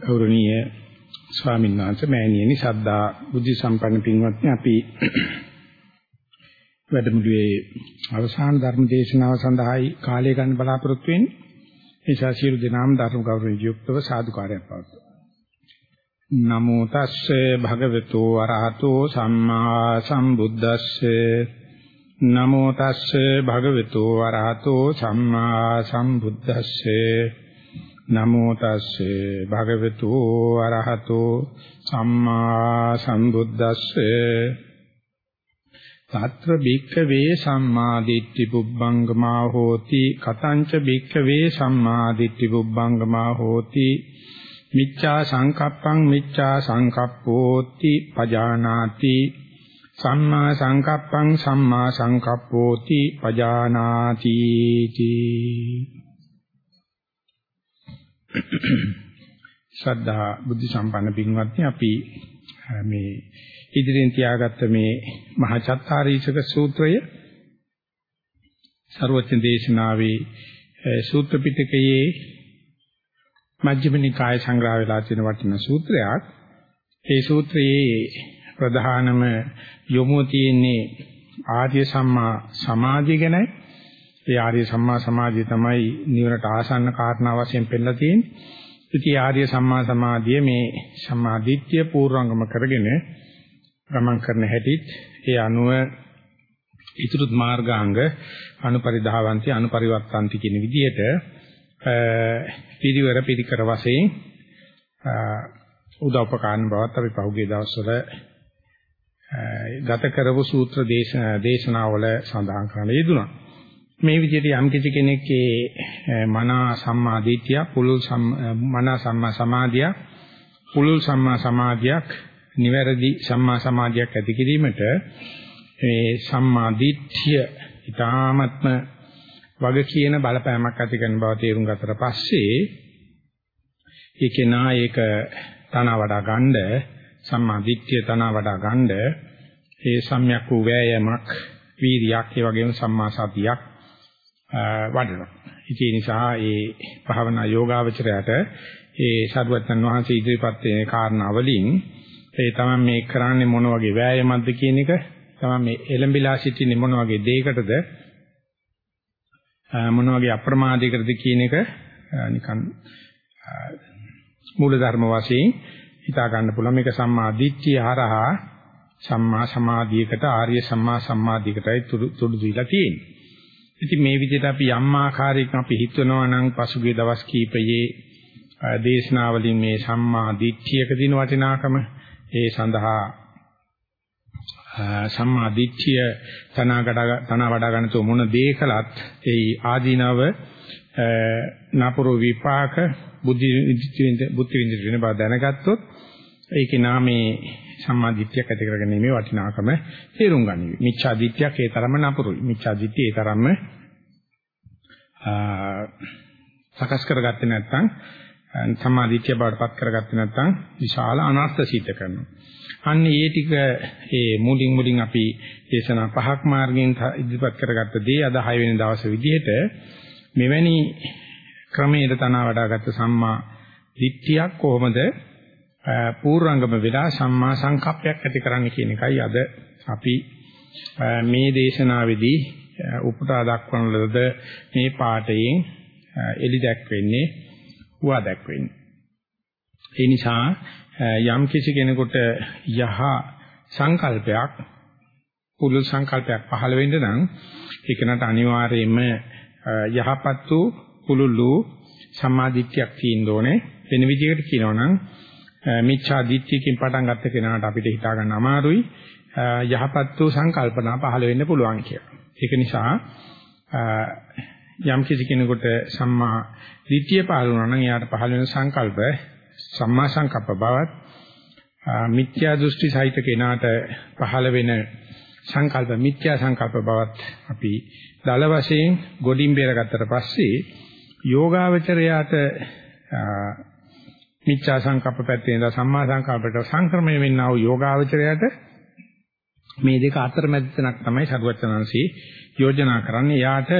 ගෞරවනීය ස්වාමීන් වහන්සේ මෑණියනි සද්ධා බුද්ධ සම්පන්න පින්වත්නි අපි වැඩමුළුවේ අවසාන ධර්ම දේශනාව සඳහායි කාලය ගන්න බලාපොරොත්තු වෙන්නේ. ඒ නිසා සියලු දෙනාම ධර්ම ගෞරවයෙන් යුක්තව සාදුකාරයක් පවතුන. නමෝ තස්සේ භගවතු වරහතෝ සම්මා සම්බුද්දස්සේ නමෝ තස්සේ භගවතු වරහතෝ සම්මා සම්බුද්දස්සේ නමෝ තස්සේ භගවතු අරහතෝ සම්මා සම්බුද්දස්සේ తත්‍ර භික්ඛවේ සම්මා දිට්ඨි පුබ්බංගමා හෝති කතංච භික්ඛවේ සම්මා දිට්ඨි පුබ්බංගමා හෝති මිච්ඡා සංකප්පං මිච්ඡා සංකප්පෝති පජානාති සම්මා සංකප්පං සම්මා සංකප්පෝති පජානාති තී ශ්‍රද්ධා බුද්ධ සම්පන්න පින්වත්නි අපි මේ ඉදිරියෙන් තියාගත්ත මේ මහා චත්තාරීසක සූත්‍රය ਸਰවඥ දේශනාවේ සූත්‍ර පිටකයේ මජ්ක්‍ධිම නිකාය සංග්‍රහ වෙලා තියෙන වටිනා සූත්‍රයක්. ඒ සූත්‍රයේ ප්‍රධානම යොමු තියෙන්නේ ආර්ය සම්මා සමාධිය ගැනයි. ඒ ආර්ය සම්මා සමාධිය තමයි නිවනට ආසන්න කාරණා වශයෙන් පෙන්නලා තියෙන්නේ. ඉතින් ආර්ය සම්මා සමාධිය මේ සම්මාදිට්ඨිය පූර්වංගම කරගෙන ගමන් කරන හැටිත් ඒ අනුව ඊතුරුත් මාර්ගාංග අනුපරිධාවಂತಿ අනුපරිවත්තಂತಿ කියන විදිහට පිරිවර පිරිකර වශයෙන් උදව්පකාරන බවත් අපි පහුගිය දවස්වල ගත කරපු සූත්‍ර දේශනාවල සඳහන් කරන්න යෙදුණා. මේ විදිහට යම් කිසි කෙනෙක්ගේ මනා සම්මා දිට්ඨිය පුලුල් මනා සම්මා සමාධිය පුලුල් සම්මා සමාධියක් නිවැරදි සම්මා සමාධියක් ඇති කිරීමට මේ සම්මා දිට්ඨිය ඊ타ත්ම වග කියන බලපෑමක් ඇති කරන බව තේරුම් ගත්තට පස්සේ ඒකේ නා ඒක තන වඩා ගන්න සම්මා දිට්ඨිය තන වඩා ගන්න ඒ සම්‍යක් වූ වෑයමක් වීරියක් ඒ වගේම සම්මා සතියක් වඩනවා. ඒ නිසා ඒ භාවනා යෝගාවචරයට ඒ සරුවත්යන් වහන්සේ ඉදිරිපත් වෙන කාරණා වලින් ඒ තමයි මේ කරන්නේ මොන වගේ වෑයමක්ද කියන එක තමයි මේ එලඹිලා සිටින්නේ මොන වගේ දෙයකටද මොන වගේ අප්‍රමාදයකටද කියන එක නිකන් මූල ධර්ම වශයෙන් හිතා ගන්න පුළුවන් මේක සම්මා දිට්ඨිය හරහා සම්මා සමාධියකට ආර්ය සම්මා සම්මාධියකටයි තුඩු දීලා තියෙන්නේ. ඉතින් මේ විදිහට අපි යම් ආකාරයකින් අපි හිතනවා නම් පසුගිය දවස් කීපයේ දේශනාවලින් මේ සම්මා දිට්ඨියක දින වටිනාකම ඒ සඳහා සම්මා දිට්ඨිය තනාගඩ තන වඩා ගන්න තෝ මොන දේ කළත් ඒ ආදීනව නපුරු විපාක බුද්ධි බුද්ධි විඳින වෙන බව දැනගත්තොත් ඒකේ නාමේ සම්මා දිට්ඨියක් ඇති කරගැනීමේ වටිනාකම තේරුම් ගනිවි. මිච්ඡා දිට්ඨියක් ඒ තරම්ම නපුරුයි. මිච්ඡා දිට්ඨිය ඒ තරම්ම සකස් කරගත්තේ නැත්නම් සම්මා දිට්ඨිය බවටපත් කරගත්තේ නැත්නම් විශාල අනර්ථ සිද්ධ කරනවා. අන්න ඒ ටික ඒ මුලින් මුලින් අපි දේශනා පහක් මාර්ගයෙන් ඉදිරිපත් කරගත්ත දේ අද 6 වෙනි දවසේ විදිහට මෙවැනි ක්‍රමයකට තන වඩාගත් සම්මා දිට්ඨියක් කොහොමද පූර්වංගම වෙලා සම්මා සංකප්පයක් ඇති කරන්න කියන එකයි අද අපි මේ දේශනාවේදී උපුටා දක්වන ලද මේ පාඩයෙන් එලි දැක්වෙන්නේ හුවා දැක්වෙන්නේ. ඒ නිසා යම් කිසි කෙනෙකුට යහ සංකල්පයක් පුරුදු සංකල්පයක් පහළ වෙන්න නම් ඒකනට අනිවාර්යයෙන්ම යහපත් වූ පුරුළු සම්මාදිට්ඨියක් තියෙන්න ඕනේ. වෙන විදිහකට කියනවා නම් මිච්ඡා දිට්ඨියකින් පටන් ගත්ත කෙනාට අපිට හිතා ගන්න අමාරුයි යහපත් වූ සංකල්පනා පහළ වෙන්න පුළුවන් කියලා. ඒක නිසා යම් කිසි කෙනෙකුට සම්මා දිට්ඨිය පහළ වුණා නම් එයාට පහළ වෙන සංකල්ප සම්මා සංකප්ප බවත් මිත්‍යා දෘෂ්ටි සහිත කෙනාට පහළ වෙන සංකල්ප මිත්‍යා සංකල්ප බවත් අපි දල වශයෙන් ගොඩින් බේරගත්තට පස්සේ යෝගාවචරයාට මිච්ඡා සංකප්ප පැත්තේ ඉඳලා සම්මා සංකල්පයට සංක්‍රමණය වෙන්නා වූ යෝගාවචරයට මේ දෙක අතරමැද තැනක් තමයි සරුවචනංශී යෝජනා කරන්නේ. යාට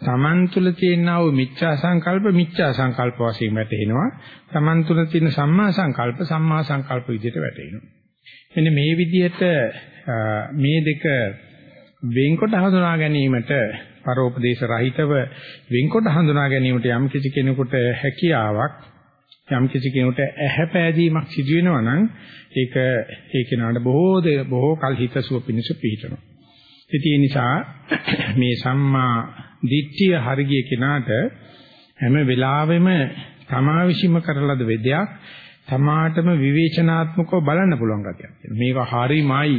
තමන් තුළ තියෙනා වූ මිච්ඡා සංකල්ප මිච්ඡා සංකල්ප වශයෙන් වැටෙනවා. තමන් තුළ තියෙන සම්මා සංකල්ප සම්මා සංකල්ප විදිහට වැටෙනවා. මෙන්න මේ විදිහට මේ දෙක වෙන්කොට හඳුනා ගැනීමට පරෝපදේශ රහිතව වෙන්කොට හඳුනා ගැනීමට යම් කිසි කෙනෙකුට හැකියාවක් යම් කිසි කෙනෙකුට ඇහැ පෑදීමක් සිදු වෙනවා නම් ඒක ඒ කෙනාට බොහෝ බොහෝ කල් හිතසුව පිණිස පිහිටනවා. ඉතින් ඒ නිසා මේ සම්මා දිට්ඨිය හරිය කෙනාට හැම වෙලාවෙම තමා විශ්ීම කරලද වෙදයක් තමාටම විවේචනාත්මකව බලන්න පුළුවන් ගතියක් තියෙනවා. මේක හරිමයි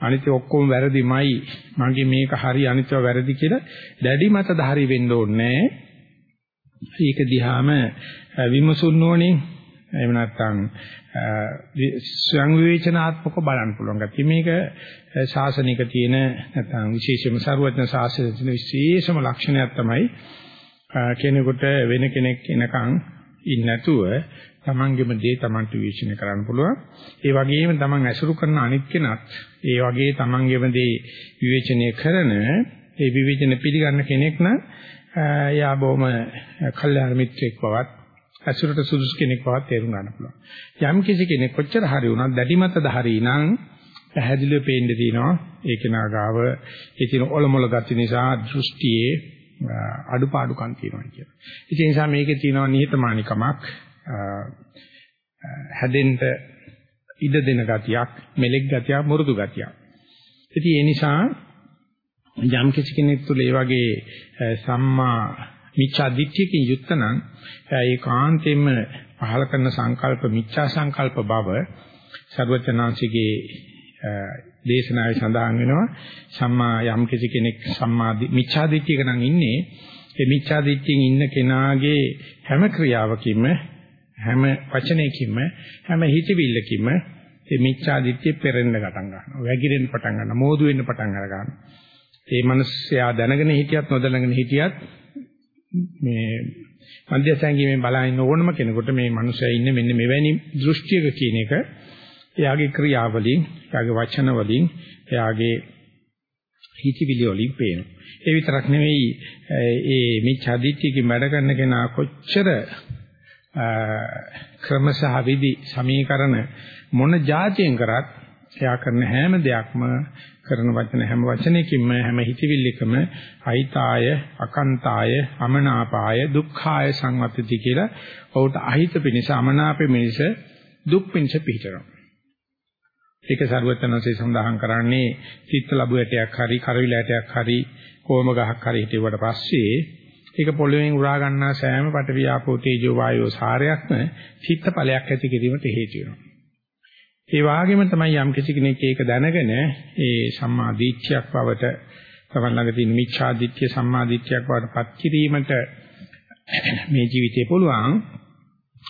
අනිත් ඔක්කොම වැරදිමයි මගේ මේක හරි අනිත්ව වැරදි කියලා දැඩි මතධාරී වෙන්න ඕනේ ඒක දිහාම විමසුන් නොනින් එහෙම නැත්නම් ස්වයං විවේචනාත්මකව බලන්න පුළුවන් ගැති මේක ශාසනික තියෙන නැත්නම් විශේෂම ਸਰවඥ ශාස්ත්‍රයේ තියෙන විශේෂම ලක්ෂණයක් තමයි කෙනෙකුට වෙන කෙනෙක් එනකන් ඉන්නේ නැතුව තමන්ගේම දේ තමන්ට විශ්ලේෂණය කරන්න පුළුවන්. ඒ වගේම තමන් ඇසුරු කරන අනිත් කෙනත් ඒ වගේ තමන්ගේම දේ විවේචනය කරන ඒ විවේචන පිළිගන්න කෙනෙක් නම් එයා බොහොම කල්යාණ මිත්‍රෙක් බවත් ඇසුරට සුදුසු කෙනෙක් බවත් තේරුම් ගන්න පුළුවන්. යම් කිසි කෙනෙක් කොච්චර හරි වුණත් දැඩි මතද හරි නම් පැහැදිලිව පේන්න තියෙනවා ඒ කෙනා ගාව ඒ තියෙන ඔලොමොල ගති නිසා දෘෂ්ටියේ අඩුපාඩුකම් තියෙනවා කියලා. ඒ නිසා මේකේ තියෙනවා නිහතමානිකමක් හැදෙන්න ඉඩ දෙන ගතියක්, මෙලෙක් ගතියක්, මුරුදු ගතියක්. ඉතින් ඒ නිසා යම් කිසි කෙනෙක් තුළ ඒ වගේ සම්මා මිච්ඡා දිට්ඨියකින් යුක්ත නම් ඒකාන්තයෙන්ම පහල කරන සංකල්ප මිච්ඡා සංකල්ප බව සර්වචනාංශිකේ දේශනාවේ සඳහන් වෙනවා සම්මා යම් කිසි කෙනෙක් සම්මා මිච්ඡා දිට්ඨියක නම් ඉන්නේ ඒ මිච්ඡා දිට්ඨියෙන් ඉන්න කෙනාගේ හැම ක්‍රියාවකින්ම හැම වචනයකින්ම හැම හිතවිල්ලකින්ම මේ මිච්ඡා දිට්ඨිය පෙරෙන්න පටන් ගන්නවා. වැగిරෙන්න පටන් ගන්නවා. මෝදු වෙන්න පටන් අර ගන්නවා. ඒ මිනිස්සයා දැනගෙන හිටියත් නොදැනගෙන හිටියත් මේ මධ්‍යස්ථාංගයේ බලන ඕනම කෙනෙකුට මේ මිනිස්සයා ඉන්නේ මෙන්න මෙවැනි දෘෂ්ටියක කියන එක එයාගේ ක්‍රියාවලින්, එයාගේ වචන වලින්, එයාගේ හිතවිලි වලින් පේනවා. ඒ විතරක් නෙවෙයි ඒ මිච්ඡා දිට්ඨියකින් වැඩ කරන කෙනා කොච්චර ක්‍රමසහ විදි සමීකරණ මොන જાතියෙන් කරත් එයා කරන හැම දෙයක්ම කරන වචන හැම වචනයකින්ම හැම හිතවිල්ලකම අහිතාය අකන්තාය අමනාපාය දුක්ඛාය සංවත්තති කියලා ඔහුට අහිත පිණිස අමනාපෙ මිනිස දුක් පිණිස පිහිටනවා ඒක සරුවචනanse සඳහන් කරන්නේ චිත්ත ලැබු ඇටයක් හරි කරවිල ඇටයක් හරි කොම ගහක් හරි හිටුවට පස්සේ ඒක පොළොවෙන් උරා ගන්නා සෑම පටවියාපෝ තේජෝ වායෝ සාරයක්ම චිත්ත ඵලයක් ඇති කිරීමට හේතු වෙනවා. ඒ වගේම තමයි යම් කිසි කෙනෙක් ඒක දැනගෙන ඒ සම්මා දිට්ඨියක් බවට තමන් ළඟ තියෙන මිච්ඡා දිට්ඨිය සම්මා දිට්ඨියක් බවට පත් කිරීමට මේ ජීවිතේ පුළුවන්.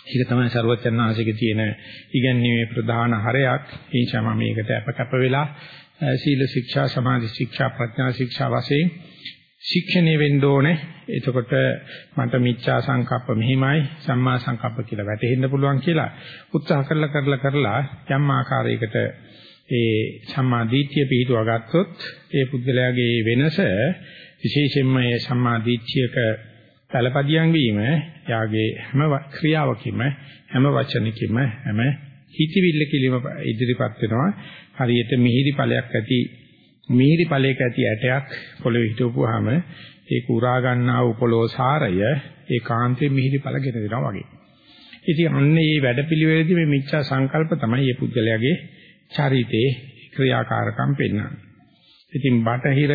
ඒක තමයි ਸਰවචන්නාංශිකේ තියෙන ඉගැන්වීමේ ප්‍රධාන හරයක්. ඒ නිසා මම මේකට අපකප වෙලා සීල ශික්ෂා සමාධි ශික්ෂා ප්‍රඥා ශික්ෂා වශයෙන් ශික්ෂණය වෙන්න ඕනේ. එතකොට මට මිච්ඡා සංකප්ප මෙහිමයි සම්මා සංකප්ප කියලා වැටහෙන්න පුළුවන් කියලා උත්සාහ කරලා කරලා කරලා යම් ආකාරයකට ඒ සම්මා දිට්ඨිය පිළිතුවා ගත්තොත් ඒ පුද්ගලයාගේ වෙනස විශේෂයෙන්ම මේ සම්මා දිට්ඨියක පළපදියම් වීම යාගේ හැම ක්‍රියාවකින්ම හැම වචනකින්ම හැම හිතවිල්ල කිලිම ඉදිරිපත් වෙනවා හරියට මිහිරි ඵලයක් ඇති මිහිරි ඵලයක ඇති ඇටයක් පොළවේ හිටවුවාම ඒක උරා ගන්නා වූ පොළොව සාරය ඒකාන්තයෙන් මිහිරි ඵල ගෙන දෙනවා වගේ. ඉතින් අන්න මේ වැඩපිළිවෙලදී මේ මිච්ඡා සංකල්ප තමයි මේ පුද්ගලයාගේ චරිතේ ක්‍රියාකාරකම් පෙන්වන්නේ. ඉතින් බටහිර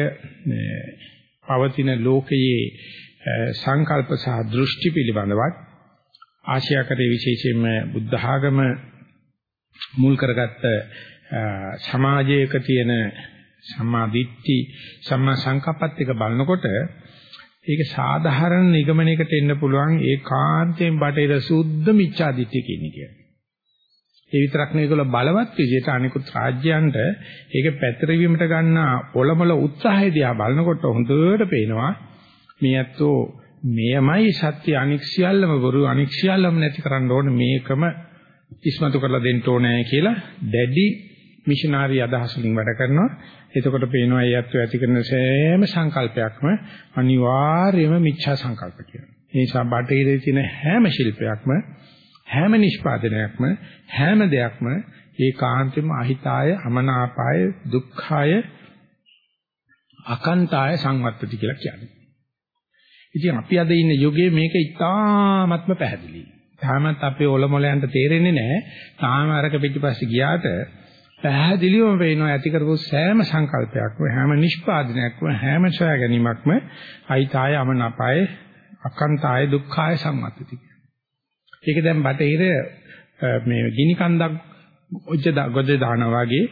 පවතින ලෝකයේ සංකල්ප සහ දෘෂ්ටි පිළිබඳවත් ආශියාකරයේ විශේෂයෙන්ම බුද්ධ ආගම මුල් කරගත්ත සමාජයක තියෙන සම්මා දිට්ඨි සම්මා සංකප්පත් එක බලනකොට ඒක සාධාරණ නිගමනයකට එන්න පුළුවන් ඒකාන්තයෙන් බටේර සුද්ධ මිච්ඡා දිට්ඨිය කියන්නේ කියලා. ඒ විතරක් නෙවෙයි ඒගොල්ල බලවත් විදිහට අනිකුත් රාජ්‍යයන්ට ඒක පැතිරවීමට ගන්න ඔලමල උත්සාහය දිහා බලනකොට හොඳට පේනවා මේ ඇත්තෝ මෙයමයි සත්‍ය අනික් සියල්ලම බොරු අනික් සියල්ලම නැති කරන්න ඕනේ මේකම ඉස්මතු කරලා දෙන්න ඕනේ කියලා දැඩි මිෂනරි අදහස් වලින් වැඩ කරනවා. එතකොට පේනවා ඒ අත්ව ඇති කරන සෑම සංකල්පයක්ම අනිවාර්යයෙන්ම මිච්ඡා සංකල්ප කියනවා. ඒ නිසා බටහිරේ තියෙන හැම ශිල්පයක්ම හැම නිෂ්පාදනයක්ම හැම දෙයක්ම ඒකාන්තෙම අහිතාය අමනාපාය දුක්ඛාය අකන්තාය සංවත්තති කියලා කියන්නේ. ඉතින් අපි අද ඉන්න යුගයේ මේක ඉතාමත්ම පැහැදිලි. තාමත් අපේ ඔලොමලයන්ට තේරෙන්නේ නැහැ. තාම අරක පිටිපස්සේ ගියාට පැහැදිලිවම පේනවා ඇති කරපු සෑම සංකල්පයක්ම හැම නිෂ්පාදනයක්ම හැම සොයා ගැනීමක්ම අයිතාය අමනපාය අකන්තාය දුක්ඛාය සම්මතති. ඒක දැන් බටහිර මේ ගිනි කන්දක් ඔජ්ජ ගොඩ දානවා වගේ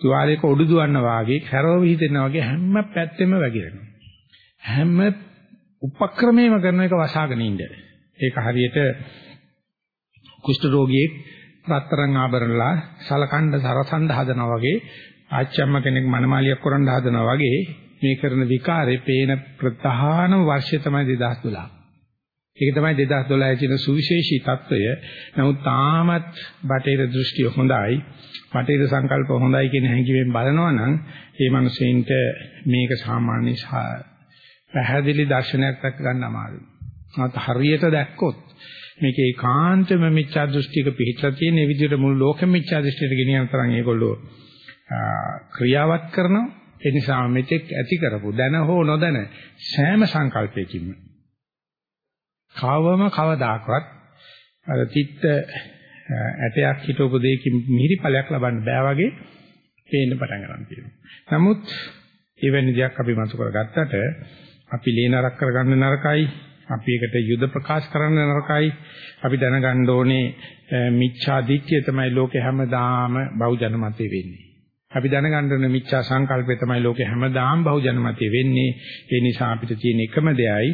තුවාලයක ඔඩු දුවනවා වගේ කරව විහිදෙනවා වගේ හැම පැත්තෙම වැగిරෙනවා. හැම උපක්‍රමයක්ම කරන එක වසාගෙන ඉන්න. ඒක හරියට කුෂ්ඨ රෝගියෙක් රත්තරන් ආභරණලා සලකණ්ඩ සරසඳ හදනවා වගේ ආච්චම්ම කෙනෙක් මනමාලියක් කරන් හදනවා වගේ මේ කරන විකාරේ පේන ප්‍රධානම වර්ෂය තමයි 2012. ඒක තමයි 2012 කියන සුවිශේෂී తত্ত্বය. නමුත් තාමත් බටේර දෘෂ්ටිය හොඳයි. බටේර සංකල්ප හොඳයි කියන හැඟීමෙන් බලනවා නම් ඒ මිනිසෙයින්ට මේක සාමාන්‍ය පැහැදිලි දර්ශනයක් දක්ව ගන්න අමාරුයි. නමුත් හරියට දැක්කොත් මේක ඒකාන්තම මිච්ඡා දෘෂ්ටික පිළිట్లా තියෙන මේ විදිහට මුළු ලෝකෙම මිච්ඡා දෘෂ්ටියට ගෙනියන තරම් ඒගොල්ලෝ ක්‍රියාවත් කරනවා ඒ නිසා මෙතෙක් ඇති කරපු දැන හෝ නොදැන සෑම සංකල්පයකින්ම කවම කවදාකවත් අර තිත්ත ඇටයක් හිටවපු දෙයකින් මිහිරි ඵලයක් ලබන්න බෑ වගේ පේන්න පටන් ගන්න තියෙනවා. නමුත් එවැනි දෙයක් අපි මතු කරගත්තට අපි ලේනරක් කරගන්න නරකයි අපි ඒකට යුද ප්‍රකාශ කරන්න නරකයි. අපි දැනගන්න ඕනේ මිච්ඡා දිට්ඨිය තමයි ලෝකේ හැමදාම බහුජන මතේ වෙන්නේ. අපි දැනගන්න ඕනේ මිච්ඡා සංකල්පය තමයි ලෝකේ හැමදාම බහුජන මතේ වෙන්නේ. ඒ නිසා අපිට තියෙන එකම දෙයයි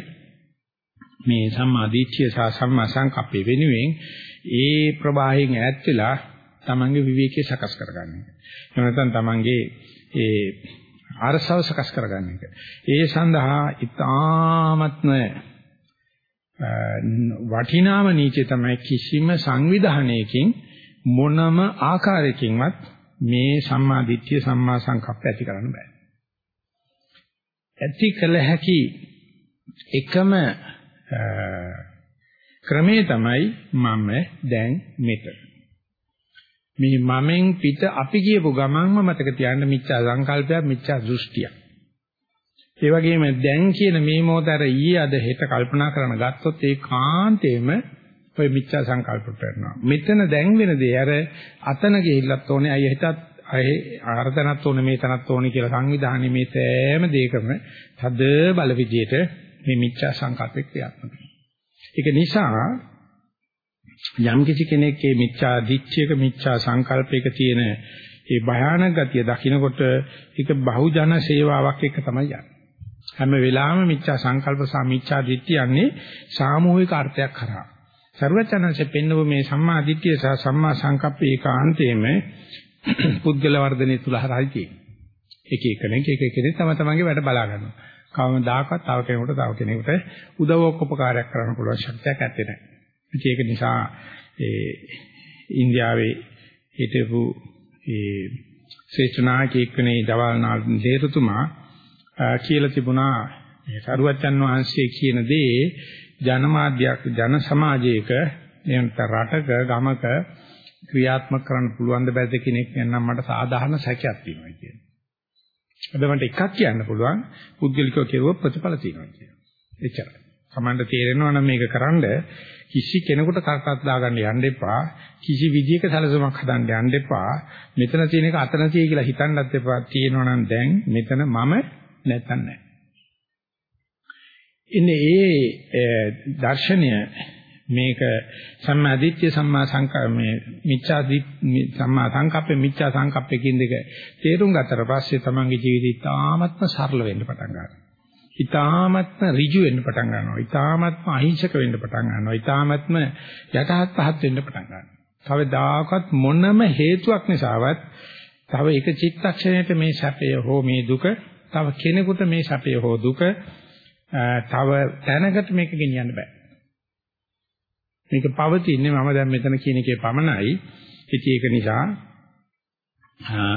මේ සම්මා දිට්ඨිය සහ සම්මා සංකප්පේ වෙනුවෙන් ඒ ප්‍රවාහයෙන් ඈත් වෙලා තමන්ගේ විවේකී සකස් කරගන්න එක. එහෙම නැත්නම් තමන්ගේ ඒ අරසව සකස් කරගන්න එක. ඒ සඳහා ඊ타ත්ම වටිනාම නීතිය තමයි කිසිම සංවිධානයකින් මොනම ආකාරයකින්වත් මේ සම්මා දිට්ඨිය සම්මා සංකප්ප ඇති කරන්න බෑ. ඇති කළ හැකි එකම ක්‍රමේ තමයි මම දැන් මෙතන. මේ මමෙන් පිට අපි කියපු ගමන්ම මතක තියාගන්න මිච්ඡා සංකල්පයක් මිච්ඡා දෘෂ්ටියක්. ඒ වගේම දැන් කියන මේ මොහොත අර ඊයේ අද හෙට කල්පනා කරන ගත්තොත් ඒ කාන්තේම ඔය මිච්ඡා සංකල්ප කරනවා. මෙතන දැන් වෙන දේ අර අතන ගිහිල්ලත් ඕනේ අය හිතත් අය ආර්ධනත් ඕනේ මේ තනත් ඕනේ කියලා සංවිධානයේ මේ සෑම දෙයකම තද බල විදියට මේ මිච්ඡා සංකල්පෙක් ක්‍රියාත්මක ඒක නිසා යම් කිසි කෙනෙක්ගේ මිච්ඡා දිච්ඡයක මිච්ඡා සංකල්පයක තියෙන ඒ භයානක ගතිය දකිනකොට ඒක බහුජන සේවාවක් එක තමයි යන්නේ. හැම වෙලාවෙම මිච්ඡා සංකල්ප සහ මිච්ඡා දිට්ඨිය යන්නේ සාමූහික අර්ථයක් කරා. ਸਰවචනංශයෙන් පෙන්වපු මේ සම්මා දිට්ඨිය සහ සම්මා සංකප්පේ ඒකාන්තයෙන්ම පුද්ගල වර්ධනයේ තුල හරයි තියෙන්නේ. එක එක කෙනෙක් එක එක කෙනෙක් තම තමන්ගේ වැඩ බලා ගන්නවා. කවමදාකවත් තව කෙනෙකුට තව කෙනෙකුට උදව්වක් උපකාරයක් කරන්න පුළුවන් ශක්තියක් ඇත්තේ නැහැ. ඒක නිසා ඒ ඉන්දියාවේ හිටපු ඒ ශ්‍රේෂ්ඨ නායකයෙක් වෙනේ දවල්නාල් දේරුතුමා කියලා තිබුණා මේ සරුවච්චන් වහන්සේ කියන දේ ජනමාධ්‍යයක් ජන සමාජයක එනත රටක ගමක ක්‍රියාත්මක කරන්න පුළුවන් ද බැද්ද කෙනෙක් නම් මට සාධාරණ සැකයක් තියෙනවා කියන. අද මට එකක් කියන්න පුළුවන් පුද්ගලිකව කෙරුවොත් ප්‍රතිඵල තියෙනවා කියන. එච්චරයි. Tamanda තේරෙනවා නම් මේක කරන්ඩ කිසි කෙනෙකුට කරකත් දාගන්න යන්න එපා. කිසි විදියක සැලසුමක් හදන්න යන්න එපා. මෙතන තියෙන එක අතන තියෙයි කියලා හිතන්නත් එපා. තියෙනවා නම් දැන් මෙතන මම නැත්නම් නැහැ. ඉන්නේ ඒ දර්ශනය මේක සම්මාදිට්ඨිය සම්මා සංකම්මේ මිච්ඡා සම්මා සංකප්පේ මිච්ඡා සංකප්පේකින් දෙක තේරුම් ගත්තට පස්සේ තමන්ගේ ජීවිතය ඉතාමත්ම සරල වෙන්න පටන් ගන්නවා. ඉතාමත්ම ඍජු වෙන්න පටන් ගන්නවා. ඉතාමත්ම අහිංසක වෙන්න පටන් ගන්නවා. ඉතාමත්ම යටහත් පහත් වෙන්න පටන් ගන්නවා. කවදාකවත් මොනම හේතුවක් නිසාවත් තව එක චිත්තක්ෂණයක මේ සැපය හෝ මේ දුක තව කෙනෙකුට මේ සැපය හෝ දුක තව තැනකට මේක ගෙනියන්න බෑ. මේක පවතින්නේ මම දැන් මෙතන කියන එකේ පමණයි. ඉතින් ඒක නිසා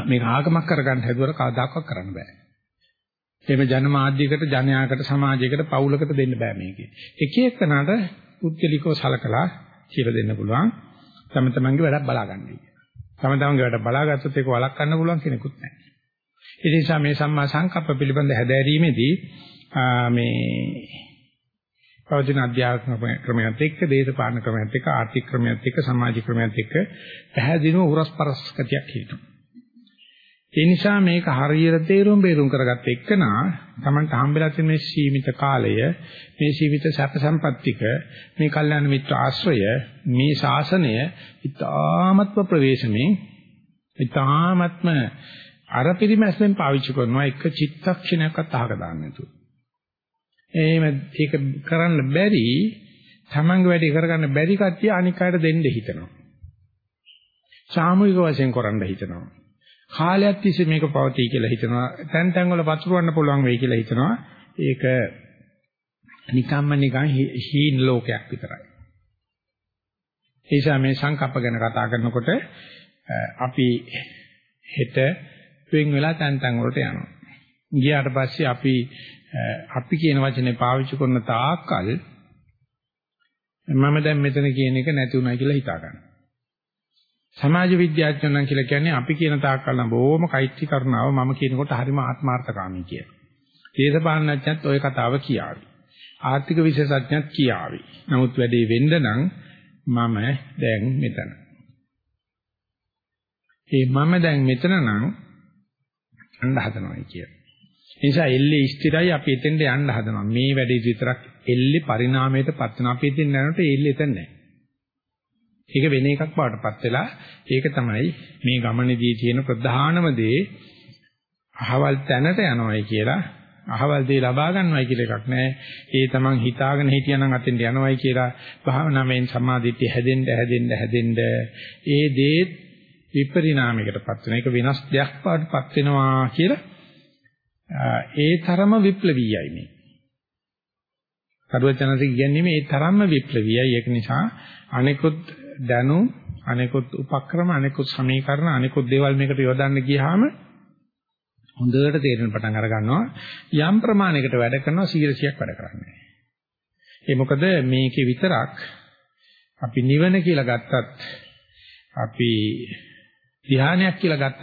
මේක ආගමක් කරගන්න හැදුවර කවදාකවත් කරන්න බෑ. එහෙම ජනමාධ්‍යයකට, ජනයාකට, සමාජයකට, පවුලකට දෙන්න බෑ මේකේ. එක එකනට පුද්ගලිකව සලකලා කියලා දෙන්න පුළුවන්. තම තමන්ගේ වැඩක් බලා ගන්නයි. තම තමන්ගේ වැඩ බලාගත්තොත් ඒක වළක්වන්න පුළුවන් කෙනෙකුත් නැහැ. ඒ නිසා මේ සම්මා සංකප්ප පිළිබඳ හැදෑරීමේදී මේ පවතින අධ්‍යාත්ම ක්‍රමයත් එක්ක දේශපාලන ක්‍රමයත් එක්ක ආර්ථික ක්‍රමයත් එක්ක සමාජික ක්‍රමයත් එක්ක පැහැදිලිව උරස්පරස් ගතියක් හිටිනවා. ඒ නිසා මේක හරියට තේරුම් බේරුම් කරගත්ත එක්කනා Tamanට හම්බෙලා තියෙන මේ සීමිත කාලය මේ සීමිත සැප සම්පත්තික මේ කල්යාණ මිත්‍ර ආශ්‍රය මේ ශාසනය ඊ타ත්ම ප්‍රවේශමේ ඊ타ත්ම අර පිරිමැස්යෙන් පාවිච්චි කරනවා එක චිත්තක්ෂණයක්වත් අහක දාන්න නැතුව. එහෙම ඒක කරන්න බැරි තමන්ගේ වැඩේ කරගන්න බැරි කට්ටිය අනික් අයට දෙන්න හිතනවා. සාමූහික වශයෙන් කරන්න හිතනවා. කාලයක් තිස්සේ මේක පවතී කියලා හිතනවා. තැන් තැන් වල පතුරවන්න පුළුවන් වෙයි කියලා හිතනවා. ඒක නිකම්ම නිකන් හීන ලෝකයක් විතරයි. ඒ නිසා මේ සංකප්ප ගැන කතා කරනකොට අපි හෙට වෙන් වෙලා තැන් තැන් වලට යනවා. ගියාට පස්සේ අපි අපි කියන වචනේ පාවිච්චි කරන තාක්කල් මම දැන් මෙතන කියන එක නැති උනායි කියලා හිතා ගන්න. සමාජ විද්‍යාඥයන් කියලා කියන්නේ අපි කියන තාක්කල් නම් බොහොම කයිටි කරුණාව මම කියනකොට හරිම ආත්මార్థකාමී කියලා. දේශපාලනඥයත් ওই කතාව කියාවි. ආර්ථික විශේෂඥයත් කියාවි. නමුත් වැඩේ වෙන්න නම් මම දැන් මෙතන. ඒ මම දැන් මෙතන නම් අඬ හදනවායි කියන්නේ. නිසා එල්ලේ ස්ථිරයි අපි එතෙන්ට යන්න හදනවා. මේ වැඩේ විතරක් එල්ලේ පරිණාමයට පත් වෙනවා. අපි එතෙන් යනකොට එල්ලේ එතන නැහැ. ඒක වෙන එකක් බවටපත් වෙලා ඒක තමයි මේ ගමනේදී තියෙන ප්‍රධානම දේ අහවල් තැනට යනවායි කියලා අහවල් දේ ලබා ගන්නවයි කියලා එකක් නැහැ. ඒ තමන් හිතාගෙන හිටියනම් අතෙන්ට යනවයි කියලා භාවනාවෙන් සමාධිත්‍ය හැදෙන්න හැදෙන්න හැදෙන්න ඒ දේ විපරිණාමයකටපත් වෙන එක වෙනස් දෙයක් බවටපත් වෙනවා කියලා ඒ තරම විප්ලවීයයි මේ. සරුවචනසේ කියන්නේ මේ තරම්ම විප්ලවීයයි ඒක නිසා අනෙකුත් දැනුම් අනෙකුත් උපක්‍රම අනෙකුත් සමීකරණ අනෙකුත් දේවල් මේකට යොදන්න ගියාම හොඳට තේරෙන පටන් අර ගන්නවා යම් ප්‍රමාණයකට වැඩ කරනවා 100ක් වැඩ කරන්නේ. ඒ මොකද මේකේ විතරක් අපි නිවන කියලා ගත්තත් අපි ධ්‍යානයක් කියලා ගත්තත්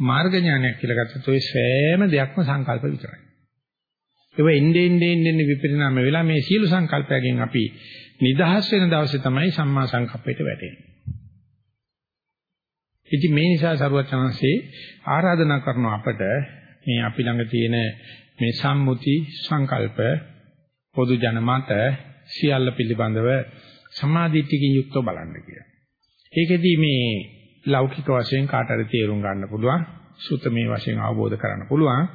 මාර්ග ඥානයක් කියලා ගත්තොත් ඔය සෑම දෙයක්ම සංකල්ප විතරයි. ඒක එන්නේ එන්නේ එන්නේ විපරිණාම වෙලා මේ සියලු සංකල්පයන්ගෙන් අපි නිදහස් වෙන දවසේ තමයි සම්මා සංකප්පයට වැටෙන්නේ. ඉතින් මේ නිසා සරුවචනන්සේ ආරාධනා කරන අපට මේ අපි ළඟ තියෙන මේ සම්මුති සංකල්ප පොදු ජනමත සියල්ල පිළිබඳව සමාධිත්‍යකින් යුක්තව බලන්න කියලා. ඒකෙදි මේ ලෞකික වශයෙන් කාට හරි තේරුම් ගන්න පුළුවන්. සුතමේ වශයෙන් අවබෝධ කරගන්න පුළුවන්.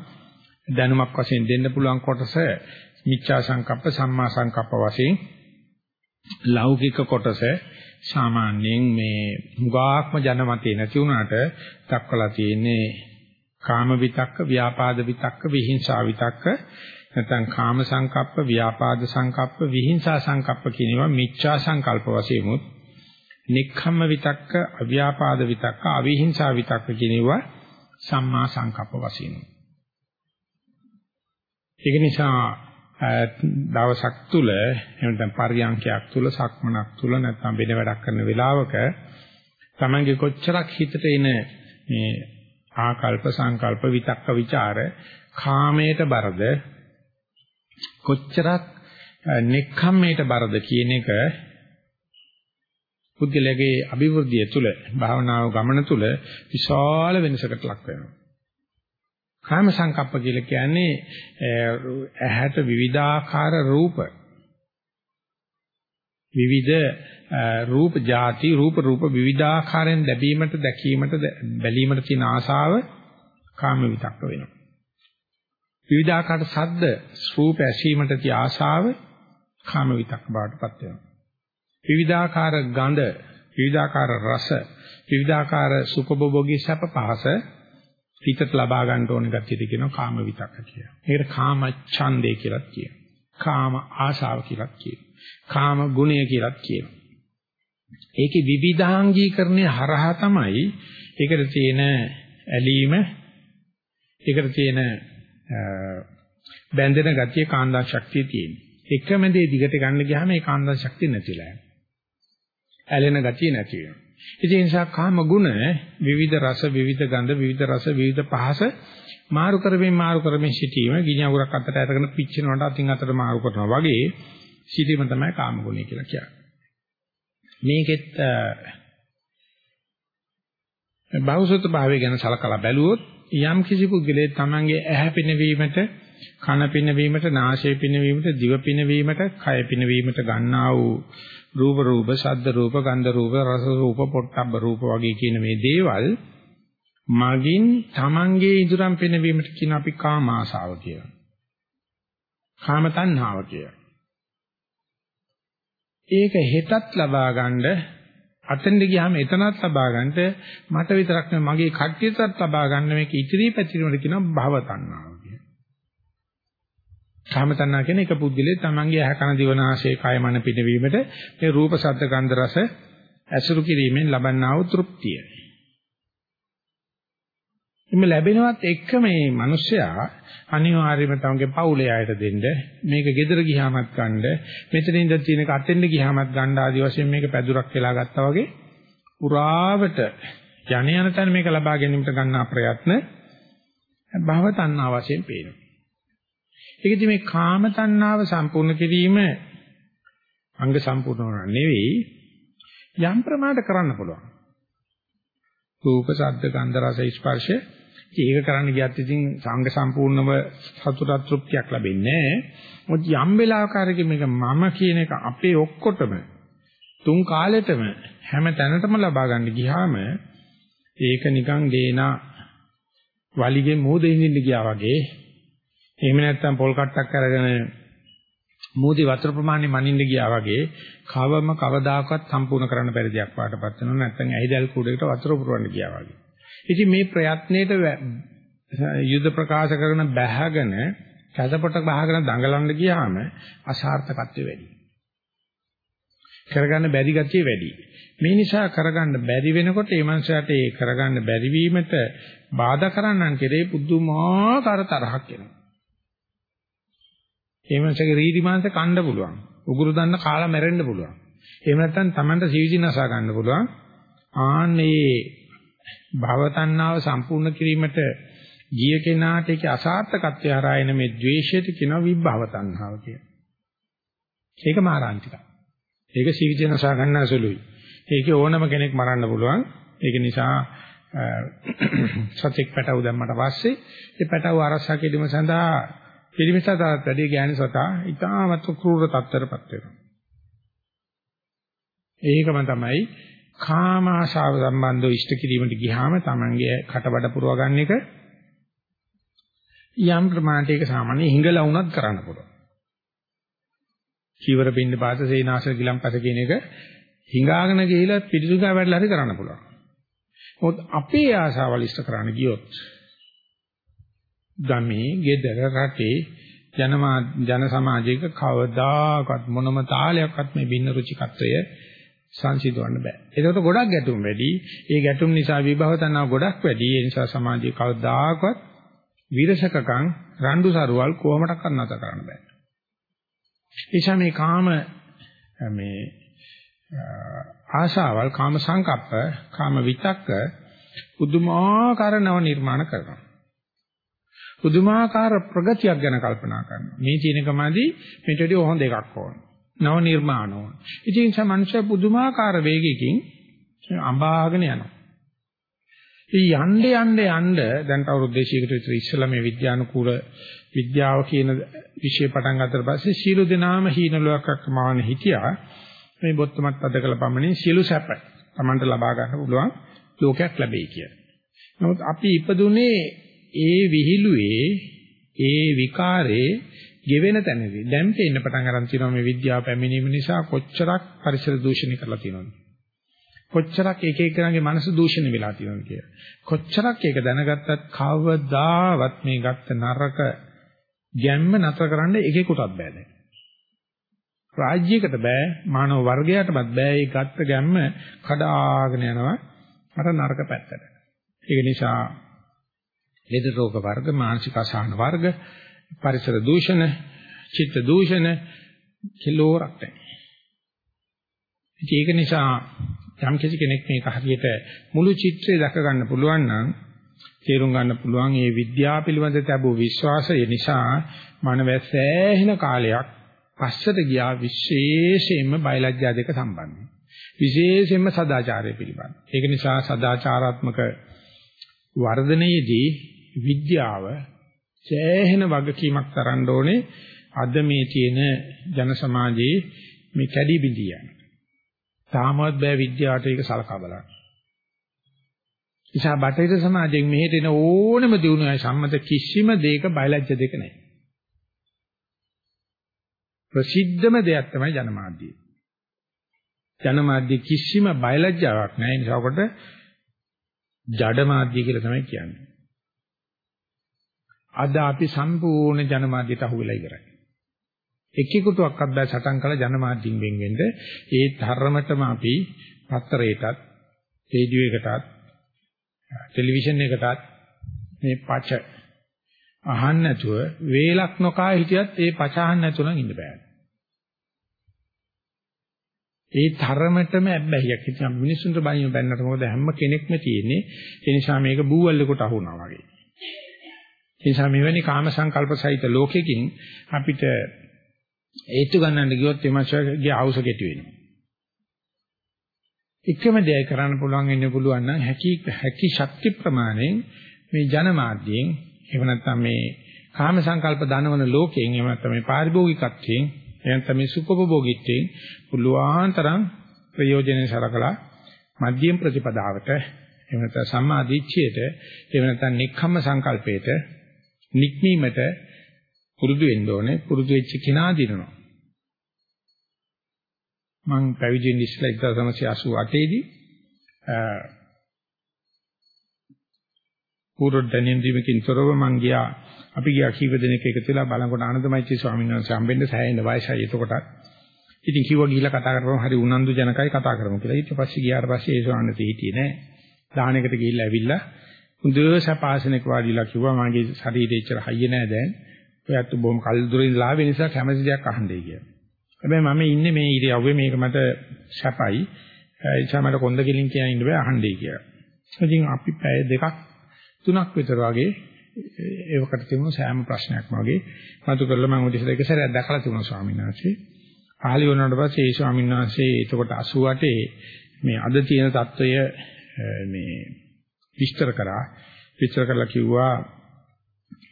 දැනුමක් වශයෙන් දෙන්න පුළුවන් කොටස මිච්ඡා සංකප්ප සම්මා සංකප්ප වශයෙන්. ලෞකික කොටස සාමාන්‍යයෙන් මේ මුගාක්ම ජනමතේ නැති වුණාට දක්වලා තියෙන්නේ කාම විතක්ක ව්‍යාපාද විතක්ක විහිංසා විතක්ක නැත්නම් කාම සංකප්ප ව්‍යාපාද සංකප්ප විහිංසා සංකප්ප කියනවා මිච්ඡා සංකල්ප වශයෙන් උත් නික්ඛම්ම විතක්ක, අව්‍යාපාද විතක්ක, අවිහිංසා විතක්ක කියනවා සම්මා සංකප්ප වශයෙන්. ඒක නිසා දවසක් තුල එහෙම නැත්නම් පරියන්කයක් තුල සක්මනක් තුල නැත්නම් වෙන වැඩක් කරන වෙලාවක තමන්ගේ කොච්චරක් හිතට එන මේ ආකල්ප සංකල්ප විතක්ක ਵਿਚාර කාමයට බරද කොච්චරක් නෙක්ඛම්මයට බරද කියන එක පුද්ගලයාගේ අභිවෘද්ධිය තුළ භාවනාව ගමන තුළ විශාල වෙනසකට ලක් වෙනවා. කාම සංකප්ප කියලා කියන්නේ ඇහැට විවිධාකාර රූප විවිධ රූප ಜಾති රූප රූප විවිධාකාරයෙන් ලැබීමට දැකීමට බැලීමට තියෙන ආසාව කාම විතක්ක වෙනවා. විවිධාකාර ශබ්ද රූප ඇසීමට තියෙන ආසාව කාම විතක්ක බවට පත් වෙනවා. විවිධාකාර ගඳ, විවිධාකාර රස, විවිධාකාර සුඛභෝගී සැප පහස හිතට ලබා ගන්න ඕන ගැතියද කියනවා කාම විතක්ක කියලා. ඒකට කාම ඡන්දේ කියලාත් කියනවා. කාම ආශාව කියලාත් කියනවා. කාම ගුණය කියලාත් කියනවා. ඒකේ විවිධාංගීකරණය හරහා තමයි ඒකට තියෙන ඇලීම ඒකට තියෙන බැඳෙන ගතිය කාන්දා ශක්තිය තියෙන. එකම දේ දිගට ගන්න ගියාම ඒ කාන්දා ශක්තිය නැතිලා යනවා. ඇලෙන ගතිය නැති වෙනවා. ඒ නිසා කාම ගුණ විවිධ රස විවිධ ගන්ධ විවිධ රස විවිධ පහස මාරු කරමින් මාරු කරමින් සිටීම ගිනි අඟුරක් අතට අරගෙන පිච්චෙනවට අතින් අතට මාරු කරනවා වගේ සිටීම තමයි කාම ගුණය කියලා කියන්නේ. මේකෙත් බෞසුත භාවය ගැන සලකලා බැලුවොත් යම් කිසි පුද්ගලයෙක් තමන්ගේ ඇහැ පිනවීමට කන පිනවීමට නාසය පිනවීමට දිව පිනවීමට කය පිනවීමට ගන්නා වූ රූප රූප ශබ්ද රූප ගන්ධ රූප රස රූප පොට්ටබ්බ රූප වගේ කියන මේ දේවල් මගින් තමන්ගේ ඉදurang පිනවීමට කියන අපි කාම ආසාව කියලා. කාම තණ්හාව කියලා. ඒක හෙටත් ලබා ගන්න අතෙන්ද ගියාම එතනත් ලබා ගන්නට මට විතරක් නෙවෙයි මගේ කට්ටියටත් ලබා ගන්න මේක ඉතිරි පැතිරීමට කියනවා භව තණ්හාව කියලා. කාම තණ්හා කියන්නේ එක පුද්ගලයේ තමන්ගේ ඇහ කන දිව නාසය කය මන පිනවීමට මේ රූප ශබ්ද ගන්ධ රස ඇසුරු කිරීමෙන් ලබන්නා වූ තෘප්තිය. එimhe ලැබෙනවත් එක්ක මේ මිනිස්සයා අනිවාර්යයෙන්ම තමගේ පවුලේ අයට දෙන්න මේක ගෙදර ගියාමත් ගන්න මෙතන ඉඳන් තියෙනක අතෙන්ද ගියාමත් ගන්න ආදි වශයෙන් මේක පැදුරක් වෙලා ගත්තා වගේ පුරාවට යණ යන තැන මේක ලබා ගැනීමට ගන්නා ප්‍රයත්න භව තණ්හා වශයෙන් පේනවා. ඒකදී මේ කාම තණ්හාව සම්පූර්ණ කිරීම අංග සම්පූර්ණ නෙවෙයි යම් ප්‍රමාණයට කරන්න පුළුවන්. රූප, ශබ්ද, ගන්ධ, රස, ස්පර්ශ ඒක කරන්න ගියත් ඉතින් සංඝ සම්පූර්ණව සතුටක් තෘප්තියක් ලැබෙන්නේ නැහැ. මොකද යම් වෙලාවකරක මේක මම කියන එක අපේ ඔක්කොටම තුන් කාලෙටම හැම තැනටම ලබා ගන්න ගියාම ඒක නිකන් දේනා වලිගේ මෝදෙන් ඉන්න ගියා වගේ එහෙම නැත්නම් පොල් කට්ටක් අරගෙන මෝදි වතුර ප්‍රමාණය මනින්න ගියා වගේ කවම කවදාකවත් සම්පූර්ණ කරන්න බැරි දෙයක් පාටපත් වෙනවා නැත්නම් ඇහිදල් කුඩේකට වතුර පුරවන්න ගියා වගේ ඉතින් මේ ප්‍රයත්නයේට යුද ප්‍රකාශ කරන බැහැගෙන කැදපොට බහගෙන දඟලන්න ගියාම අසාර්ථකත්වය වැඩි. කරගන්න බැරි ගතිය වැඩි. මේ නිසා කරගන්න බැරි වෙනකොට ඒ මනුස්සයාට ඒ කරගන්න බැරි වීමට බාධා කරන්නන් කෙරේ පුදුමාකාර තරහක් එනවා. ඒ මනුස්සයාගේ රීදි මාංශ කන්න පුළුවන්. උගුරු දන්න කාලා මැරෙන්න පුළුවන්. එහෙම නැත්නම් Tamanට සීවිසි නසා ගන්න පුළුවන්. ආන්නේ භව තණ්හාව සම්පූර්ණ කිරීමට ගිය කෙනාට ඒක අසාර්ථකත්වය හරහා එන මේ ද්වේෂයට කියනවා විභව තණ්හාව කියලා. ඒක මාරාන්තිකයි. ඒක සීවිතනසා ගන්න සුළුයි. ඒකේ ඕනම කෙනෙක් මරන්න පුළුවන්. ඒක නිසා සත්‍යක් පැටව දැම්මට පස්සේ ඒ පැටව ආරක්ෂා කිරීම සඳහා පිළිමිසතාවත් වැඩි ඥාන සතා ඊටමත් ක්‍රූර තත්ත්වයටපත් වෙනවා. ඒකම තමයි කාම ආශාව සම්බන්ධව ඉෂ්ට කිරීමට ගියාම Tamange කටබඩ පුරව ගන්න එක යම් ප්‍රමාණයක සාමාන්‍ය හිඟලා වුණත් කරන්න පුළුවන්. චීවර බින්ද පාත සේනාසන ගිලම්පස කියන එක හිඟාගෙන ගිහිලා පිටිසුගා වැඩලා හරි කරන්න පුළුවන්. මොකද අපේ ආශාවල් ඉෂ්ට කරන්න ගියොත් ගමේ, ගෙදර, රටේ ජනමා ජන සමාජයක කවදාකවත් මොනම තාලයක්වත් මේ බින්න රුචිකත්වය සංසිඳවන්න බෑ. ඒකට ගොඩක් ගැටුම් වැඩි. ඒ ගැටුම් නිසා විභව තනාව ගොඩක් වැඩි. ඒ නිසා සමාජයේ කවදාකවත් විරසකකම් රණ්ඩු සරුවල් කොහොමඩක්වත් නැත කරන්න බෑ. එيشා මේ කාම මේ ආශාවල් කාම සංකප්ප කාම විතක්ක පුදුමාකාර නව නිර්මාණ කරනවා. පුදුමාකාර ප්‍රගතියක් ගැන කල්පනා කරනවා. මේ ජීනකමදී මෙතනදී හොඳ එකක් ඕන. නව නිර්මාණ ඕන. ඉතින් ඒ මනුෂ්‍ය පුදුමාකාර වේගයකින් අඹාගෙන යනවා. ඒ යන්න යන්න යන්න දැන් අවුරුදු 200කට විතර ඉස්සෙල්ලා මේ විද්‍යානුකූල විද්‍යාව කියන විෂය පටන් ගත්තට පස්සේ සීළු දෙනාම හීනලුවක් මාන හිටියා. මේ බොත්තමත් අද කළ පමණින් සීළු සැප Tamanට ලබා ගන්න පුළුවන් ලෝකයක් ලැබෙයි කියලා. නමුත් අපි ඉපදුනේ ඒ විහිළුවේ ඒ විකාරේ ගෙවෙන තැනදී. දැන් පේන්න පටන් ගන්න තියෙනවා මේ විද්‍යාව පැමිණීම නිසා කොච්චරක් පරිසර දූෂණය කරලා තියෙනවද? කොච්චරක් එක එකනාගේ මනස දූෂණය වෙලා තියෙනවද කියලා. කොච්චරක් ඒක දැනගත්තත් කවදාවත් මේ ගත්ත නරක ගැම්ම නතර කරන්න එකෙකුටවත් බෑ දැන්. රාජ්‍යයකට බෑ මානව වර්ගයටවත් බෑ ඒ ගත්ත ගැම්ම කඩාගෙන යනවා. අර නරක පැත්තට. ඒක නිසා ලෙඩ රෝග වර්ග, මානසික අසහන වර්ග, පරිසර දූෂණ, චිත්ත දූෂණ කිලෝරක් නැහැ. ඒක නිසා යම් කෙනෙක් මේක හරියට මුළු චිත්‍රය දැක ගන්න පුළුවන් නම් තේරුම් ගන්න පුළුවන් මේ විද්‍යාව පිළිබඳ තිබූ විශ්වාසය නිසා මනවැසෑහෙන කාලයක් පස්සට ගියා විශේෂයෙන්ම බයලජ්ජා දෙක සම්බන්ධයි. විශේෂයෙන්ම සදාචාරය පිළිබඳ. ඒක නිසා සදාචාරාත්මක වර්ධනයේදී විද්‍යාව සෑහෙන වගකීමක් තරන්න ඕනේ අද මේ තියෙන ජන සමාජයේ මේ කැඩි බිඳිය යන. තාමවත් බෑ විද්‍යාවට ඒක සලකා බලන්න. නිසා බටහිර සමාජයෙන් මෙහෙට එන ඕනම දිනුවයි සම්මත කිසිම දෙයක බයලජ්‍ය දෙක නැහැ. ප්‍රසිද්ධම දෙයක් තමයි ජනමාධ්‍යය. ජනමාධ්‍ය කිසිම බයලජ්‍යාවක් නැහැ. ඒ නිසා ඔකට ජඩ මාධ්‍ය කියලා තමයි කියන්නේ. අද අපි සම්පූර්ණ ජනමාධ්‍යට අහු වෙලා ඉවරයි. එක්කෙකුටවත් බෑ සටන් කළ ජනමාධ්‍යින් වෙන් වෙන්න. ඒ ධර්මතම අපි පත්තරයටත්, රේඩියෝ එකටත්, ටෙලිවිෂන් එකටත් මේ පච අහන්න නැතුව වේලක් නොකා හිටියත් ඒ පච අහන්න නැතුව නම් ඉන්න බෑ. ඒ තරමටම ඇබ්බැහියක් ඉතින් මිනිස්සුන්ට බයින් බැන්නට මොකද හැම කෙනෙක්ම තියෙන්නේ ඒ නිසා මේක බූවල්ලෙකුට අහුනවා වගේ. ඒ නිසා මෙවැනි කාම සංකල්ප සහිත ලෝකෙකින් අපිට ඒත්තු ගන්නන්න ගියොත් එමචගේ ආවුස කෙටි වෙනවා. එකම දෙයක් කරන්න පුළුවන් වෙන්න පුළුවන් නම් හැකි හැකි ශක්ති ප්‍රමාණයෙන් මේ ජනමාධ්‍යයෙන් එහෙම නැත්නම් මේ කාම සංකල්ප දනවන ලෝකයෙන් එහෙම නැත්නම් මේ පාරිභෝගිකත්වයෙන් එහෙම නැත්නම් මේ සුඛභෝගීත්වයෙන් පුළුවන් තරම් ප්‍රයෝජනෙ සලකලා මධ්‍යම ප්‍රතිපදාවට එහෙම නැත්නම් සම්මා දිච්ඡයට එහෙම නැත්නම් නික්ඛම්ම සංකල්පයට නික්මීමට පුරුදු වෙන්න ඕනේ පුරුදු වෙච්ච කෙනා දිනනවා. මම පැවිදි වෙන්න ඉස්සෙල්ලා 1988 දී පූර්ව දැනෙන්දීමකින් තොරව මං ගියා. අපි ගියා කීප දෙනෙක් එකතු වෙලා බලනකොට ආනන්දමයිචි ස්වාමීන් වහන්සේ හම්බෙන්න සෑහෙන වයසයි එතකොටත් ඉතින් කිව්වා ගිහිල්ලා කතා කරපුවම හරි උනන්දු ජනකයි කතා කරමු කියලා. ඊට පස්සේ ගියාට පස්සේ ඒ ස්වාමීන් වහන්සේ හිටියේ නෑ. දාහනයකට ගිහිල්ලා ඇවිල්ලා හොඳ සපාසනක වාඩිලා කිව්වා මගේ ශරීරය ඉච්චර හයිය නෑ දැන්. ඔයත් බොහොම කල් දුරින් ලාවේ නිසා කැමති දෙයක් අහන්නේ කියලා. හැබැයි මම ඉන්නේ මේ ඉරියව්වේ මේක මට සැපයි. ඒ නිසා මට කොන්ද කිලින් කියන ඉන්න බෑ අහන්නේ කියලා. ඉතින් අපි පැය දෙකක් තුනක් විතර වගේ ඒවකට තිබුණු සෑම ප්‍රශ්නයක්ම වගේ මතු කරලා මම උදේට එක සැරයක් දැකලා තිබුණා ස්වාමීන් වහන්සේ. පහළ වුණාට පස්සේ ඒ ස්වාමීන් වහන්සේ එතකොට 88 මේ අද තියෙන தত্ত্বය මේ විස්තර කරා. විස්තර කරලා කිව්වා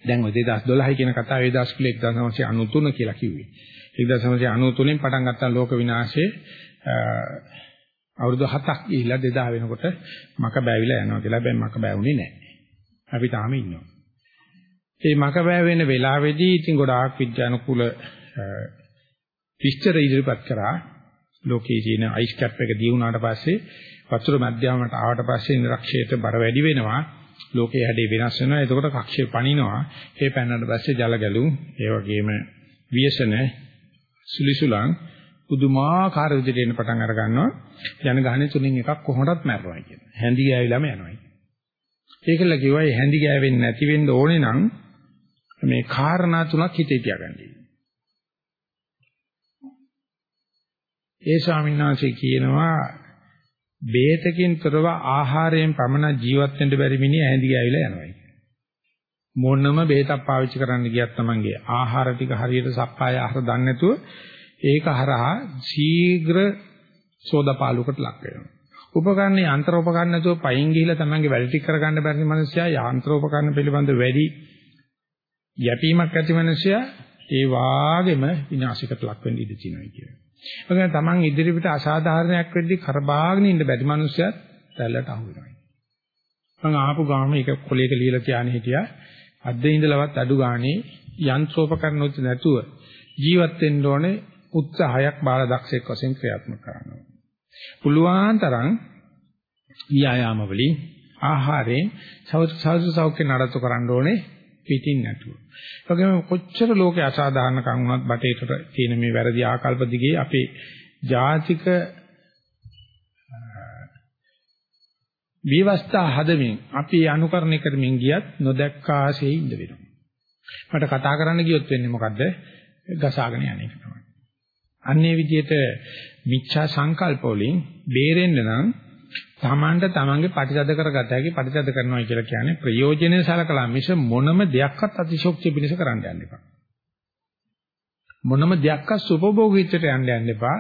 දැන් ඔය 2012 කියන කතාවේ 1993 කියලා කිව්වේ. 1993 න් පටන් ගත්තා ලෝක විනාශයේ අවුරුදු 7ක් ගිහිල්ලා 2000 වෙනකොට මක බෑවිලා යනවා කියලා. හැබැයි මක බෑවුනේ නැහැ. අපි තාම ඉන්නවා. මේ මක බෑ වෙන වෙලාවේදී ඉතින් ගොඩාක් විද්‍යානුකූල විස්තර ඉදිරිපත් කරා. ලෝකයේ තියෙන අයිස් කැප් එක දී වුණාට පස්සේ වතුර මැදියාමට ආවට පස්සේ ඉන්ද්‍රක්ෂයට බර වැඩි වෙනවා. ලෝකයේ හැඩේ වෙනස් වෙනවා. එතකොට කක්ෂය පනිනවා. ඒ පැනනට පස්සේ ජල ගැලුම්, ඒ වගේම වියසන, සුලිසුලං පුදුමාකාර විදිහට එන්න පටන් අර ගන්නවා. ජනගහනේ තුنين එකක් කොහොමදත් මැරෙනවා කියන්නේ. හැඳි ගෑවිලාම යනවා. ඒකල කිව්වා මේ හැඳි ගෑවෙන්නේ නැති වෙන්න ඕනේ නම් මේ කාරණා තුනක් හිතේ තියාගන්න. ඒ ස්වාමීන් වහන්සේ කියනවා බේතකින් තොරව ආහාරයෙන් පමණ ජීවත් වෙන්න බැරි මිනිහ හැඳි ගෑවිලා යනවා. මොනම බේතක් පාවිච්චි කරන්න ගියත් තමන්ගේ ආහාර ටික හරියට සප්පාය ආහාර දන්නේ නැතුව ඒක හරහා ශීඝ්‍ර සෝදපාලුකට ලක් වෙනවා. උපකරණ යන්ත්‍ර උපකරණ නැතුව පයින් ගිහිලා තමන්ගේ වැඩ ටික කරගන්න බැරි මිනිස්සයා යන්ත්‍ර උපකරණ පිළිබඳ වැඩි යැපීමක් ඇති මිනිස්සයා ඒ වාගෙම විනාශයකට ලක් වෙන්න ඉඩ තියෙනවා කියනවා. ඒ කියන්නේ තමන් ඉදිරියට අසාධාරණයක් වෙද්දී කරබාගෙන ඉන්න බැරි මිනිස්සයාත් දැල්ලට අහු වෙනවා. මම ආපු ගාම එක කොලයක ලියලා තියානේ හිටියා අද්දේ ඉඳලවත් අඩු ගානේ යන්ත්‍රෝපකරණ උත් නැතුව ජීවත් වෙන්න ඕනේ උත්සාහයක් බාල දක්ෂයෙක් වශයෙන් ක්‍රියාත්මක කරනවා. පුළුවන් තරම් ව්‍යායාම වලින් ආහාරයෙන් සෞඛ්‍ය සෞඛ්‍ය නඩත්තු කරන්න ඕනේ පිටින් නැතුව. ඒ වගේම කොච්චර ලෝකේ අසාධාරණකම් වුණත් බටේට තියෙන මේ වැරදි ආකල්ප දිගේ අපේ ජාතික විවස්ථා හදමින් අපි අනුකරණය කරමින් ගියත් නොදැක්කාසේ ඉඳ වෙනවා. මට කතා කරන්න ගියොත් වෙන්නේ මොකද්ද? ගසාගෙන යන එක තමයි. අන්නේ විදිහට මිච්ඡා සංකල්ප වලින් බේරෙන්න නම් තමන්ට තමන්ගේ ප්‍රතිසද කරගත හැකි ප්‍රතිසද කරනවා කියලා කියන්නේ ප්‍රයෝජනෙ සලකලා මිස මොනම දෙයක්වත් අතිශෝක්තිය පිණිස කරන්න යන්න එපා. මොනම දෙයක්වත් සුපභෝගීත්වයට යන්න යන්න එපා.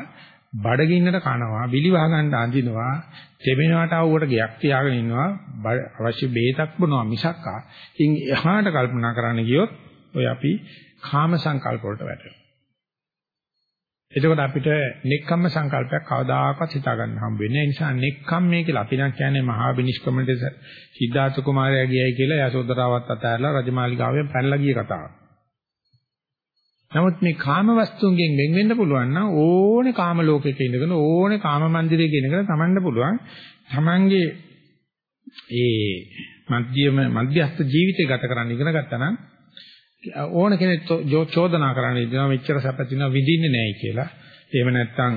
බඩගින්නට කනවා, බිලි වහ ගන්න අඳිනවා, තෙමෙනවට ආවුවට ගයක් තියාගෙන ඉන්නවා, අවශ්‍ය බේතක් බොනවා මිසක්කා. ඉතින් එහාට කල්පනා කරන්න ගියොත් ඔය අපි කාම සංකල්ප වලට වැටෙනවා. එතකොට අපිට නෙක්ඛම්ම සංකල්පයක් කවදාකවත් හිතා ගන්න හම්බ වෙන්නේ නැහැ. ඒ නිසා නෙක්ඛම්මේ කියලා අපි නම් කියන්නේ මහා බිනිෂ්කමණට සිද්ධාර්ථ කුමාරයා ගියයි කියලා යසෝදරාවත් අතහැරලා රජමාලිගාවෙන් පැනලා ගිය කතාවක්. නමුත් මේ කාම වස්තුන්ගෙන් වෙන් වෙන්න පුළුවන් නම් ඕනේ කාම ලෝකයක ඉඳගෙන ඕනේ කාම මන්දිරයක ඉඳගෙන තමන්ට පුළුවන් තමන්ගේ ඒ මධ්‍යම මධ්‍යස්ථ ජීවිතය ගත කරන්න ඉගෙන ගත්තා නම් ඕන කෙනෙක් චෝදනා කරන්න ඉදනවා මෙච්චර සැපතිනවා විඳින්නේ නැහැ කියලා. එහෙම නැත්නම්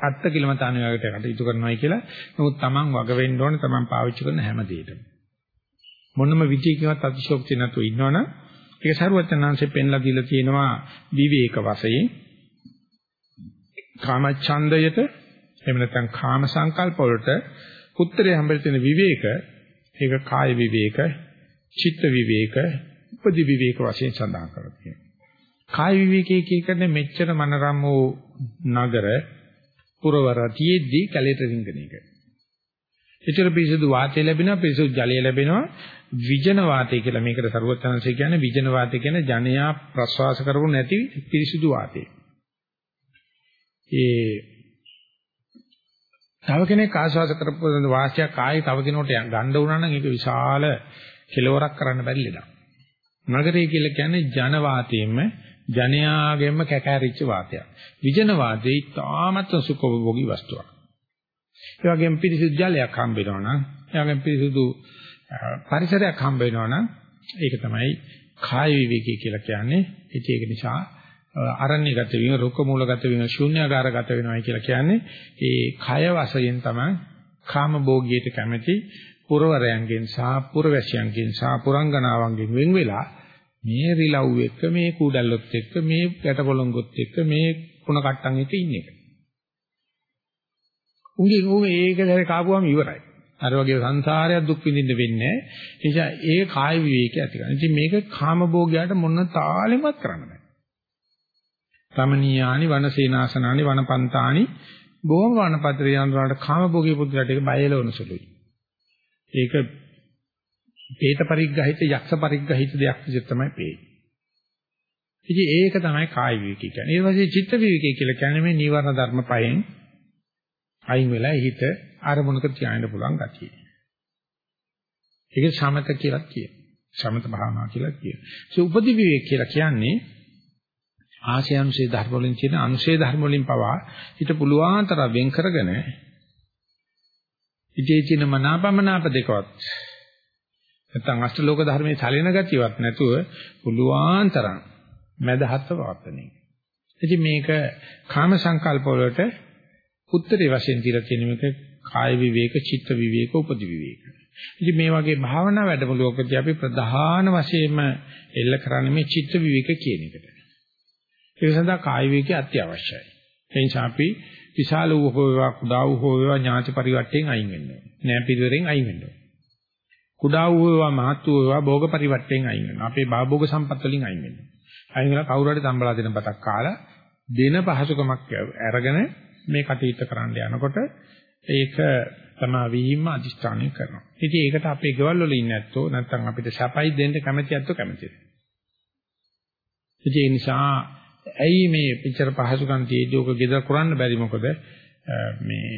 අත්ත කිලමතාණුවකට කටයුතු කරනවායි කියලා. නමුත් Taman වග වෙන්න ඕනේ Taman පාවිච්චි කරන හැම දෙයකම. මොනම විදියකින්වත් අතිශෝක්ති නැතුව ඉන්නවනම් ඒක සරුවචනාංශයෙන් පෙන්ලා දීලා තියෙනවා විවේක වශයෙන් කාම ඡන්දයට එහෙම නැත්නම් කාම සංකල්ප වලට උත්තරේ හම්බෙලා තියෙන විවේක ඒක කාය විවේක, චිත්ත විවේක, උපදි විවේක වශයෙන් සඳහන් කරලා තියෙනවා. කාය විවේකයේ කියන්නේ මෙච්චර මනරම් වූ නගර පුරවරතියෙද්දී කැලේට රින්ගන එක. එතර පිරිසුදු වාතය ලැබෙනවා පිරිසුදු ජලය ලැබෙනවා විජන වාතය කියලා මේකට ਸਰවඥාන්සේ කියන්නේ විජන වාතය කියන්නේ ජනයා ප්‍රශ්වාස කරපො නැති පිරිසුදු වාතය. ඒ තව කෙනෙක් ආශ්වාස කරපො වාසියක් ආයේ තව කෙනෙකුට ගන්න උනා නම් ඒක විශාල කෙලවරක් කරන්න බැරි ලෙඩක්. නගරය කියලා කියන්නේ ජන වාතයෙන්ම ජනයාගෙන්ම කැකෑරිච්ච වාතයක්. විජන වාතේ තාමත් සුඛෝපභෝගී වස්තුවක්. ඒ වගේම පිරිසිදු ජලයක් හම්බ වෙනවා නම්, ඒ වගේම පිරිසිදු පරිසරයක් හම්බ වෙනවා නම් ඒක තමයි කාය විවේකී කියලා කියන්නේ. ඉතින් ඒක නිසා අරණ්‍යගත වීම, රුක්ක මූලගත වීම, ශූන්‍යාකාරගත වෙනවා කියලා කියන්නේ ඒ කය වශයෙන් තමයි කාම භෝගියට කැමැති පුරවරයන්ගෙන් සහ පුරවැසියන්ගෙන් සහ පුරංගනාවන්ගෙන් වෙන් වෙලා මේ රිලව් එක්ක මේ කූඩල්ලොත් එක්ක මේ ගැටකොළොංගොත් එක්ක මේ කුණ කට්ටන් එක ඉන්න එක. උන්ගේ උන් ඒක දැර කාපුවම ඉවරයි. අර වගේ සංසාරයක් දුක් විඳින්න වෙන්නේ නැහැ. ඒ නිසා ඒ කාය විවේකී ඇති කරගන්න. ඉතින් මේක කාම භෝගයට මොන තාලෙමත් කරන්න බෑ. තමනීයානි වනසේනාසනානි වනපන්තානි බොහොම වනපත්‍රියන් වලට කාම භෝගී පුදුරට ඒක බයලවන සුළුයි. ඒක പ്രേත පරිග්‍රහිත යක්ෂ පරිග්‍රහිත දෙයක් විදිහට තමයි පේන්නේ. ඉතින් ඒක තමයි කාය විවේකී කියන්නේ. ඊට පස්සේ චිත්ත විවේකී කියලා කියන්නේ මේ නීවරණ ධර්ම පහෙන් අයින් වෙලා හිත අරමුණක තියාගෙන පුළුවන් ගතිය. ඒක සමත කියලා කියනවා. සමත භාවනා කියලා කියනවා. ඒ උපදි විවේක කියලා කියන්නේ ආශයන්සේ ධර්ම වලින් කියන අනුශේ ධර්ම වලින් පවා හිත පුළුවන් තරම් වෙන් කරගෙන ඉතේ චින මනාපමනාප දෙකවත් නැත්නම් අෂ්ටලෝක ධර්මයේ සැලෙන ගතියවත් නැතුව පුළුවන් තරම් මදහත්ව වර්තනේ. ඉතින් මේක කාම සංකල්ප වලට උත්තරේ වශයෙන් තියලා තියෙන මේක කාය විවේක, චිත්ත විවේක, උපදි විවේක. ඉතින් මේ වගේ භාවනා වැඩමුළුවකදී අපි ප්‍රධාන වශයෙන්ම එල්ල කරන්නේ මේ චිත්ත විවේක කියන එකට. ඒ සඳහා කාය විවේකය අත්‍යවශ්‍යයි. ඒ නිසා අපි විශාල වූ හෝ වේවා කුඩා වූ හෝ වේවා ඥාති පරිවර්තයෙන් අයින් වෙන්න ඕනේ. නෑ පිළිවෙරෙන් අයින් වෙන්න ඕනේ. කුඩා වූ වේවා මහත් වූ වේවා භෝග පරිවර්තයෙන් අයින් වෙනවා. අපේ භාභෝග සම්පත් වලින් අයින් වෙනවා. අයින් වෙලා කවුරු හරි තම්බලා දෙන බතක් කාලා දෙන පහසුකමක් අරගෙන මේ කටයුත්ත කරන්න යනකොට ඒක තමයි වීම අදිස්ථානය කරනවා. ඉතින් ඒකට අපේ ගෙවල් වල ඉන්නේ නැත්තෝ නැත්තම් අපිට සැපයි දෙන්න කැමති ඇත්තෝ කැමතිද? ඒ නිසා ඇයි මේ පිටර පහසුකම් තියදී ඔක ගෙදර කරන්න බැරි මොකද මේ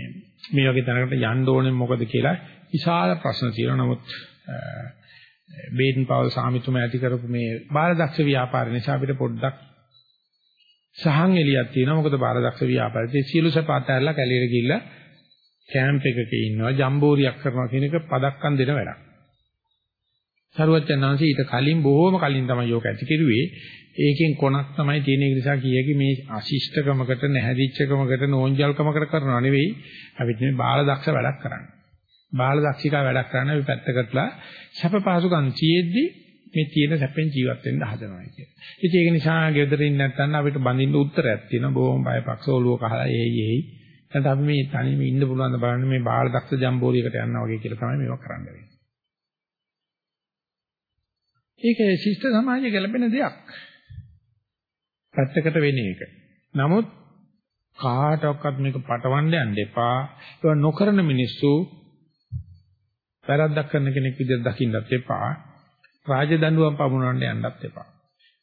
මේ වගේ තැනකට යන්න ඕනේ මොකද කියලා විශාල ප්‍රශ්න තියෙනවා. නමුත් බේඩන් පවල් සාමිතුමා ඇති කරපු මේ බාලදක්ෂ ව්‍යාපාර නිසා අපිට පොඩ්ඩක් සහන් එලියක් තියෙනවා. මොකද බාලදක්ෂ ව්‍යාපාරයේ සියලු සපාත ඇරලා කැලියට ගිහිල්ලා කැම්ප් එකක ඉන්නවා ජම්බෝරියක් කරනවා කියන එක පදක්කම් දෙන වැඩක්. සරුවච්චන්හන්සේ ඊට කලින් බොහෝම කලින් තමයි යෝක ඇති කෙරුවේ. ඒකෙන් කොනක් තමයි තියෙන ඒ නිසා කියකි මේ අශිෂ්ටකමකට නැහැදිච්චකමකට නෝන්ජල්කමකට කරනව නෙවෙයි අපිට මේ බාල දක්ෂ වැඩක් කරන්නේ. බාල දක්ෂිකා වැඩක් කරන්න අපි පැත්තකටලා සැප පහසුකම් තියෙද්දි මේ තියෙන සැපෙන් ජීවත් වෙන්න හදනවා කියන්නේ. ඉතින් ඒක නිසා ගෙදරින් නැත්තම් අපිට බඳින්න උත්තරයක් තියෙනවා. බොහොම බයපක්ෂ ඔළුව කහලා ඒයි ඒයි. නැත්නම් අපි මේ තනියම ඉන්න පුළුවන් ද බලන්න මේ බාල දක්ෂ ජම්බෝරියකට යනවා වගේ කියලා තමයි මේවා කරන්න වෙන්නේ. ඒක ශිෂ්ට සමාජයේ ගැලපෙන දෙයක්. පැත්තකට වෙන එක. නමුත් කාටවත් මේක පටවන්න යන්න එපා. ඒක නොකරන මිනිස්සු වැරද්දක් කරන කෙනෙක් විදිහට දකින්නත් එපා. රාජදඬුවම් පමුණවන්න යන්නත් එපා.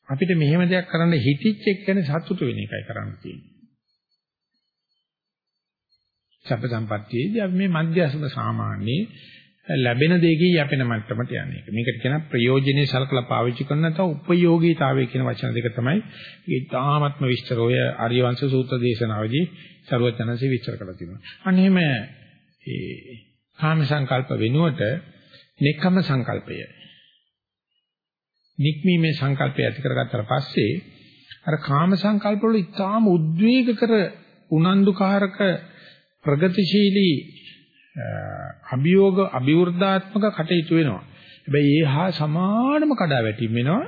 අපිට මෙහෙම දෙයක් කරන්න හිතිච්ච එක්කනේ සතුට වෙන එකයි කරන්න තියෙන්නේ. සැප සම්පත්තියේදී අපි මේ මධ්‍යස්ථ සාමාන්‍ය ලැබෙන දෙයකින් යැපෙන මට්ටමට යන්නේ. මේකට කියන ප්‍රයෝජනේ සලකලා පාවිච්චි කරන නැත්නම් උපයෝගීතාවය කියන වචන දෙක තමයි ඒ තාමත්ම විස්තර ඔය ආර්යවංශ සූත්‍ර දේශනාවේදී සරුවචනන්සේ විස්තර කරලා තිබුණා. අන්න එහෙම ඒ කාම සංකල්ප වෙනුවට නෙක්ඛම් සංකල්පය. නික්මීමේ සංකල්පය ඇති කරගත්තාට පස්සේ අර කාම සංකල්ප වල ඉතාම උද්වේග කර උනන්දුකාරක ප්‍රගතිශීලී අභියෝග අභිවෘද්ධාත්මක කටයුතු වෙනවා. හැබැයි ඒ හා සමානම කඩාවැටීම් වෙනවා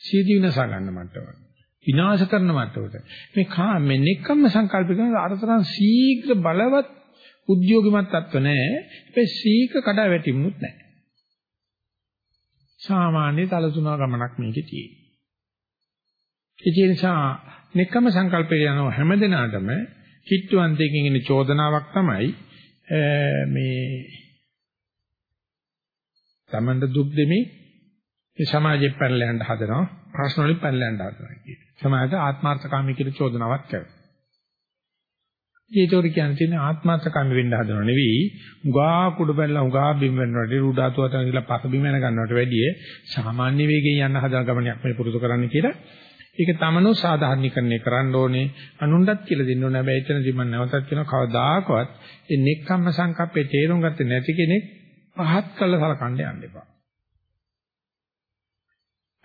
සීදී විනාශ ගන්න මට්ටමට. විනාශ කරන මට්ටමට. මේ කාම මේ නෙක්ඛම් සංකල්ප කරන අරතරන් ශීඝ්‍ර බලවත් උද්‍යෝගිමත් තත්ත්ව නැහැ. හැබැයි සීක කඩා වැටීමුත් නැහැ. සාමාන්‍ය තලතුණා ගමනක් මේකේ තියෙන්නේ. ඒ නිසා නික්කම සංකල්පය යන හැමදෙනාටම කිට්ටුවන්තයෙන් එන චෝදනාවක් තමයි මේ තමන්ට දුක් දෙමි මේ සමාජයෙන් පැනලා යන්න හදනවා ප්‍රශ්න වලින් පැනලා යන්න හදනවා කියන. සමාජයට ආත්මార్థකාමී කියලා චෝදනාවක් කරනවා. ඒතොර කියන්නේ ආත්මార్థකම් වෙන්න හදනව නෙවෙයි. උගා කුඩ බැලලා උගා බිම් වෙනවට රුඩාතු අතන ගිහලා පස බිම යන ගන්නවට වැඩිය සාමාන්‍ය වේගයෙන් යන්න හදන ගමනක් මේ පුරුදු කරන්න කියලා. ඒක තමනෝ සාධාරණීකරණය කරන්න ඕනේ. අනුන්ටත් කියලා දෙන්න ඕනේ. හැබැයි එතනදී මම නැවතත් කියනවා කවදාකවත් මේ නෙක්ඛම්ම සංකප්පේ තේරුම් ගත්තේ නැති කෙනෙක් පහත් කළ සලකන්න යන්න එපා.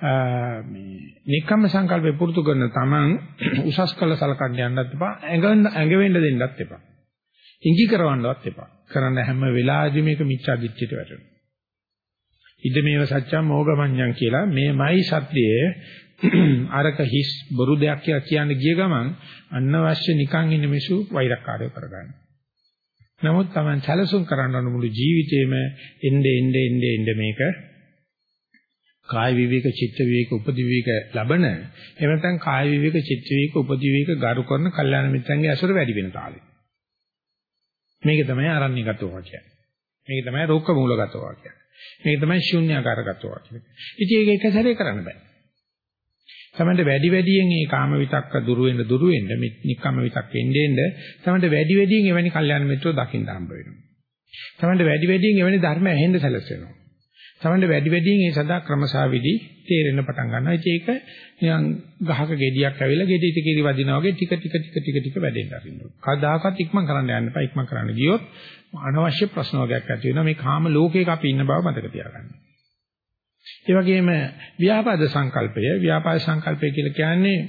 මේ නිකම්ම සංකල්පේ පුරුදු කරන තමන් උසස් කළ සලකන්න යන්නත් එපා ඇඟ ඇඟ වෙන්න දෙන්නත් එපා. ඉඟි කරවන්නවත් එපා. කරන්න හැම වෙලාවෙදී මේක මිච්ඡා දිට්ඨියට වැටෙනවා. ඉද මේව සත්‍යම් මොගමඤ්ඤං කියලා මේමයි සත්‍යයේ. අරක හිස් බොරු දෙයක් කියලා කියන්න ගිය ගමන් අනවශ්‍ය නිකන් ඉන්න මිසු වෛරක්කාරය කරගන්න. නමුත් Taman සැලසුම් කරන්න ඕන මුළු ජීවිතේම එnde ende ende ende මේක කාය විවේක චිත්ත විවේක උපදි විවේක ලබන එහෙම නැත්නම් කාය විවේක චිත්ත විවේක උපදි විවේක ගරු කරන කල්යාණ මිත්‍රන්ගේ අසුර වැඩි වෙන තාලෙ. මේක තමයි ආරණ්‍යගතව කියන්නේ. මේක තමයි රෝග මූලගතව කියන්නේ. මේක තමයි ශුන්‍යාකාරගතව කියන්නේ. ඉතින් ඒක එක සැරේ කරන්න බෑ. තමන්ට වැඩි වැඩියෙන් මේ කාම විතක්ක දුරු වෙන්න දුරු වෙන්න නික්කම විතක්ක එන්නේ එන්න තමන්ට වැඩි වැඩියෙන් එවැනි කල්යාණ මිත්‍රෝ දකින්න හම්බ වෙනවා. තමන්ට වැඩි වැඩියෙන් එවැනි ධර්ම ඇහෙන්න සැලසෙනවා. තමන්ට වැඩි වැඩියෙන් ඒ සදා ක්‍රමසාවිදි තේරෙන්න පටන් ගන්නවා. ඒක නිකන් ගහක ගෙඩියක් ඇවිල්ලා ගෙඩි ටික කිරි වදිනා වගේ ටික ටික ටික ටික ටික වැඩෙන්න අරිනවා. කවදාකවත් ඉක්මන් කරන්න යන්න එපා. ඉක්මන් කරන්න ගියොත් අනවශ්‍ය ප්‍රශ්න වර්ගයක් ඇති වෙනවා. මේ කාම ලෝකයක අපි ඉන්න බව මතක තියාගන්න. ඒ වගේම ව්‍යාපාද සංකල්පය, ව්‍යාපාද සංකල්පය කියලා කියන්නේ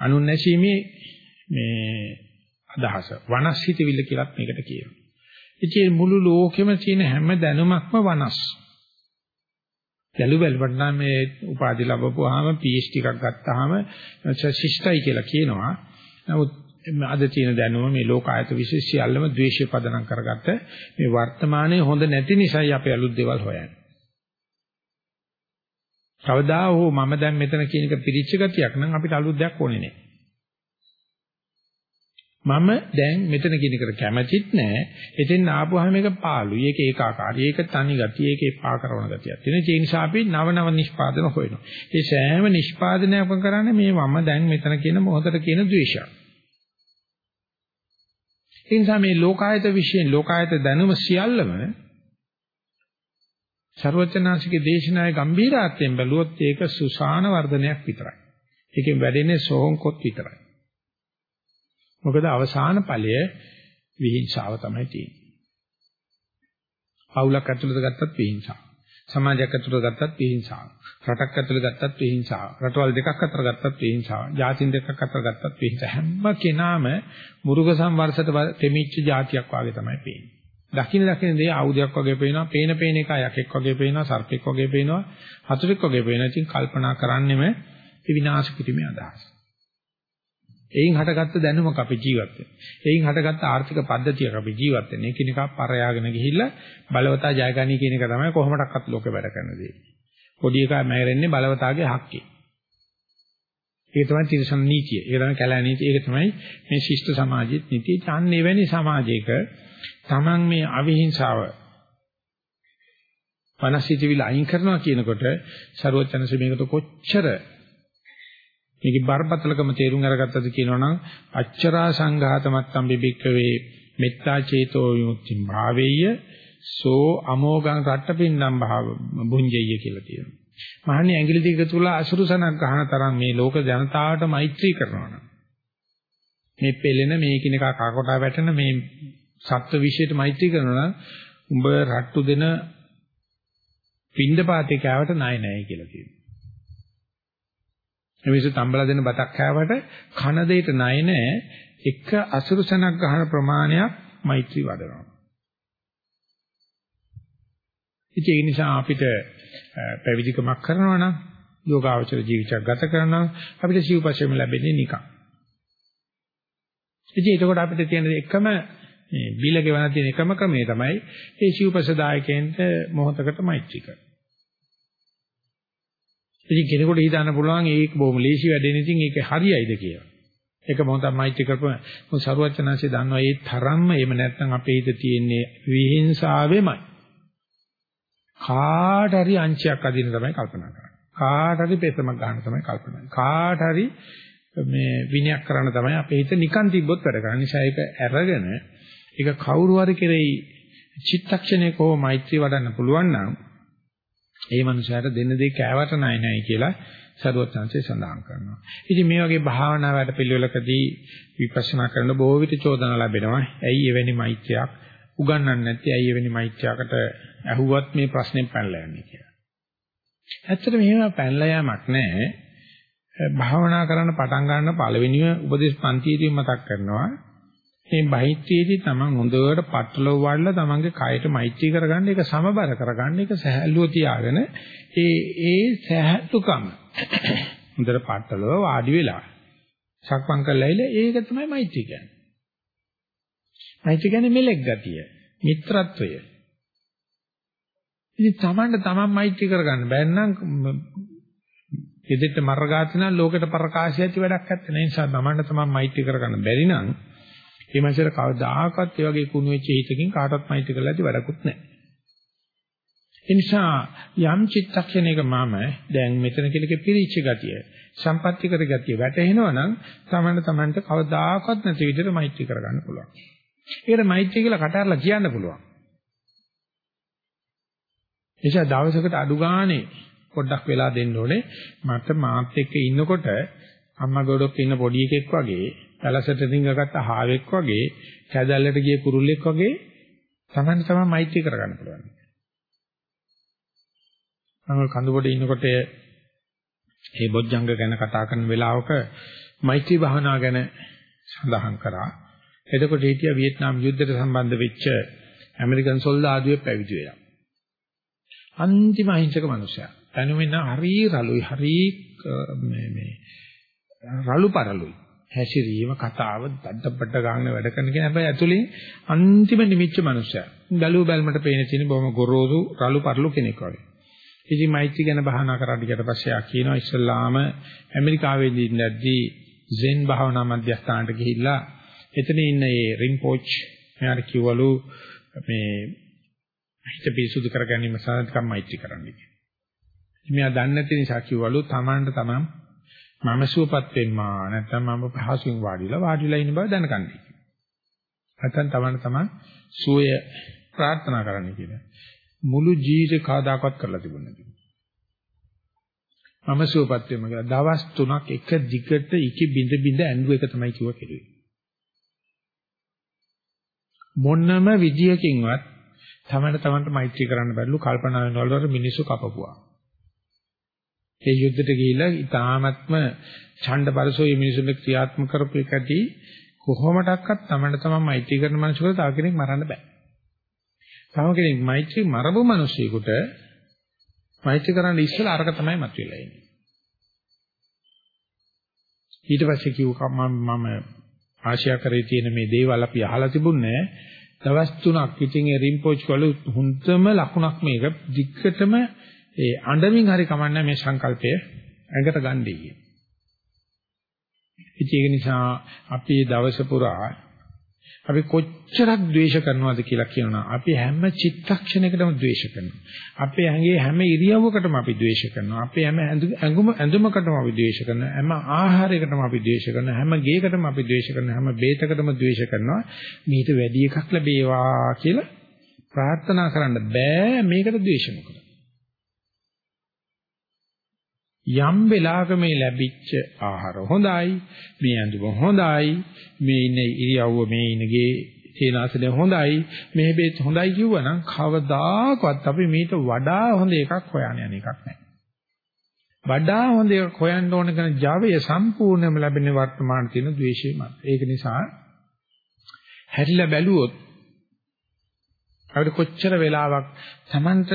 අනුන් නැසීමේ මේ අදහස. වනස්හිතවිල්ල කියලාත් මේකට කියනවා. ඉතින් මුළු ලෝකෙම තියෙන හැම දැනුමක්ම වනස්. ගැලු බැලුවට නම් මේ උපාධි ලැබපුවාම PhD එකක් ගත්තාම ශිෂ්ටයි කියලා කියනවා. නමුත් අද තියෙන දැනුම මේ ලෝකායත විශේෂ සියල්ලම ද්වේෂය පදනම් කරගත්ත මේ වර්තමානයේ හොඳ නැති නිසායි අපි අලුත් දේවල් හොයන්නේ. කවදා හෝ මම දැන් මෙතන කියන එක පිරිච්ච ගතියක් නම් අපිට අලුත් දෙයක් ඕනේ නැහැ. මම දැන් මෙතන කියන එකට කැමැතිත් නැහැ. එතෙන් ආපුවාම මේක පාළුයි. ඒක ඒකාකාරයි. ඒක තනි ගතිය. ඒක එපා කරන ගතියක්. තියෙන ඒ නිසා අපි නව නව නිෂ්පාදන හොයනවා. ඒ සෑම නිෂ්පාදනයක්ම කරන්නේ මේ මම දැන් මෙතන කියන මොහොතට කියන ද්වේෂය. ඒ නිසා මේ ලෝකායත විශ්යෙන් ලෝකායත දැනුම සියල්ලම ਸਰවචනාසිකේ දේශනාවේ ගම්භීරාත්වයෙන් බැලුවොත් ඒක සුසාන වර්ධනයක් විතරයි. ඒකෙන් වැඩෙන්නේ සෝංකොත් විතරයි. මොකද අවසාන ඵලය විහිංසාව තමයි තියෙන්නේ. පවුලක් ඇතුළත ගත්තත් විහිංසාව. සමාජයක් ඇතුළත ගත්තත් විහිංසාව. රටක් ඇතුළත ගත්තත් විහිංසාව. රටවල් දෙකක් අතර ගත්තත් විහිංසාව. ජාතින් දෙකක් අතර ගත්තත් විහිංසාව. හැම කෙනාම මුරුක සංවර්ෂයට තෙමිච්ච જાතියක් වාගේ තමයි පේන්නේ. දකින්න දකින්න දේ ආයුධයක් වගේ පේනවා, පේන පේන එක යකෙක් වගේ පේනවා, සර්පෙක් වගේ පේනවා, හතුරෙක් වගේ පේනවා. ඉතින් කල්පනා කරන්නෙම විනාශ කිරීමේ අදහස. එයින් හටගත්ත දැනුමක් අපි ජීවත් වෙන්නේ. එයින් හටගත්ත ආර්ථික පද්ධතියක් අපි ජීවත් වෙන්නේ. එකිනෙකා පරයාගෙන ගිහිල්ලා බලවතා ජයගනී කියන එක තමයි කොහොමඩක්වත් ලෝකෙ වැඩ කරන දේ. පොඩි එකා මැරෙන්නේ බලවතාගේ හක්කේ. ඒක තමයි තිරසන නීතිය. ඒක තමයි කැලෑ නීතිය. ඒක තමයි මේ ශිෂ්ට සමාජයේ නීතිය. ඡාන් එවැනි සමාජයක Taman මේ අවිහිංසාව වනසිතවිල අයින් කරනවා කියනකොට ਸਰවඥන්සේ මේකට කොච්චර මේකේ බරපතලකම තේරුම් අරගත්තද කියනවනම් අච්චරා සංඝාත මත්තම් බිබික්කවේ මෙත්තා චේතෝ විමුක්ති භාවේය සෝ අමෝගං රට්ටපින්නම් භාව බුඤ්ජෙය කියලා තියෙනවා. මහන්නේ ඇඟිලි දිග තුල අසුරුසනක් ගන්න තරම් මේ ලෝක ජනතාවට මෛත්‍රී කරනවා නම් මේ පෙළෙන මේ කිනකා කකොටා වැටෙන මේ සත්ත්ව විශේෂයට මෛත්‍රී කරනවා නම් උඹ රට්ටු දෙන පින්ඩපාතේ කෑවට ණය නැහැ කියලා කියනවා. එවිස තම්බලා දෙන බතක් කෑවට කන දෙයට ණය නැහැ. එක අසුරුසනක් ගන්න ප්‍රමාණයක් මෛත්‍රී වඩනවා. ඉතින් ඒ නිසා අපිට පැවිදිකමක් කරනවා නම් යෝගාවචර ජීවිතයක් ගත කරනවා අපිට සිව්පස්යෙන් ලැබෙන්නේ නිකන්. ඉතින් ඒකෝට අපිට තියෙන එකම මේ බිල ගෙවන තියෙන එකම ක්‍රමය තමයි ඒ සිව්පසදායකයන්ට මොහොතකට මෛත්‍රී කරන. ඉතින් කෙනෙකුට හිතන්න පුළුවන් ඒක බොහොම ලේසි වැඩේ නේ ඉතින් ඒක හරියයිද කියලා. ඒක මොහොතක් මෛත්‍රී කරපුවා මොකද සරුවචනanse දන්නවා ඒ තරම්ම එහෙම නැත්නම් අපේ හිත තියෙන්නේ විහිංසාවෙමයි. කාට හරි අංශයක් අදින්න තමයි කල්පනා කරන්නේ. කාට හරි පෙසමක් ගන්න තමයි කල්පනා කරන්නේ. කාට හරි මේ විනයක් කරන්න තමයි අපේ හිත නිකන් තිබ්බොත් වැඩ කරන්නේ. නිසා ඒක අරගෙන ඒක කවුරු හරි කෙරෙහි චිත්තක්ෂණයක හෝ මෛත්‍රී වඩන්න පුළුවන් නම් ඒ මනුස්සයාට දෙන්න දෙයක් කෑවට නයි නයි කියලා සරුවත් සංසේ සඳහන් කරනවා. ඉතින් මේ වගේ භාවනා වැඩ පිළිවෙලකදී විපස්සනා කරන බොහෝ විට චෝදනා ලැබෙනවා. ඇයි එවැනි මෛත්‍රියක් උගන්වන්නේ නැති? ඇයි එවැනි මෛත්‍රියකට ඇහුවත් මේ ප්‍රශ්නේ පැනලා යන්නේ කියලා. ඇත්තට මෙහෙම පැනලා යamak නැහැ. භාවනා කරන්න පටන් ගන්න පළවෙනිම උපදේශ පන්තියේදී මතක් කරනවා මේ මෛත්‍රියේදී තමන් හොඳට පටලව වඩලා තමන්ගේ කයට මෛත්‍රී කරගන්න ඒක සමබර කරගන්න ඒක සහැල්ලුව තියාගෙන ඒ ඒ සහැල්ලුකම හොඳට පටලව වාඩි වෙලා සක්මන් කරලා ඉල ඒක තමයි මෛත්‍රී කියන්නේ. මෛත්‍රී කියන්නේ මෙලෙක් ගතිය, මිත්‍රත්වය. ඉතින් තමන්ට තමන් මෛත්‍රී කරගන්න බැන්නම් එදෙට මර්ගාතින ලෝකෙට ප්‍රකාශය ඇති වැඩක් නැත්නම් ඒ නිසා තමන්ට තමන් මෛත්‍රී කරගන්න බැරි නම් ඒ මනසට කවදාකවත් ඒ වගේ කුණු වෙච්ච හිතකින් කාටවත් මෛත්‍රී කරලා ඇති වැඩකුත් නැහැ. ඒ නිසා යම් චිත්තක්ෂණයක මම දැන් මෙතන කියලක පිරිච්ච ගතිය, සම්පත්‍ති කර ගතිය වැටහෙනවා නම් තමන්න තමන්ට කවදාකවත් නැති විදිහට මෛත්‍රී කරගන්න පුළුවන්. ඒකට මෛත්‍රී කියලා කටහරලා කියන්න පුළුවන්. එනිසා දවසකට අඩු ගානේ පොඩ්ඩක් වෙලා දෙන්න ඕනේ. මට මාත් එක්ක ඉන්නකොට අම්මා ගොඩක් ඉන්න පොඩි එකෙක් වගේ පැලසට රිංගගත්ත හාවෙක් වගේ කැදැල්ලට ගිය කුරුල්ලෙක් වගේ තමන් තමයි මෛත්‍රී කරගන්න පුළුවන්. මම කඳුබඩ ඉන්නකොට මේ බොජ්ජංග ගැන කතා කරන වෙලාවක මෛත්‍රී භාවනා ගැන සඳහන් කරා. එතකොට හිටිය වියට්නාම් යුද්ධයට සම්බන්ධ වෙච්ච ඇමරිකන් සොල්දාදුවෙක් පැවිදි වෙලා. අන්තිම අහිංසක මිනිසයා. දැනුමින හරි රළුයි හරි මේ මේ රළු පරළුයි. හැසිරීම කතාව දඩපඩ ගන්න වැඩ කරන කෙනා හැබැයි ඇතුලේ අන්තිම නිමිච්ච මනුස්සයා. බැලුව බැලමට පේන තියෙන බොහොම ගොරෝසු රළු පරළු කෙනෙක් වගේ. ඉතින් මෛත්‍රී ගැන භාවනා කරාට ඊට පස්සේ ආ කියනවා ඉස්සල්ලාම ඇමරිකාවේදී ඉඳද්දී සෙන් භාවනා මධ්‍යස්ථානට ගිහිල්ලා එතන ඉන්න ඒ රින්පෝච් මෙයාට කිව්වලු මේ හිත පිරිසුදු කර ගැනීම සඳහා ටිකක් මෛත්‍රී කරන්න කියලා. මෙයා දන්නේ නැති නිසා කිව්වලු තමන්ට තමන් මම සුවපත් වෙන්නා නැත්නම් මම පහසුවෙන් වාඩිලා වාඩිලා ඉන්න බව දැනගන්න. නැත්නම් තමන්න තමන් සුවය ප්‍රාර්ථනා කරන්න කියලා. මුළු ජීවිතේ කවදාකවත් කරලා තිබුණේ නැහැ. මම සුවපත් වෙන්න කියලා දවස් 3ක් එක දිගට ඉකි බිඳ බිඳ ඇඬුව එක තමයි කිව්ව කෙරුවේ. මොන්නම විදියකින්වත් තමන්න තමන්ට මෛත්‍රී කරන්න බැරිලු කල්පනා වෙනවලු මිනිස්සු කපපුවා. ඒ යුද්ධයට ගිහිලා ඊ타ත්ම ඡණ්ඩ පරිසෝයි මිනිසුන්ට ක්‍රියාත්මක කරපු එකදී කොහොමඩක්වත් තමන්න තමන් මෛත්‍රී කරන මනුස්සයෙකුට තව කෙනෙක් මරන්න බෑ. තව කෙනෙක් මෛත්‍රී මරපු මිනිසෙකුට මෛත්‍රී කරන්න ඉස්සෙල්ලා අරක තමයි මතුවෙලා ඉන්නේ. ඊට පස්සේ කිව්වා මම මම ආශියා කරේ තියෙන මේ දේවල් අපි අහලා තිබුණේ දවස් තුනක් ඉතින් ඒ රිම්පෝච් වල හුන්තම ලකුණක් මේක දිග්ගටම ඒ අඬමින් හරි කමන්නේ මේ සංකල්පය ඇඟට ගන්නේ කියන. ඉතින් ඒක නිසා අපි දවස පුරා අපි කොච්චරක් ද්වේෂ කරනවද කියලා කියනවා. අපි හැම චිත්තක්ෂණයකටම ද්වේෂ කරනවා. අපේ ඇඟේ හැම ඉරියව්වකටම අපි ද්වේෂ කරනවා. අපේ හැම ඇඟුම ඇඳුමකටම අපි ද්වේෂ කරනවා. හැම ආහාරයකටම අපි ද්වේෂ කරනවා. හැම ගේකටම අපි ද්වේෂ කරනවා. හැම බේතකටම ද්වේෂ කරනවා. මීට වැඩි එකක් ලැබේවා කියලා ප්‍රාර්ථනා කරන්න බෑ මේකට ද්වේෂ මොකද? යම් වෙලාවක මේ ලැබිච්ච ආහාර හොඳයි මේ ඇඳුම හොඳයි මේ ඉන්නේ ඉරියව්ව මේ ඉනගේ සේනාසනය හොඳයි මේ බේත් හොඳයි කිව්වනම් කවදාකවත් අපි මීට වඩා හොඳ එකක් හොයන්න යන එකක් නැහැ. වඩා හොඳ එකක් හොයන්න ඕන කරන Java සම්පූර්ණයෙන්ම ලැබෙන වර්තමාන තියෙන ද්වේෂය මත. ඒක නිසා හැරිලා බැලුවොත් අපිට කොච්චර වෙලාවක් Tamanට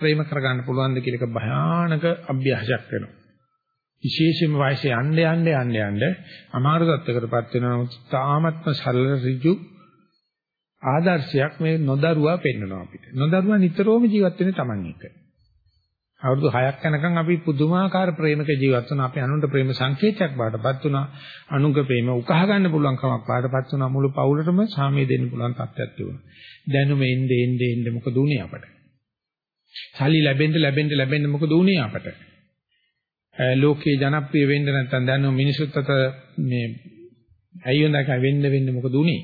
ප්‍රේම කරගන්න පුළුවන්ද කියලා එක භයානක අභ්‍යාසයක් වෙනවා. විශේෂයෙන්ම වයසේ යන්න යන්න යන්න යන්න අමාරු තත්ත්වයකටපත් වෙනවා. තාමත්ම සරල ඍජු ආදර්ශයක් මේ නොදරුවා පෙන්වනවා අපිට. නොදරුවා නිතරම ජීවත් වෙන්නේ Taman එක. අවුරුදු 6ක් යනකම් අපි පුදුමාකාර ප්‍රේමක ජීවත් වුණා. අපි අනුන්ට ප්‍රේම සංකේතයක් බාටපත් වුණා. අනුන්ගේ ප්‍රේම උකහා ගන්න පුළුවන් කමක් බාටපත් වුණා. මුළු පවුලටම සාමය දෙන්න පුළුවන් තත්ත්වයක් තිබුණා. දැනුම එන්නේ එන්නේ එන්නේ මොකද උනේ අපට? සල්ලි ලැබෙන්න ලැබෙන්න ලැබෙන්න මොකද උනේ අපට? ලෝකේ ජනප්‍රිය වෙන්න නැත්නම් දැන් මිනිසුත් අත මේ ඇයි හොඳක වෙන්න වෙන්න මොකද උනේ?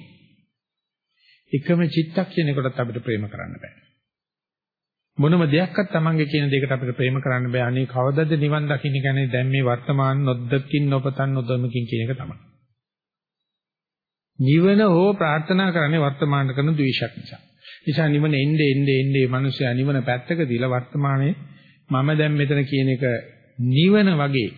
එකම චිත්තක්ෂණයකටත් අපිට ප්‍රේම කරන්න බෑ. මොනම දෙයක්වත් Tamange කියන දෙයකට අපිට ප්‍රේම කරන්න බෑ. අනේ කවදද නිවන් දකින්න කියන්නේ දැන් මේ වර්තමාන නොදකින් නොපතන් නොදමකින් කියන එක තමයි. නිවන හෝ ප්‍රාර්ථනා කරන්නේ වර්තමාන කරන ද්වේෂයක් නිසා. නිසා නිවන එන්නේ එන්නේ එන්නේ මිනිස්සයා නිවන පැත්තක දීලා වර්තමානයේ මම දැන් මෙතන කියන එක නිවන වගේ.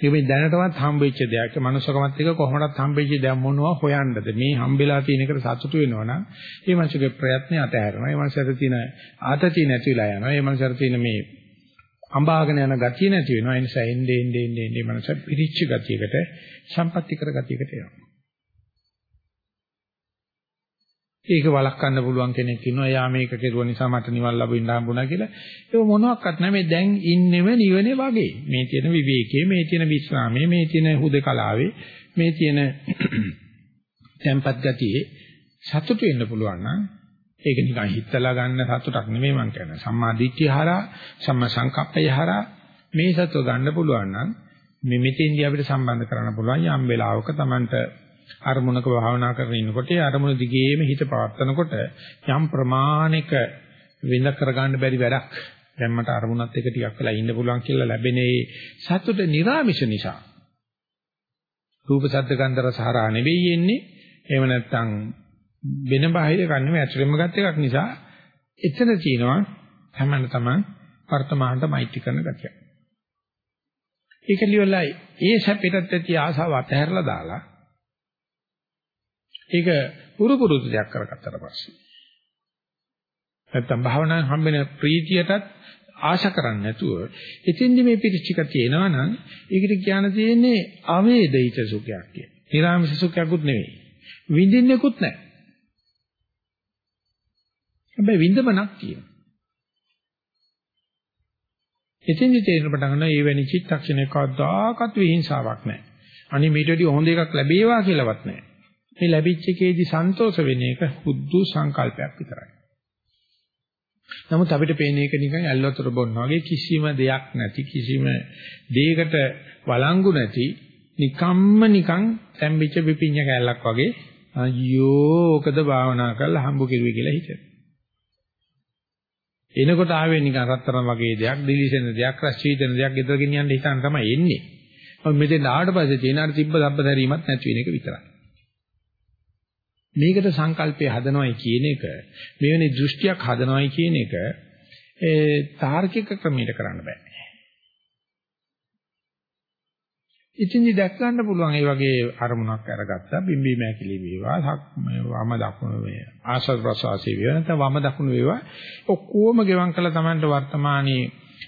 මේ දැනටවත් හම්බෙච්ච දෙයක්. මනුස්සකමත් එක්ක කොහොමදත් හම්බෙච්ච දෙයක් මොනවා හොයන්නද? මේ හම්බෙලා තියෙන එකට සතුටු වෙනවනම් ඒ මනුස්සගේ ප්‍රයත්නය අතහැරෙනවා. ඒ මනුස්සයාට තියෙන ආතතිය නැති වෙලා යනවා. ඒ මනුස්සයාට තියෙන මේ අඹාගෙන යන ගතිය නැති වෙනවා. ඒ නිසා එන්නේ එන්නේ එන්නේ මනුස්ස පිරිච්ච ගතියකට සම්පත්‍ති කර ගතියකට එනවා ඒක වළක්වන්න පුළුවන් කෙනෙක් ඉන්නවා. එයා මේක කෙරුව නිසා මට නිවන් ලැබෙන්න හම්බුණා කියලා. ඒක මොනවත් නැහැ. දැන් ඉන්නෙම නිවනේ වගේ. මේ තියෙන විවේකයේ, මේ තියෙන විස්රාමයේ, මේ තියෙන හුදකලාවේ, මේ තියෙන tempat ගතියේ සතුටු වෙන්න පුළුවන් නම් ඒක නිකන් හිතලා ගන්න සතුටක් නෙමෙයි මම කියන්නේ. සම්මා දිට්ඨිය හරහා, සම්මා සංකප්පය හරහා මේ සතුට ගන්න පුළුවන් නම් මේ මෙතෙන්දී අපිට සම්බන්ධ කරන්න පුළුවන් යම් වෙලාවක Tamanට අරමුණක භාවනා කරගෙන ඉන්නකොට ඒ අරමුණ දිගේම හිත පවත්නකොට යම් ප්‍රමාණික විඳ කරගන්න බැරි වැඩක් දැන් මට අරමුණත් එක ටිකක් වෙලා ඉන්න පුළුවන් කියලා ලැබෙන ඒ සතුට නිර්ාමිෂ නිසා රූප ශබ්ද ගන්ධ රස හරහා නෙවෙයි එන්නේ එහෙම නැත්නම් වෙන බාහිර කන්නේ ඇතුළෙම ගත් එකක් නිසා එතන තියෙනවා හැමන්න තමයි වර්තමානට මෛත්‍රී කරන ගතිය. ඒක liwalai ඒ සැපයටත් ඇති ආසාව අතහැරලා දාලා ඒක පුරු පුරුදු දෙයක් කරගත්තට පස්සේ නැත්තම් භාවනාවෙන් හම්බෙන ප්‍රීතියටත් ආශා කරන්නේ නැතුව එතෙන්දි මේ පිරිචික තියෙනවා නම් ඒකට කියන්න තියෙන්නේ අවේදිත සුඛයක් කිය. නිරාමිෂ සුඛයක්ුත් නෙවෙයි. විඳින්නෙකුත් නැහැ. හැබැයි විඳමනක් තියෙනවා. එතෙන්දි තේරෙන පටන් ගන්නවා මේ වැනි චිත්තක්ෂණයක කවදාකවත් විහිංසාවක් නැහැ. අනිත් මීට වඩා හොඳ එකක් ලැබේවා කියලාවත් නැහැ. මේ ලැබිච්ච එකේදී සන්තෝෂ වෙන එක හුදු සංකල්පයක් විතරයි. නමුත් අපිට පේන එක නිකන් ඇල්ලතර බොන්න වගේ කිසිම දෙයක් නැති කිසිම දෙයකට වළංගු නැති නිකම්ම නිකන් තැම්බිච්ච පිපිඤ්ඤ කැලක් වගේ අයියෝ ඔකද භාවනා කරලා හම්බු කෙරුවේ කියලා හිතෙන. එනකොට ආවේ නිකන් රත්තරන් වගේ දෙයක්, දිලිසෙන දෙයක්, රසීතන දෙයක් ගෙදර ගෙනියන්න හිතන තමයි එන්නේ. මම මෙතෙන් ආවට පස්සේ තේන අර තිබ්බ සබ්බ දැරීමක් නැති වෙන එක විතරයි. මේකට සංකල්පය හදනවයි කියන එක මෙවැනි දෘෂ්ටියක් හදනවයි කියන එක ඒ තාර්කික ක්‍රමයට කරන්න බෑ. ඉතින්දි දැක් ගන්න පුළුවන් ඒ වගේ අරමුණක් අරගත්තා බිම්බි මෑකිලි වේවා වම දකුණු වේ ආසත් ප්‍රසවාසී වේවා නැත්නම් වම දකුණු වේවා ඔක්කොම ගෙවම් කළා Tamanට වර්තමානයේ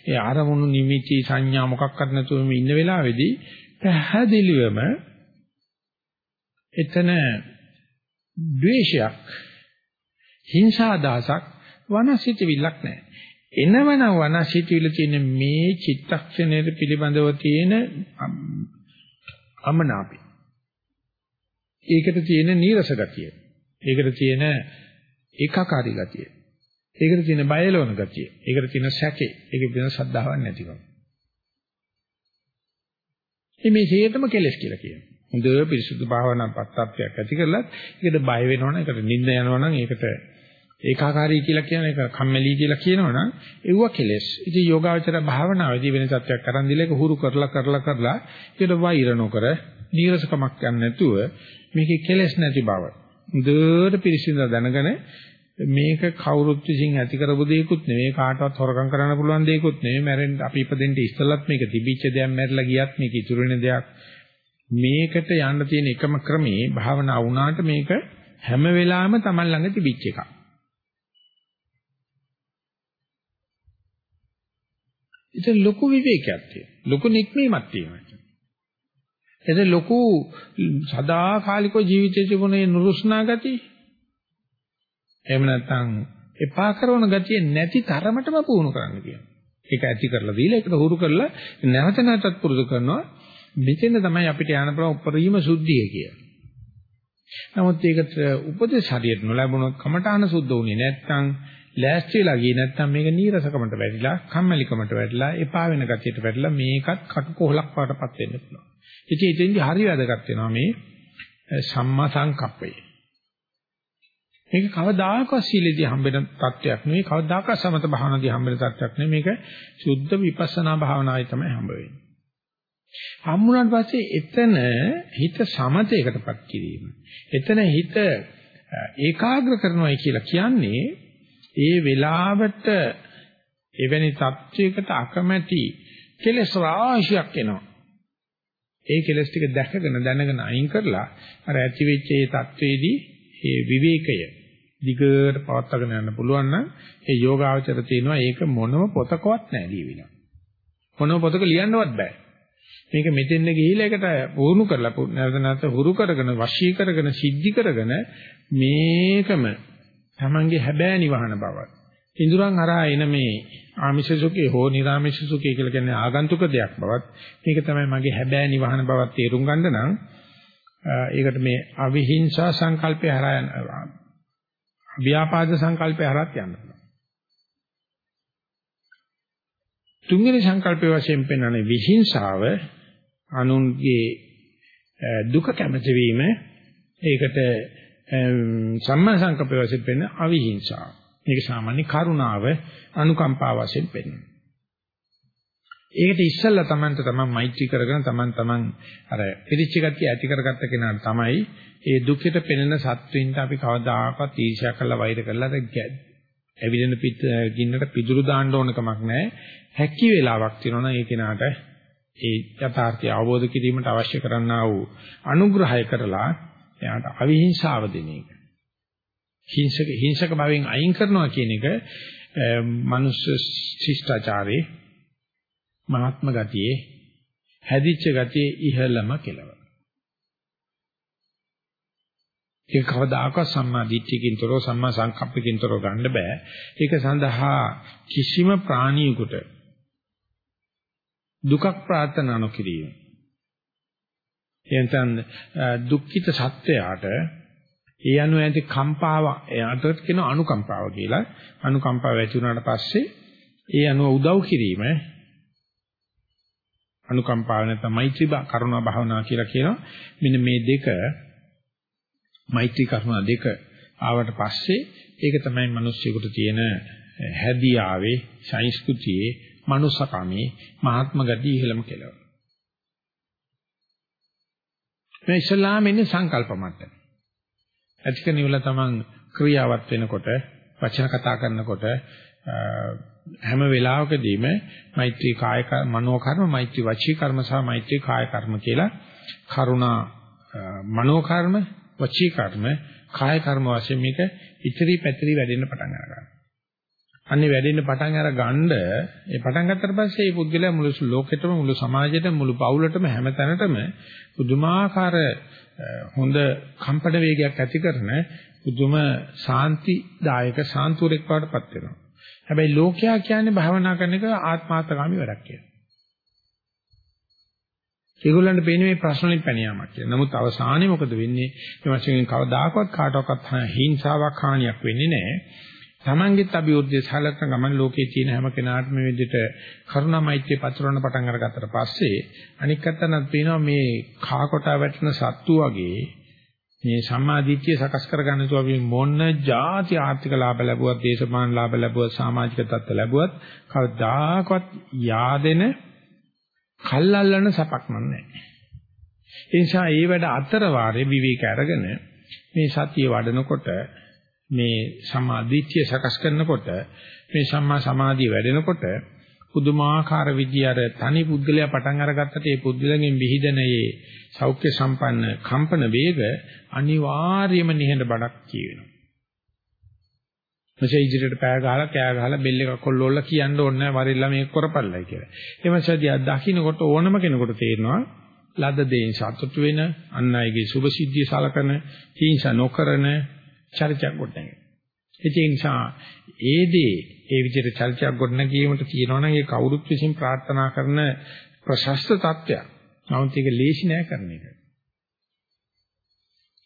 ඒ අරමුණු නිමිති සංඥා මොකක්වත් නැතුව මේ ඉන්න වෙලාවේදී පැහැදිලිවම එතන ද්වේෂයක් හිංසා දාසක් වනසිතවිල්ලක් නැහැ එනවනම් වනසිතවිල්ල තියෙන මේ චිත්තක්ෂණයට පිළිබඳව තියෙන අමනාපි. ඒකට තියෙන නීරස ගතිය. ඒකට තියෙන ඒකාකාරී ගතිය. ඒකට තියෙන බයලවන ගතිය. ඒකට තියෙන සැකේ. ඒකට තියෙන සද්ධාවක් නැතිවම. මේ හේතම කෙලස් කියලා කියනවා. හොඳ පිරිසුදු භාවනා පත්තප්පයක් ඇති කරලත් ඒකට බය වෙනවනම් ඒකට නිින්ද යනවනම් ඒකට ඒකාකාරී කියලා කියන එක කම්මැලි කියලා කියනවනම් ඒව කෙලස්. ඉතින් යෝගාවචර භාවනාවේදී වෙන සත්‍යයක් කරන් දිලා ඒක හුරු කරලා කරලා කරලා ඒකට වෛර නොකර නීරසකමක් ගන්න නැතුව මේකේ කෙලස් නැති බව. හොඳට පිරිසිදු දැනගෙන මේක කවුරුත් විසින් ඇති කරපු දෙයක්ුත් නෙවෙයි කාටවත් හොරකම් කරන්න පුළුවන් දෙයක්ුත් නෙවෙයි මැරෙන්න අපි ඉපදෙන්න ඉස්සෙල්ලත් මේක තිබිච්ච දෙයක් මැරිලා ගියත් මේක ඉතුරු වෙන දෙයක් මේකට යන්න තියෙන එකම ක්‍රමේ භාවනා වුණාට මේක හැම වෙලාවෙම Taman ළඟ තිබිච්ච එකක් ඉතින් ලොකු විවේකයක් තියෙනවා. ලොකු නික්මීමක් තියෙනවා. එතන ලොකු සදාකාලිකව ජීවිතයේ තිබුණේ නුරුස්නා ගතිය. එහෙම නැත්නම් එපා කරන ගතිය නැති තරමටම පුහුණු කරන්න කියනවා. ඒක ඇති කරලා දීලා ඒකට හුරු කරලා නැවත නැවතත් පුරුදු කරනවා. මෙතන තමයි අපිට යන බල උපරිම සුද්ධිය කියලා. නමුත් ඒකට උපදේශ හරියට නොලැබුණොත් කමඨාන සුද්ධ වුණේ නැත්නම් ලෑස්ති වෙලා ගියේ නැත්නම් මේක නීරසකමට වැටිලා, කම්මැලිකමට වැටිලා, එපා වෙන ගතියට වැටිලා මේකත් කටුකොහලක් වඩටපත් වෙන්න පුළුවන්. ඉතින් එතෙන්දි හරි වැදගත් වෙනවා මේ සම්මා සංකප්පය. මේක කවදාකවත් සීලෙදී හම්බෙන තත්වයක් නෙවෙයි, කවදාකවත් සමත භාවනාවේදී හම්බෙන තත්වයක් නෙවෙයි. මේක සුද්ධ විපස්සනා භාවනාවේ තමයි හම්බ වෙන්නේ. හම්බුනාට පස්සේ එතන හිත සමතේකටපත් කිරීම. එතන හිත ඒකාග්‍ර කරනවායි කියලා කියන්නේ ඒ වෙලාවට එවැනි තත්වයකට අකමැති කෙලෙස් රාශියක් එනවා. ඒ කෙලෙස් ටික දැකගෙන දැනගෙන අයින් කරලා අර ඇති වෙච්ච ඒ තත්වේදී ඒ විවේකය දිගට පවත්වාගෙන යන්න පුළුවන් නම් ඒ යෝගාවචර තියෙනවා ඒක මොනම පොතකවත් නැහැ ලියවිලා. මොනම පොතක ලියන්නවත් බෑ. මේක මෙතෙන්ද ගිහිලා ඒකට වුණු කරලා නැවත නැවත හුරු කරගෙන වශී කරගෙන සිද්ධි කරගෙන මේකම තමන්ගේ හැබෑ නිවහන බව. ඉඳුරන් හරහා එන මේ ආමිෂ සුඛේ හෝ නිර්ආමිෂ සුඛේ කියලා කියන්නේ ආගන්තුක දෙයක් බවත් මේක තමයි මගේ හැබෑ නිවහන බවත් තේරුම් ගන්න නම් ඒකට මේ අවිහිංසා සංකල්පය හරහා යන ව්‍යාපාද සංකල්පය හරහා යන්න පුළුවන්. තුන්වෙනි සංකල්පය වශයෙන් පෙන්වන්නේ විහිංසාව අනුන්ගේ දුක කැමති වීම ඒකට සම්මා සංකප්ප වශයෙන් පෙන්න අවිහිංසාව. මේක සාමාන්‍ය කරුණාව අනුකම්පාව වශයෙන් පෙන්වනවා. ඒකට ඉස්සෙල්ලා Tamanට Taman මෛත්‍රී කරගෙන Taman Taman අර පිරිච්ච ගතිය ඇති කරගත්ත කෙනාට තමයි ඒ දුක්ඛිත පෙනෙන සත්වින්ට අපි කවදාකවත් ඊර්ෂ්‍යා කරලා වෛර කරලා ඇවිදින පිට ගින්නට පිදුරු දාන්න ඕන කමක් නැහැ. හැකි වෙලාවක් තියෙනවා ඒ කෙනාට ඒ යථාර්ථය අවබෝධ කිරීමට අවශ්‍ය කරන්නා වූ අනුග්‍රහය කරලා එයාට අවිහිංසාව දෙන එක. හිංසක හිංසක භාවයෙන් අයින් කරනවා කියන එක මනුස්ස ශිෂ්ටාචාරයේ මහත්ම ගතියේ හැදිච්ච ගතියේ ඉහළම කෙලව. ඒක කවදාකවත් සම්මා දිට්ඨියකින්තරෝ සම්මා සංකප්පකින්තරෝ ගන්න බෑ. ඒක සඳහා කිසිම ප්‍රාණියෙකුට දුකක් ප්‍රාර්ථනා නොකිරීම. එතෙන් දුක්ඛිත සත්‍යයට ඒ අනුව ඇති කම්පාව එයාට කියන අනුකම්පාව කියලා. අනුකම්පාව ඇති වුණාට පස්සේ ඒ අනුව උදව් කිරීම අනුකම්පාව නැත්නම් මෛත්‍රී කරුණා භාවනා කියලා කියනවා. මෙන්න මේ දෙක මෛත්‍රී කරුණා දෙක ආවට පස්සේ ඒක තමයි මිනිස්සුෙකුට තියෙන හැදියාවේ සංස්කෘතියේ මනුස්සකමේ මහාත්ම ගතිය ඉහළම කෙලව. මේ ඉස්ලාම ඉන්නේ සංකල්ප මට්ටමේ. ඇතික නිවල තමන් ක්‍රියාවත් වෙනකොට වචන කතා කරනකොට හැම වෙලාවකදීම මෛත්‍රී කාය මනෝ කර්ම, මෛත්‍රී වචී කර්ම සහ මෛත්‍රී කාය කර්ම කියලා කරුණා මනෝ කර්ම, වචී කර්ම, කාය කර්ම වශයෙන් මේක ඉතිරි පැතිරි වැඩෙන්න පටන් ගන්නවා. අන්නේ වැඩෙන්න පටන් අර ගන්න ඒ පටන් ගත්තට පස්සේ මේ පුද්ගලයා මුළු ලෝකෙටම මුළු සමාජෙටම මුළු පවුලටම හැමතැනටම පුදුමාකාර හොඳ කම්පන වේගයක් ඇති කරන පුදුම සාන්තිදායක සාන්තුරෙක් වඩපත් වෙනවා. හැබැයි ලෝකයා කියන්නේ භවනා කරන එක ආත්මාර්ථකාමී වැඩක් කියලා. ඒගොල්ලන්ට පේන්නේ මේ ප්‍රශ්න වලින් පැනියාමක් කියලා. නමුත් අවසානයේ මොකද වෙන්නේ? මේ වශයෙන් කවදාකවත් කාටවත් හිංසාවක් හානියක් වෙන්නේ නැහැ. තමන්ගෙත් අභියෝග්‍ය සලකන ගමන් ලෝකයේ තියෙන හැම කෙනාටම මේ විදිහට කරුණා මෛත්‍රිය පතුරවන්න පටන් අරගත්තට පස්සේ අනික් අතනත් පේනවා මේ කා කොටා වැටෙන සත්තු වගේ මේ සම්මාදිට්ඨිය සකස් කරගන්න තු අපි මොන જાති ආර්ථික ලාභ ලැබුවත් දේශපාලන ලාභ ලැබුවත් සමාජික තත්ත්ව ලැබුවත් කවදාකවත් yaadෙන කල්ල්ලන සපක් නැහැ. ඒ නිසා ඒ වැඩ අතර වාරේ විවේක අරගෙන මේ සතිය වඩනකොට මේ සමාධිත්‍ය සකස් කරනකොට මේ සම්මා සමාධිය වැඩෙනකොට පුදුමාකාර විදියට තනි පුද්ගලයා පටන් අරගත්තට ඒ පුද්ගලගෙන් විහිදෙන ඒ සෞඛ්‍ය සම්පන්න කම්පන වේග අනිවාර්යයෙන්ම නිහඬ බඩක් කියවෙනවා. මෙසේ ඉදිරියට පෑ ගහලා කෑ ගහලා බෙල් එකක් කොල්ලෝල්ලා කියන්න ඕනේ නැහැ වරිල්ලා මේක කරපල්ලයි කියලා. ඒ මාසදී දකින්නකොට ඕනම කෙනෙකුට තේරෙනවා ලද දෙයින් සතුටු වෙන අන් අයගේ සුභ සිද්ධිය සලකන හිංසා නොකරන චරිතයක් ගොඩනැගෙනවා. ඒ නිසා ඒ දේ ඒ විදිහට චරිතයක් ගොඩනැගීමට තියෙනවනම් ඒ කවුරුත් විසින් ප්‍රාර්ථනා කරන ප්‍රශස්ත තත්ත්වයක්. නමුත් ඒක ලේසි නෑ කරන එක.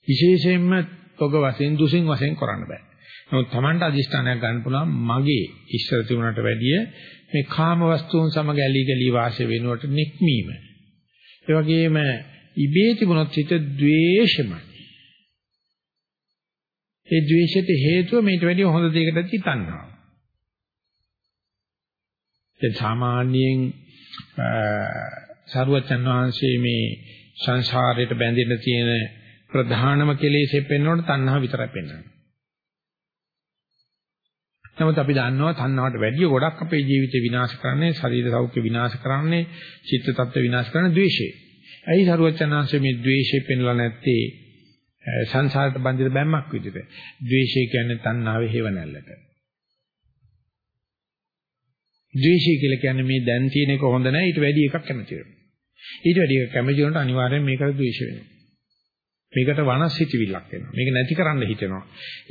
විශේෂයෙන්ම තොග වශයෙන් දුසින් වශයෙන් කරන්න බෑ. නමුත් Tamanට අදිෂ්ඨානයක් ගන්න පුළුවන් මගේ ඉස්සර තිබුණට වැඩිය මේ කාම වස්තුන් සමග ඇලී ගලී වාසය වෙනුවට නික්මීම. ඒ වගේම ඉබේ තිබුණොත් හිත ද්වේෂමයි. ඒ ද්වේෂයට හේතුව මේට වැඩිය හොඳ දෙයකට හිතන්නවා. දැන් සාමාන්‍යයෙන් සරුවචන් වහන්සේ මේ සංසාරයට බැඳෙන්න තියෙන ප්‍රධානම කෙලෙසේ පෙන්වනකොට තණ්හා විතරයි පෙන්වන්නේ. නමුත් අපි දන්නවා තණ්හාවට වැඩිය ගොඩක් අපේ ජීවිතේ විනාශ කරන්නේ ශරීර සෞඛ්‍ය විනාශ කරන්නේ චිත්ත tattwa විනාශ කරන ද්වේෂය. ඇයි සරුවචනාංශයේ මේ ද්වේෂය පෙන්වලා නැත්තේ සංසාරට බැඳිලා බැම්මක් විදිහට. ද්වේෂය කියන්නේ තණ්හාවේ හේවණල්ලට. ද්වේෂය කියලා කියන්නේ මේ දැන් තියෙන එක හොඳ නැහැ ඊට වැඩි එකක් කැමති වෙනවා. ඊට වැඩි එකක් කැමති වුණාට අනිවාර්යෙන් මේකට ද්වේෂ වෙනවා. මේකට වනස් හිතවිල්ලක් වෙනවා. මේක නැති කරන්න හිතෙනවා.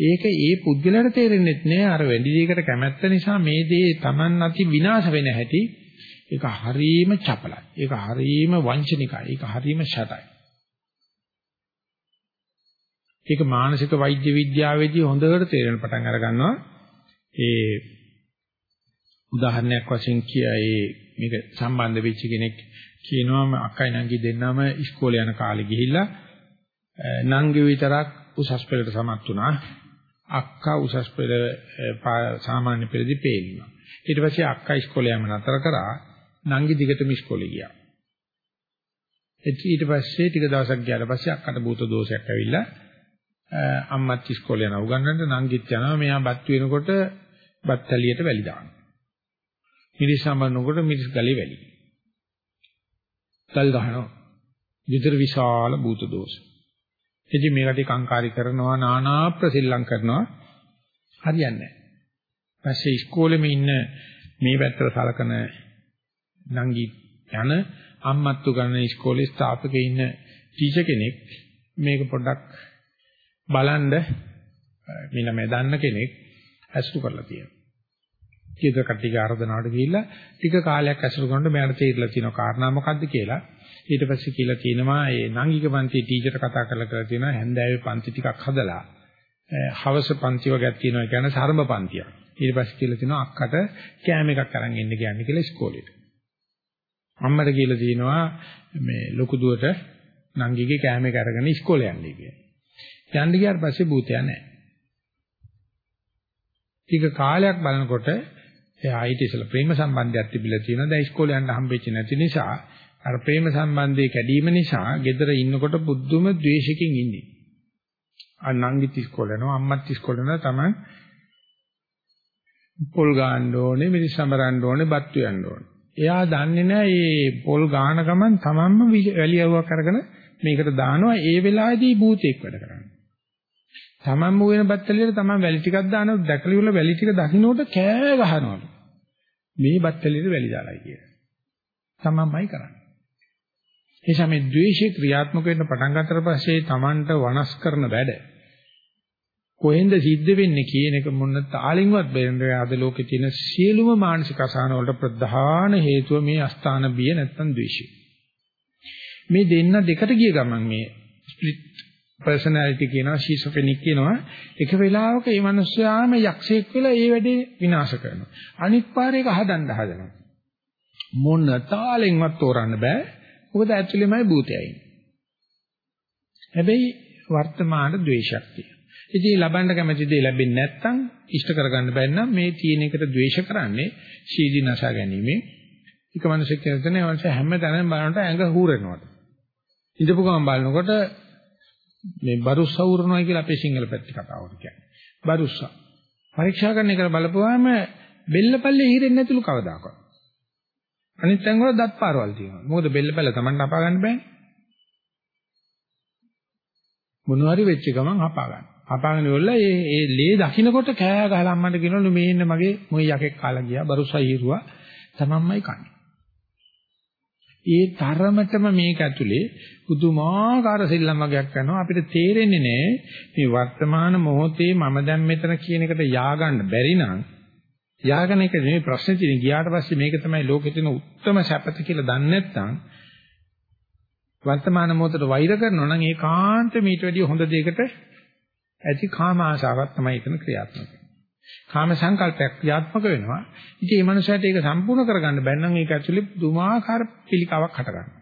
ඒක ඒ පුද්ගලයාට තේරෙන්නේ නැහැ අර වැඩි දෙයකට කැමැත්ත නිසා මේ දේ Taman නැති විනාශ වෙන හැටි ඒක හරීම චපලයි. ඒක හරීම වංචනිකයි. ඒක හරීම ෂටයි. ඒක මානසික වෛද්‍ය විද්‍යාවේදී හොඳට තේරෙන පටන් අර ගන්නවා. ඒ උදාහරණයක් වශයෙන් කියයි මේක සම්බන්ධ වෙච්ච කෙනෙක් කියනවා අක්කයි නංගි දෙන්නම ඉස්කෝලේ යන කාලේ ගිහිල්ලා නංගි විතරක් උසස් පෙළට සමත් වුණා. අක්කා උසස් පෙළ සාමාන්‍ය පෙළදී පේනවා. ඊට පස්සේ අක්කා ඉස්කෝලේ යම නතර කරා නංගි දිගටම ඉස්කෝලේ ගියා. ඊට පස්සේ ටික දවසක් ගියාට පස්සේ අක්කට භූත දෝෂයක් ඇවිල්ලා අම්මත් ඉස්කෝලේ යනවා උගන්නන්න නංගිත් යනවා මෙයා බත් වෙනකොට බත් තලියට වැලි දානවා. මිරිස් සම්බන්නකොට මිරිස් ගලේ වැලි. තල් ගහනවා. විතර විශාල භූත දෝෂ. එදි මේකට කංකාරී කරනවා නානා ප්‍රසිල්ලම් කරනවා හරියන්නේ නැහැ. පස්සේ ඉස්කෝලේම ඉන්න මේ පැත්තට සලකන නංගි යන අම්මත් උගන්න ඉස්කෝලේ ස්ථාපකේ ඉන්න ටීචර් කෙනෙක් මේක පොඩ්ඩක් බලන්න මේ ළමයා දන්න කෙනෙක් ඇසුරු කරලා තියෙනවා. කීයක කට්ටිය ආරාධනාවට ගිහිල්ලා ටික කාලයක් ඇසුරු කරනකොට මට තේරිලා තියෙනවා කාරණා මොකද්ද කියලා. ඊට පස්සේ කියලා කියනවා ඒ නංගික පන්ති ටීචර් කතා කරලා කරලා තියෙනවා හැන්දෑවේ පන්ති ටිකක් හදලා හවස පන්ති වර්ගයක් තියෙනවා කියන්නේ සරඹ පන්තියක්. ඊට පස්සේ කියලා තියෙනවා අක්කට කෑම එකක් අරන් එන්න කියන්නේ කියලා ඉස්කෝලේට. අම්මට කියලා තියෙනවා මේ ලොකු දුවට නංගිගේ කෑම එක අරගෙන ඉස්කෝලේ යන්නේ කියලා. යන්න ගියාට පස්සේ භූතයා නැහැ. ටික කාලයක් බලනකොට එයා ඊට ඉස්සෙල්ලා ප්‍රේම සම්බන්ධයක් තිබිලා තියෙනවා. දැන් ඉස්කෝලේ යන්න හම්බෙච්ච නැති නිසා අර ප්‍රේම සම්බන්ධයේ කැඩීම නිසා ගෙදර ඉන්නකොට බුද්ධුම ද්වේෂකින් ඉන්නේ. අනංගිත් ඉස්කෝලේ යනවා අම්මත් ඉස්කෝලේ යනවා තමයි පොල් ගන්න ඕනේ, මිරිස් සමරන්න ඕනේ, බත් යන්න ඕනේ. එයා දන්නේ නැහැ මේ පොල් ගාන ගමන් තමන්ම වැලියවුවක් අරගෙන මේකට දානවා ඒ වෙලාවේදී භූතෙක් වැඩ කරන්නේ. තමන්ම වෙන බත්තලියට තමන් වැලි ටිකක් දානවා දැකලා ඉවර වැලි ටික දකින්නකොට කෑ ගහනවලු. මේ බත්තලියට වැලි දාලායි කියලා. තමන්මයි කරන්නේ. එනිසා මේ ද්වේෂය ක්‍රියාත්මක වෙන්න පටන් ගන්නතර පස්සේ තමන්ට වනස් කරන වැඩ කොහෙන්ද සිද්ධ වෙන්නේ කියන එක මොන තාලින්වත් බෙරන්නේ අද ලෝකේ තියෙන සියලුම මානසික අසහන වලට ප්‍රධාන හේතුව මේ අස්ථාන බිය නැත්තම් ද්වේෂය. මේ දෙන්න දෙකට ගිය ගමන් මේ ස්ප්ලිට් පර්සනැලිටි කියනවා ෂිසොෆෙනික් කියනවා එක වෙලාවක මේ මිනිස්යාම යක්ෂයෙක් වෙලා ඒ වැඩේ විනාශ කරනවා. අනිත් පාරේ එක හදන්න හදනවා. මොන තාලෙන්වත් තෝරන්න බෑ. මොකද ඇක්චුලිමයි භූතයයි. හැබැයි වර්තමාන ද්වේෂයක් තියෙනවා. ඉතින් ලබන්න කැමති දේ ලැබෙන්නේ නැත්නම් ඉෂ්ට කරගන්න බැරි නම් මේ තියෙන එකට ද්වේෂ කරන්නේ ශීදී නසා ගැනීමෙන්. එක මිනිසෙක් කියන්නේ වංශ හැම තැනම බලනකොට ඇඟ හූරෙනවට. ඉඳපු ගමන් බලනකොට මේ බරුස්සා උරනවා කියලා අපේ සිංහල පැත්තේ කතාවට කියන්නේ. බරුස්සා. පරීක්ෂා කරන එක බලපුවාම බෙල්ලපල්ලේ හිරෙන්නේ නැතිලු කවදාකවත්. අනිත් තැන් වල දත් පාරවල් තියෙනවා. මොකද බෙල්ලපල්ල Tamanට අපා ගන්න බෑනේ. මොනවාරි වෙච්ච ගමන් අපා ගන්න. අපාගෙන ඉවරලා ඒ ඒ ලේ දකින්නකොට කෑ ගහලා අම්මට කියනවලු මේ ඉන්න මගේ මොයි යකෙක් කාලා ගියා බරුසයි හිරුවා තමන්මයි කන්නේ. ඒ තරමටම මේක ඇතුලේ පුදුමාකාර සෙල්ලම් වගේක් කරනවා. අපිට තේරෙන්නේ නෑ මේ වර්තමාන මොහොතේ මම දැන් මෙතන කියන එකට ය아가න්න බැරි නම් ය아가න එක නෙමෙයි ප්‍රශ්නේ තියෙන්නේ. ගියාට පස්සේ මේක තමයි ලෝකෙ තියෙන උත්තරම සැපත කියලා දන්නේ නැත්නම් වර්තමාන මොහොතට වෛර කරනවා නම් ඒකාන්ත මීට වැඩිය හොඳ දෙයකට ඇති කාම ආශාවක් තමයි එතන ක්‍රියාත්මක කාම සංකල්පයක් ක්‍රියාත්මක වෙනවා. ඉතින් මේ මනුස්සයාට ඒක සම්පූර්ණ කරගන්න බැන්න නම් ඒක ඇක්චුලි දුමාකාර පිළිකාවක් හට ගන්නවා.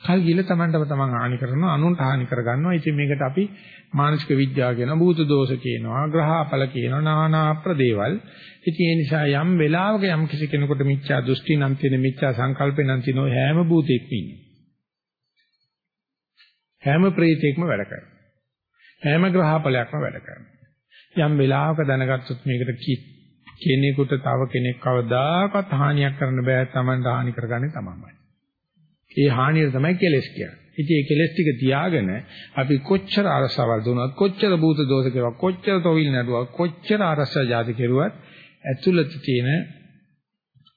කල් ගිල තමන්ටම තමන් හානි කරනවා, අනුන්ට හානි කරගන්නවා. ඉතින් මේකට අපි මානසික විද්‍යාව කියනවා, භූත දෝෂ කියනවා, ග්‍රහඵල කියනවා, নানা ප්‍රදේවල්. ඉතින් ඒ නිසා යම් වෙලාවක යම් කිසි කෙනෙකුට මිච්ඡා දෘෂ්ටි නම් තියෙන මිච්ඡා සංකල්පේ නම් තියෙන හැම භූතෙක්ම ඉන්නේ. හැම ප්‍රේතෙක්ම වැඩ කරනවා. හැම ග්‍රහඵලයක්ම වැඩ කරනවා. යම් වෙලාවක දැනගත්තොත් මේකට කෙනෙකුට තව කෙනෙක් කවදාකවත් හානියක් කරන්න බෑ Taman හානි කරගන්නේ තමන්මයි. ඒ හානිය තමයි කෙලස් කියන්නේ. ඉතින් මේ කෙලස් ටික තියාගෙන අපි කොච්චර අරසවල් දුනත් කොච්චර භූත දෝෂ කෙරුවා කොච්චර තොවිල් නැඩුවා කොච්චර අරස ජාති කෙරුවත් ඇතුළත තියෙන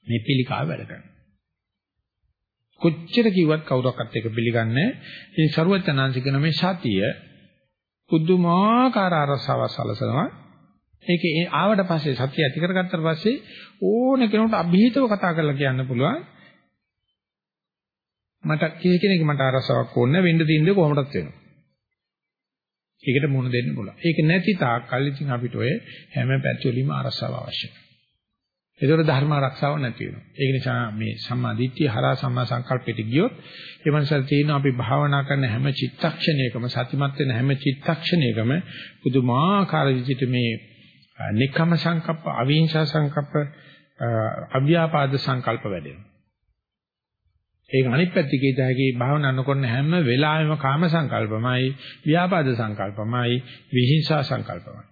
මේ පිළිකාව වැඩ කරනවා. කොච්චර කිව්වත් කවුරක්වත් ඒක පිළිගන්නේ නැහැ. ඉතින් ਸਰුවචනාංශිකන මේ සතිය පුදුමාකාර අරසාවක් සලසනවා. ඒක ආවට පස්සේ සත්‍ය ඇති කරගත්තට පස්සේ ඕන කෙනෙකුට અભීතව කතා කරලා කියන්න පුළුවන්. මට කී කෙනෙක් මට අරසාවක් ඕනේ වෙන්න තින්ද කොහොමදත් වෙනවා. ඒකට මුණ දෙන්න පුළුවන්. ඒක නැති තාක් කල් ඉතින් අපිට ඔය හැම පැතිවලින්ම අරසාව අවශ්‍යයි. ඒතර ධර්ම ආරක්ෂාව නැති වෙනවා. ඒක නිසා මේ සම්මා දිට්ඨිය හරහා සම්මා සංකල්පයට ගියොත් ඒ මනසට තියෙන අපි භාවනා කරන හැම චිත්තක්ෂණයකම සතිමත් වෙන හැම චිත්තක්ෂණයකම පුදුමාකාර විදිහට මේ නික්කම සංකප්ප, අවිහිංසා සංකප්ප, අව්‍යාපාද සංකල්ප වැඩෙනවා. ඒක අනිත් පැත්තේ කියතයි භාවනා නොකරන හැම වෙලාවෙම කාම සංකල්පමයි, ව්‍යාපාද සංකල්පමයි, විහිංසා සංකල්පමයි.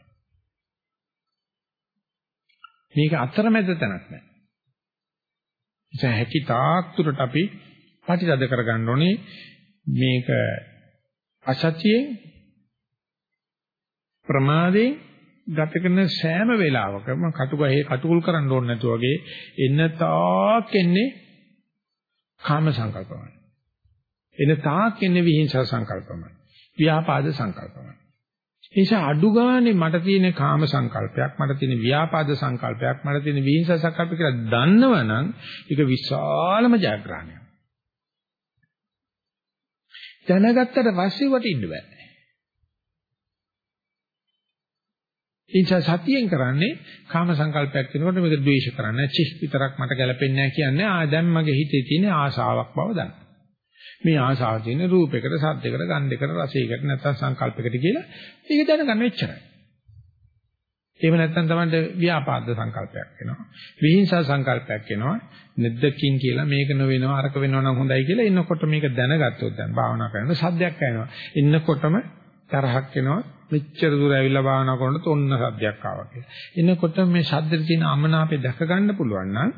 මේක අතරමැද තැනක් නෑ. ඉතින් හැකි තාක් දුරට අපි ප්‍රතිරද කරගන්න ඕනේ මේක අසත්‍යයෙන් ප්‍රමාදයෙන් ගත කරන සෑම වෙලාවකම කටුගහේ කටුකුල් කරන්න ඕනේ නැතු වගේ එන්න තාක් එන්නේ කාම සංකල්පමයි. එන තාක් එන්නේ විහිංසා සංකල්පමයි. ව්‍යාපාද සංකල්පමයි. නිසා අඩු ගානේ මට තියෙන කාම සංකල්පයක් මට තියෙන ව්‍යාපාද සංකල්පයක් මට තියෙන විහිංස සංකල්ප කියලා දන්නවනම් ඒක විශාලම ජයග්‍රහණයක්. දැනගත්තට පස්සේ වටින්න බෑ. ඉන්සා සතියෙන් කරන්නේ කාම සංකල්පයක් වෙනකොට මේක ද්වේෂ කරන්නේ චිස් විතරක් මට ගැලපෙන්නේ නැහැ කියන්නේ ආ දැන් මගේ හිතේ තියෙන ආශාවක් බව දන්න. මේ ආසාව තියෙන රූපයකට, සද්දයකට, ගන්ධයකට, රසයකට නැත්නම් සංකල්පයකට කියලා ඒක දැනගන්න එච්චරයි. එහෙම නැත්නම් තමයි ව්‍යාපාද සංකල්පයක් වෙනවා. විහිංසා සංකල්පයක් වෙනවා. නැද්දකින් කියලා මේක නොවෙනවා අරක වෙනවා නම් හොඳයි කියලා එන්නකොට මේක දැනගත්තොත් දැන් භාවනා කරනකොට සද්දයක් ඇහෙනවා. එන්නකොටම තරහක් එනවා මෙච්චර දුර ඇවිල්ලා භාවනා කරනකොට ඔන්න සද්දයක් ආවා කියලා. එනකොට මේ ශබ්දෙට තියෙන අමනාපේ දැක ගන්න පුළුවන් නම්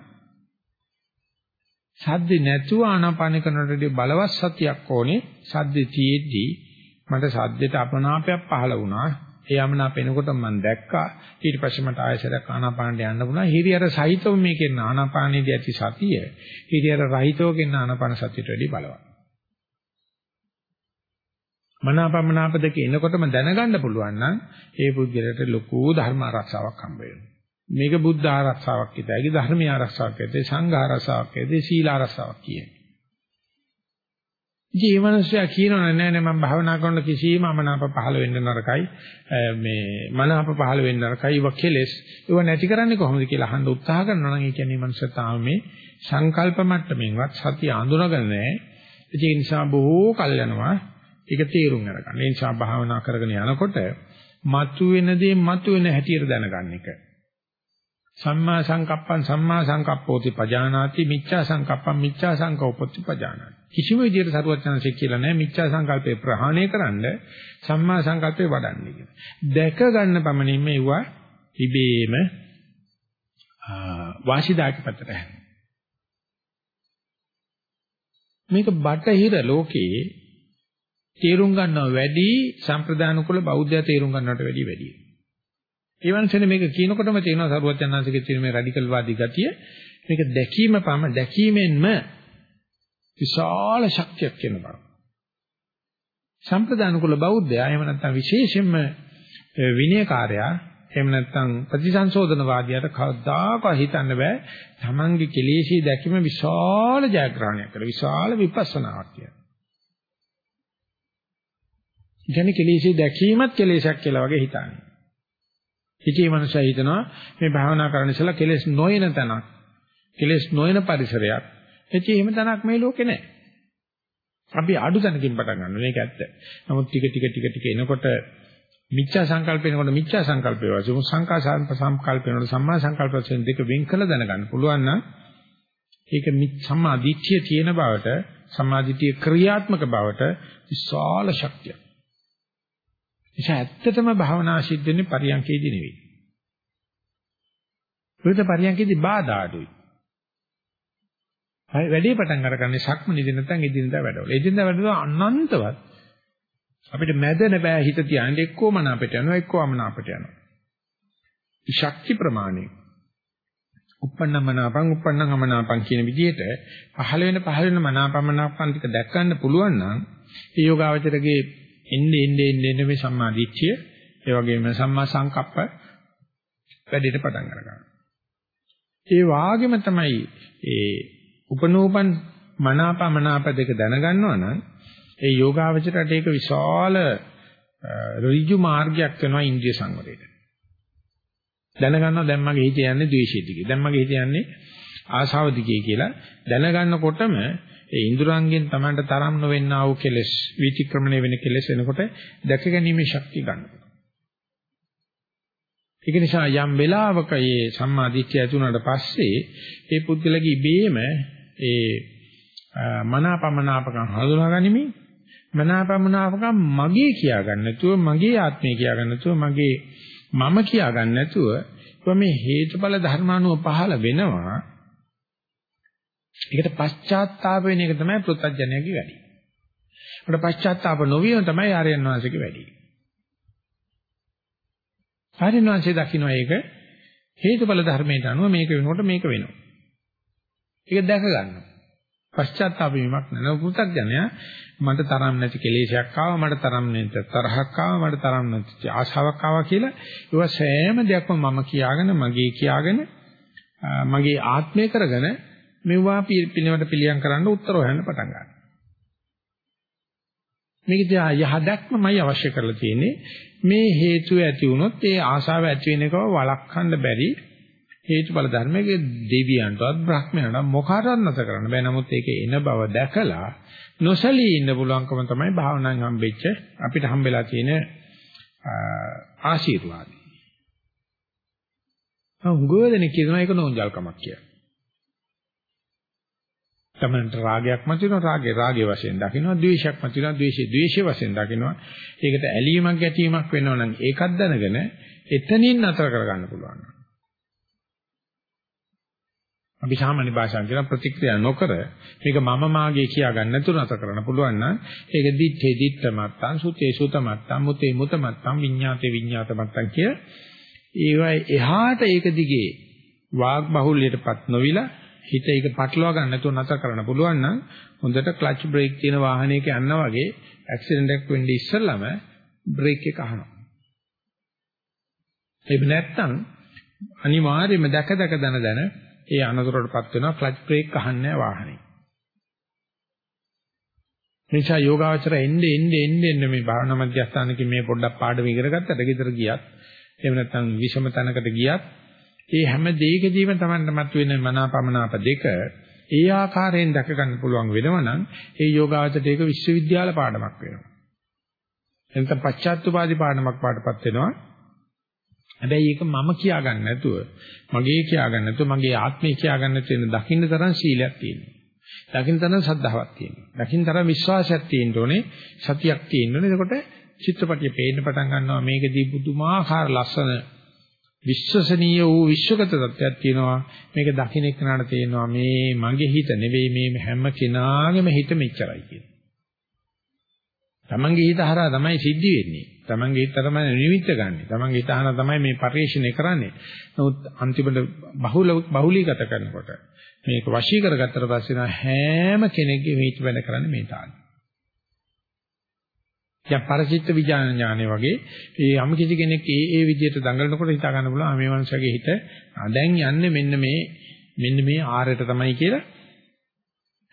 සද්දේ නැතුව ආනාපාන කරනකොට බලවත් සතියක් ඕනේ. සද්දේ තියෙද්දි මට සද්දෙට අපනාපයක් පහළ වුණා. ඒ යමනාප එනකොට මම දැක්කා. ඊට පස්සේ මට ආයෙසරක් ආනාපානට යන්න වුණා. හිරියර සහිතව මේකෙන් ආනාපානයේදී ඇති සතිය හිරියර රහිතව කියන ආනාපාන සතියට වැඩි බලවත්. මනාපමනාප දෙක එනකොටම දැනගන්න පුළුවන් නම් ඒ පුද්ගලයාට ලොකු ධර්ම ආරක්ෂාවක් හම්බ වෙනවා. මේක බුද්ධ ආරක්ෂාවක් කියතයි, ධර්මීය ආරක්ෂාවක් කියතයි, සංඝ ආරක්ෂාවක් කියතයි, සීල ආරක්ෂාවක් කියන්නේ. ඉතින් මේ මිනිස්සයා කියනවනේ නෑ නෑ මම භාවනා කරන කිසිම අමනාප පහළ වෙන්න නරකයි. මේ මනාප පහළ වෙන්න නරකයි. ඒව කෙලස්. ඒව නැති කරන්නේ කොහොමද කියලා අහන්න උත්සාහ කරනවා නම් ඒ කියන්නේ මේ මිනිස්සයා තාම මේ සංකල්ප මට්ටමින්වත් සතිය අඳුනගන්නේ නෑ. ඒ නිසා බොහෝ කල් යනවා ඒක තේරුම් ගන්න. ඒ නිසා භාවනා කරගෙන යනකොට මතුවෙන දේ මතුවෙන හැටියට දැනගන්න එක. සම්මා සංකප්පං සම්මා සංකප්පෝති පජානාති මිච්ඡා සංකප්පං මිච්ඡා සංකප්පෝති පජානාති. කිසිම විදිහට සරුවචනසේ කියලා නැහැ මිච්ඡා සංකල්පේ ප්‍රහාණය කරන්න සම්මා සංකල්පේ වඩන්නේ කියලා. දැක ගන්න පමණින් මේවා ඉබේම වාසිදායක පැත්තට මේක බටහිර ලෝකයේ තේරුම් ගන්නව වැඩි සම්ප්‍රදාන කුල බෞද්ධය තේරුම් ගන්නවට වැඩි වැඩි. ඒ වන්සනේ මේක කියනකොටම තේනවා සරුවචනාංශගේ තියෙන මේ රැඩිකල් වාදී ගතිය මේක දැකීම පම දැකීමෙන්ම විශාල ශක්තියක් වෙන බව. සම්ප්‍රදාන කුල බෞද්ධයා එහෙම නැත්නම් විශේෂයෙන්ම විනයකාරයා එහෙම නැත්නම් ප්‍රතිසංශෝධනවාදියාට කවදාකවත් හිතන්න බෑ තමන්ගේ කෙලෙසි දැකීම විශාල ජයග්‍රහණයක් කියලා විශාල විපස්සනාවක් කියලා. කියන්නේ කෙලෙසේ දැකීමත් කෙලෙසක් කියලා වගේ හිතන්නේ. ඉතින් මේ මනුස්සයා හිතනවා මේ භාවනා කරන ඉස්සලා කෙලෙස් නොයන තැනක්, කෙලෙස් නොයන පරිසරයක්. එච්චි එහෙම තැනක් මේ ලෝකේ නැහැ. අපි අඩු තැනකින් පටන් ගන්නවා මේක ඇත්ත. නමුත් ටික ටික ටික ටික එනකොට මිච්ඡා සංකල්ප වෙනකොට මිච්ඡා සංකල්පය වශයෙන් සංකා සංකල්ප වෙනකොට සම්මා සංකල්ප වශයෙන් දෙක වෙන් කළ දැනගන්න පුළුවන් නම් ඒක සම්මා දිට්ඨිය තියෙන බවට සම්මා දිට්ඨිය ක්‍රියාත්මක බවට විශාල ශක්තියක්. නිසා ඇත්තටම භාවනා සිද්ධ වෙන්නේ පරියන්කේදී නෙවෙයි. විවිධ පරියන්කේදී බාධා අඩුයි. හරි වැඩේ පටන් අරගන්නේ සක්මනේදී නැත්නම් එදිනදා වැඩවල. එදිනදා වැඩවල අනන්තවත් අපිට මැදන බෑ හිත තියන්නේ එක්කෝම නාපට යනවා එක්කෝම නාපට යනවා. ශක්ති ප්‍රමාණය uppannamanapan uppannamanapan කියන විදිහට පහළ වෙන පහළ වෙන මනාපමනාපන් ටික දැක් ගන්න පුළුවන් නම් ඒ යෝගාවචරගේ එන්නේ එන්නේ එන්නේ මේ සම්මා දිට්ඨිය ඒ වගේම සම්මා සංකප්ප වැඩිට පටන් ගන්නවා. ඒ වාගෙම තමයි ඒ උපනෝපන් මනාපමනාප දෙක දැනගන්නවා නම් ඒ යෝගාවචරයට ඒක විශාල ඍජු මාර්ගයක් වෙනවා ඉන්ද්‍රිය සංවරයට. දැනගන්නවා දැන් මගේ හිතේ යන්නේ ද්වේෂය දිගේ. දැන් මගේ හිතේ යන්නේ ආශාව දිගේ කියලා දැනගන්නකොටම ඒ ඉන්ද්‍රයන්ගෙන් Tamanට තරම් නොවෙන්නා වූ කෙලෙස් විචක්‍රමණය වෙන කෙලෙස් එනකොට දැක ගැනීමේ ශක්තිය ගන්නවා. ඒක නිසා යම් වෙලාවක මේ සම්මා දිට්ඨිය ඇති වුණාට පස්සේ ඒ පුද්ගලගේ ඉබේම ඒ මනාපමනාපකම් හඳුනා ගනිමින් මනාපමනාපකම් මගේ කියා ගන්න නැතුව මගේ ආත්මය කියා ගන්න නැතුව මගේ මම කියා ගන්න නැතුව මේ හේතුඵල ධර්මානුව පහළ වෙනවා ඒකට පශ්චාත්තාප වෙන එක තමයි පෘථග්ජනයාගේ වැඩි. අපිට පශ්චාත්තාප නොවීම තමයි ආර්යයන් වහන්සේගේ වැඩි. ආර්යයන් වහන්සේ දකින්න ඒක හේතුඵල ධර්මයට අනුව මේක වෙනකොට මේක වෙනවා. ඒක දැක ගන්නවා. පශ්චාත්තාප වීමක් නෑ. පෘථග්ජනයා මට තරම් නැති කෙලෙසයක් ආවා, මට තරම් නැති තරහක් ආවා, මට තරම් නැති ආශාවක් ආවා කියලා ඒවා සෑම දෙයක්ම මම කියාගෙන, මගේ කියාගෙන, මගේ ආත්මය කරගෙන මෙවුවා පිළිවෙලට පිළියම් කරන්න උත්තර හොයන්න පටන් ගන්නවා. මේක දිහා යහදක්මයි අවශ්‍ය කරලා තියෙන්නේ. මේ හේතුව ඇති වුණොත් ඒ ආශාව ඇති වෙන එකව වළක්වන්න බැරි හේතුඵල ධර්මයේ දෙවියන්ටවත් බ්‍රහ්මයන්ට මොකාටවත් නැත කරන්න බෑ. නමුත් ඒකේ එන බව දැකලා නොසලී ඉන්න පුළුවන්කම තමයි භාවනාවෙන් හම්බෙච්ච අපිට හම්බෙලා තියෙන ආශිර්වාදය. උගෝදෙනේ කියනවා ඒක නෝන්ජල්කමක් කියලා. තමන්ට රාගයක් මතුවෙනවා රාගේ රාගේ වශයෙන් දකිනවා ද්වේෂයක් මතුවෙනවා ද්වේෂේ ද්වේෂේ වශයෙන් දකිනවා. ඒකට ඇලීමක් ගැටීමක් වෙනවා නම් ඒකත් දැනගෙන එතනින් නතර කරගන්න පුළුවන්. අපි සාමාන්‍ය භාෂාවෙන් කියන ප්‍රතික්‍රියා නොකර මේක මම මාගේ කියා ගන්න නැතුව නතර කරන්න පුළුවන් නම් ඒක දිත්තේ දිත්ත මත්තං සුතේ සුත මත්තං මුතේ මුත මත්තං විඤ්ඤාතේ විඤ්ඤාත මත්තං කිය. ඒවයි එහාට ඒක දිගේ වාග් බහුල්‍යයටපත් නොවිලා හිත ඒක පටලවා ගන්න නැතුව නැතර කරන්න පුළුවන් නම් හොඳට ක්ලච් බ්‍රේක් තියෙන වාහනයක යනවා වගේ ඇක්සිඩන්ට් එකක් වෙන්නේ ඉස්සෙල්ලම බ්‍රේක් එක අහනවා. ඒක නැත්තම් අනිවාර්යයෙන්ම දැක දැක දන දන ඒ අනතුරටපත් වෙනවා ක්ලච් බ්‍රේක් අහන්නේ වාහනේ. නිසා යෝගාචර එන්නේ එන්නේ එන්නේ මේ භාවනා මධ්‍යස්ථානකේ මේ පොඩ්ඩක් පාඩම ඉගෙන ගත්තට ගෙදර ගියත් එහෙම නැත්නම් විෂම තැනකට ගියත් ඒ හැම දෙයකදීම Tamanට මතුවෙන මනාපමනාප දෙක ඒ ආකාරයෙන් දැක ගන්න පුළුවන් වෙනවනම් ඒ යෝගාවචරයට ඒක විශ්වවිද්‍යාල පාඩමක් වෙනවා. එතන පශ්චාත්තුපාදී පාඩමක් පාඩපත් වෙනවා. හැබැයි ඒක මම කියා ගන්න නැතුව, මගේ කියා ගන්න නැතුව, මගේ ආත්මය කියා ගන්න තියෙන දකින්න තරම් සීලයක් තියෙනවා. දකින්න තරම් සද්ධාවක් තියෙනවා. දකින්න තරම් විශ්වාසයක් තියෙන්න ඕනේ, සතියක් තියෙන්න ඕනේ. එතකොට චිත්‍රපටිය පේන්න පටන් ගන්නවා මේකදී පුදුමාකාර ලස්සන විශ්වසනීය වූ විශ්වගත තත්ත්වයක් තියෙනවා මේක දකින්න එක්කනට තේනවා මේ මගේ හිත නෙවෙයි මේ හැම කෙනාගේම හිත මෙච්චරයි කියන. තමන්ගේ හිත හරහා තමයි සිද්ධ වෙන්නේ. තමන්ගේ හිත තමයි නිමිත්ත ගන්නෙ. තමන්ගේ හිත හරහා තමයි මේ පරිශ්‍රණය කරන්නේ. නමුත් අන්තිමට බහුල බහුලීගත කරනකොට මේක වශී කරගත්තට පස්සේ හැම කෙනෙක්ගේම හිත වැඩ කරන්නේ මේ තාලේ. දැන් පරචිත්ත විඥාන ඥානෙ වගේ ඒ යම් කිසි කෙනෙක් ඒ ඒ විදිහට දඟලනකොට හිතා ගන්න පුළුවන් මේ මනුස්සයාගේ හිත දැන් යන්නේ මෙන්න මේ මෙන්න මේ ආරයට තමයි කියලා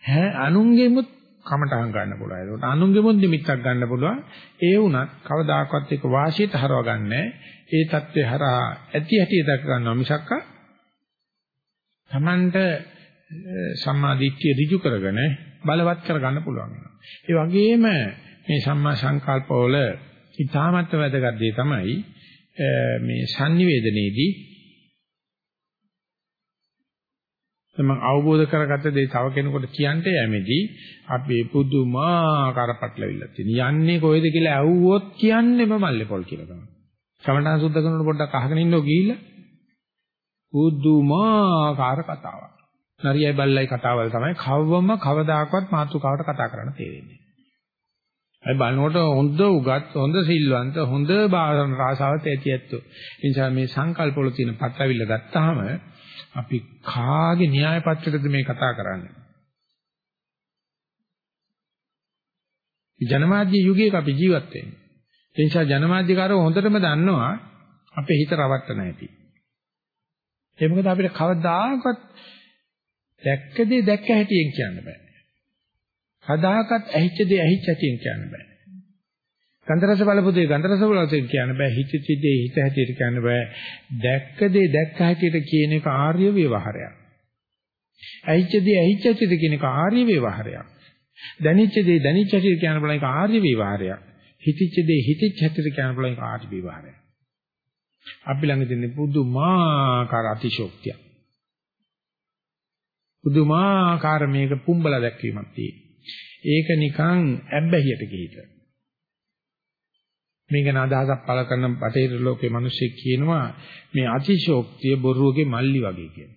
හැ අනුන්ගෙමුත් කමටහන් ගන්න පුළුවන්. ඒකට අනුන්ගෙමුත් නිමිත්තක් ගන්න පුළුවන්. ඒ වුණත් කවදාකවත් ඒක වාසියට හරව ගන්නෑ. ඒ தත්ත්වය හරහා ඇති හැටි දක ගන්නවා මිසක්ක Tamanට සම්මා දිට්ඨිය ඍජු කරගෙන බලවත් කරගන්න පුළුවන්. ඒ වගේම මේ සම්මා සංකල්පවල ඉතාමත් වැදගත් දේ තමයි මේ sannivedanේදී තම අවබෝධ කරගත්ත දේ තව කෙනෙකුට කියන්න යෑමේදී අපි පුදුමාකාර පටලවිල්ලක් තියෙන. යන්නේ කොහෙද කියලා ඇහුවොත් කියන්නේම මල්ලේ පොල් කියලා තමයි. සමණන් සුද්ධ කරනකොට පොඩ්ඩක් අහගෙන ඉන්නෝ ගිහිල්ලා පුදුමාකාර කතාවක්. නරියයි බල්ලයි කතාවල් තමයි කවවම කවදාකවත් මාතෘකාවට කතා කරන්න තේරෙන්නේ. අය බලනකොට හොඳ උගත් හොඳ සිල්වන්ත හොඳ බාහන රාසාවත් ඇති ඇත්තෝ. ඒ නිසා මේ සංකල්ප වල තියෙන පටලවිල්ල ගත්තාම අපි කාගේ න්‍යාය පත්‍රයකද මේ කතා කරන්නේ? ජනමාධ්‍ය යුගයක අපි ජීවත් වෙන්නේ. ඒ නිසා ජනමාධ්‍යකාරව හොඳටම දන්නවා අපේ හිත රවට්ටන හැටි. ඒ මොකද අපිට කවදාකවත් දැක්ක දේ දැක්ක හැටියෙන් කියන්න බෑ. කදාකත් ඇහිච්ච දේ ඇහිච්ච හැටියෙන් කියන්න බෑ. ගන්ධරස බලපු දේ ගන්ධරස බලපු කියන්න බෑ. හිතච්ච දේ හිත හැටියට කියන්න බෑ. දැක්ක දේ දැක්ක හැටියට කියන එක ආර්ය ව්‍යවහාරයක්. ඇහිච්ච දේ ඇහිච්ච හැටියට කියන එක ආර්ය ව්‍යවහාරයක්. දැනිච්ච දේ දැනිච්ච හැටියට කියන බල එක ආර්ය ව්‍යවහාරයක්. හිතච්ච දේ හිතච්ච හැටියට කියන බල එක ආර්ය ව්‍යවහාරයක්. අපි ළඟ තියෙන පුදුමාකාර අතිශෝක්තිය. පුදුමාකාර මේක පුම්බලා දැක්වීමක් තියෙනවා. ඒක නිකන් ඇබ්බැහියට ගිහිත. මේක නාදහසක් පළ කරන බටහිර ලෝකේ මිනිස්සෙක් කියනවා මේ අතිශෝක්තිය බොරුවගේ මල්ලි වගේ කියන.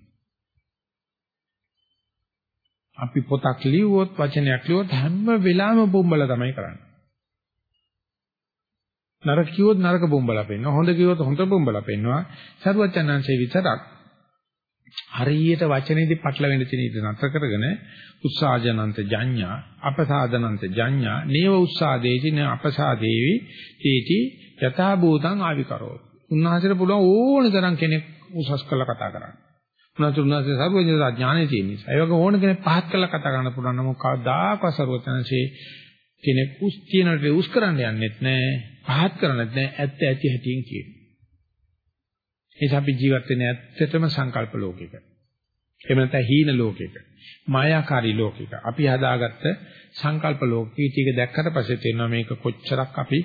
අපි පොතක් ලියුවොත් වචනයක් ලියුවොත් හැම වෙලාවෙම බොම්බල තමයි කරන්නේ. නරක කිව්වොත් නරක බොම්බලා පෙන්වනවා. හොඳ කිව්වොත් හොඳ බොම්බලා පෙන්වනවා. සරුවචනංශේ විතරක් හරියට වචනේදී පටලවෙන්න තියෙන ඉඳ නතර කරගෙන උස්සාජනන්ත ජඤ්ඤා අපසාදනන්ත ජඤ්ඤා නේව උස්සාදේති න අපසාදේවි තීටි යථා භූතං ආවිකරෝ උන්වහන්සේට පුළුවන් ඕන තරම් කෙනෙක් උසස් කළා කතා කරන්න. උන්වහන්සේ උන්වහන්සේ සර්වඥතා ඥානෙ තියෙන නිසා. ඒ වගේ ඕන කෙනෙක් පහත් කළා කතා කරන්න පුළුවන් නම් කවදාකවත් සර්වඥාන්සේ කෙනෙක් උස් තියනට උස් කරන්න යන්නෙත් නැහැ. පහත් කරන්නත් නැහැ. ඇත්ත ඇති හැටියෙන් කියනවා. නිසා අපි ජීවත් වෙන්නේ ඇත්තටම සංකල්ප ලෝකයක. එහෙම නැත්නම් හීන ලෝකයක. මායාකාරී ලෝකයක. අපි හදාගත්ත සංකල්ප ලෝකෙක ටික දැක්කට පස්සේ තේරෙනවා මේක කොච්චරක් අපි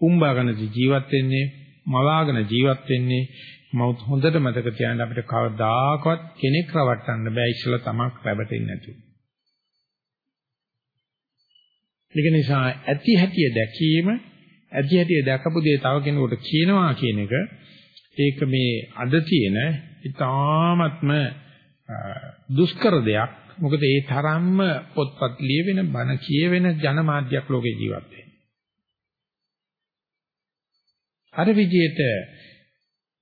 උම්බාගෙන ජීවත් වෙන්නේ, මවාගෙන ජීවත් වෙන්නේ. මවුත් හොඳට මතක තියාගන්න අපිට කවදාකවත් කෙනෙක් රවට්ටන්න බෑ ඉස්සලා තමක් රැවටෙන්නේ නැතුව. ඒක නිසා ඇති හැටිය දැකීම ඇති හැටිය දැකපු දේ තව කෙනෙකුට කියනවා කියන එක ඒක මේ අද තියෙන ඉතාමත්ම දුෂ්කර දෙයක්. මොකද ඒ තරම්ම පොත්පත් ලියවෙන බණ කියවෙන ජනමාධ්‍යයක් ලෝකේ ජීවත් වෙන්නේ. අර විදිහට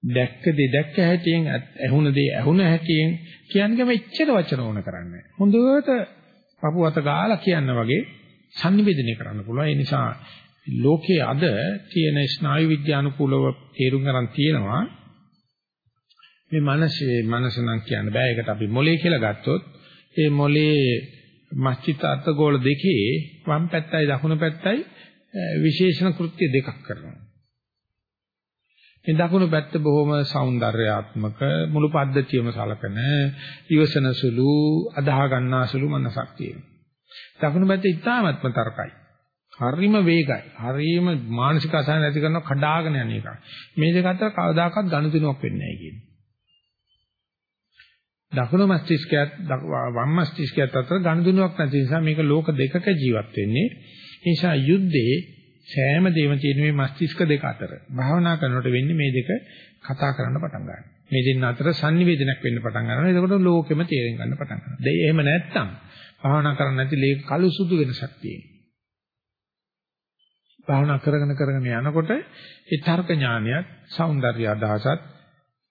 දැක්ක දේ දැක්ක හැටියෙන් ඇහුණ දේ ඇහුණ හැටියෙන් කියන්නේ මෙච්චර වචන ඕන කරන්නේ. හොඳට පපුවත ගාලා කියන වගේ sannivedana කරන්න පුළුවන්. ඒ නිසා ලෝකයේ අද තියෙන ස්නායු විද්‍යානුකූලව තේරුම් ගන්න තියෙනවා. මේ මනසේ මනස නම් කියන්න බෑ. ඒකට අපි මොලේ කියලා ගත්තොත් ඒ මොලේ මස්චිත අර්ථගෝල දෙකේ වම් පැත්තයි දකුණු පැත්තයි විශේෂණ කෘත්‍ය දෙකක් කරනවා. මේ දකුණු පැත්ත බොහොම సౌందర్యාත්මක මුළු පද්ධතියම සලකන ඊවසන සුළු අදාහ ගන්නා සුළු මනසක් තියෙනවා. දකුණු පැත්ත ඉතාමත්ම තර්කයි. හරිම වේගයි. හරිම මානසික අසහන ඇති කරන කඩාගෙන යන එකක්. මේ දෙක අතර කවදාකවත් ගනුදෙනුවක් වෙන්නේ නැහැ කියන්නේ. දකුණු මස්තිෂ්කයත් වම් මස්තිෂ්කයත් අතර ගනුදෙනුවක් නැති නිසා මේක ලෝක දෙකක ජීවත් වෙන්නේ. ඒ නිසා යුද්ධේ සෑම දෙයක්ම තියෙන මේ මස්තිෂ්ක දෙක අතර භාවනා කරනකොට වෙන්නේ මේ දෙක කතා කරන්න පටන් ගන්නවා. මේ දෙන්න අතර sannivedanayak වෙන්න පටන් ගන්නවා. එතකොට ලෝකෙම තේරෙන්න ගන්න පටන් ගන්නවා. දෙය එහෙම නැත්තම් භාවනා කරන්නේ නැති ලේ කළු සුදු වෙනසක් තියෙනවා. භාවනා කරගෙන කරගෙන යනකොට ඒ තර්ක ඥානයත්, సౌందර්ය අදහසත්,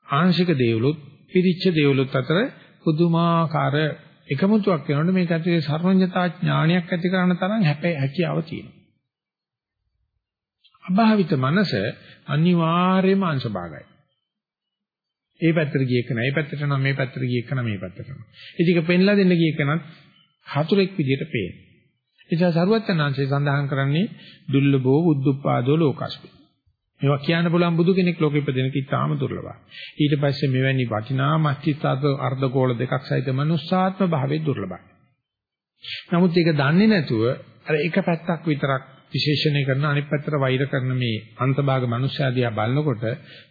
ආංශික දේවලුත්, පිරිච්ච දේවලුත් අතර පුදුමාකාර එකමුතුවක් වෙනකොට මේක ඇතුලේ සර්වඥතා ඥානයක් ඇති කරන තරම් හැකියාව තියෙනවා. අභාවිත මනස අනිවාර්යයෙන්ම අංශභාගයි. ඒ පැත්තට ගිය එක නෑ, ඒ පැත්තට නම් මේ පැත්තට ගිය එක නෑ මේ පැත්තට. ඉතින් ඒක පෙන්ලා දෙන්න ගිය එකනත් හතුරෙක් විදියට පේන. ඒ නිසා සරුවචනාංශය සඳහන් කරන්නේ දුර්ලභෝ බුද්ධපාදෝ ලෝකස්මි. මේවා කියන්න පුළුවන් බුදු කෙනෙක් ලෝකෙ ඉපදෙන කිතාම දුර්ලභයි. ඊට පස්සේ මෙවැනි වටිනා මස්තිස්තාත අර්ධගෝල දෙකක් සහිත මනුස්සාත්ම භාවයේ දුර්ලභයි. නමුත් ඒක දන්නේ නැතුව අර එක පැත්තක් විතරක් විශේෂණය කරන අනිත් පැත්තට වෛර කරන මේ අන්තභාග මනුස්සයාදියා බලනකොට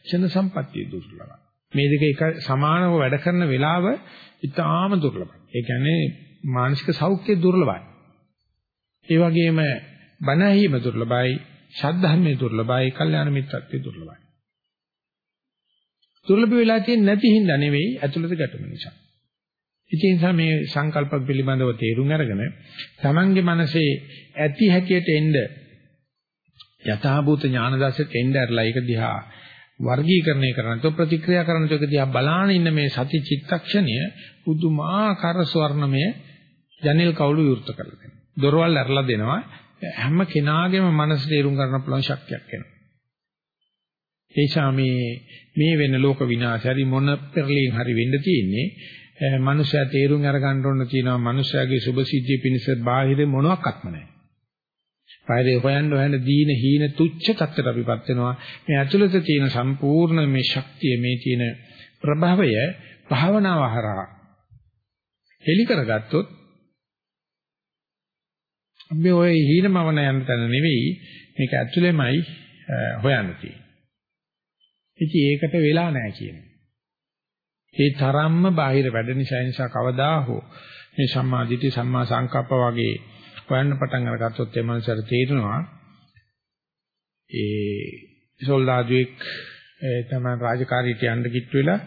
චන සම්පත්තිය දුර්ලභයි. මේ දෙක එක සමානව වැඩ කරන වෙලාව ඉතාම දුර්ලභයි. ඒ කියන්නේ මානසික සෞඛ්‍ය දුර්ලභයි. ඒ වගේම බණ ඇහිම දුර්ලභයි, ශාද්ධර්මයේ දුර්ලභයි, කල්යාණ මිත්‍රත්වයේ දුර්ලභයි. දුර්ලභ වෙලා තියෙන්නේ නැති හින්දා නෙවෙයි ඇතුළත ගැටුම නිසා. ඒ නිසා මේ සංකල්ප පිළිබඳව තේරුම් අරගෙන Tamange මනසේ ඇති හැටියට එන්න යථාභූත ඥාන දර්ශයට එන්න ඇරලා ඒක දිහා වර්ගීකරණය කරනතෝ ප්‍රතික්‍රියා කරනතෝ ඒක දිහා බලාන ඉන්න මේ සති චිත්තක්ෂණය පුදුමාකාර ස්වර්ණමය ජනෙල් කවුළු විවෘත කරලා දෙනවා. දොරවල් ඇරලා දෙනවා. හැම කෙනාගේම මනස තේරුම් ගන්න පුළුවන් ශක්තියක් එනවා. ඒචා මේ මේ වෙන ලෝක විනාශය හරි මොන පෙරලින් හරි වෙන්න තියෙන්නේ මනුෂයා තේරුම් අරගන්න ඕන තියෙනවා මනුෂයාගේ සුභ සිද්ධිය පිණිස බාහිර මොනවාක්වත්ම නැහැ. බාහිර හොයන්න හොයන දීන හීන තුච්ච තත්ත්වයට අපිපත් වෙනවා. මේ ඇතුළත තියෙන සම්පූර්ණ මේ ශක්තිය මේ තියෙන ප්‍රභවය භාවනාව හරහා හෙලි කරගත්තොත් අපි ওই හීනමවන යන තැන නෙවෙයි මේක ඇතුළෙමයි හොයන්න තියෙන්නේ. ඉතින් ඒකට වෙලා නැහැ කියන්නේ. ඒ තරම්ම බාහිර වැඩ නිසා නිසා කවදා හෝ මේ සම්මා දිට්ඨි සම්මා සංකප්ප වගේ හොයන්න පටන් අරගත්තොත් ඒ මනසට තේරෙනවා ඒ සොල්දාදුවෙක් තමයි රාජකාරීට යන්න කිට් වෙලා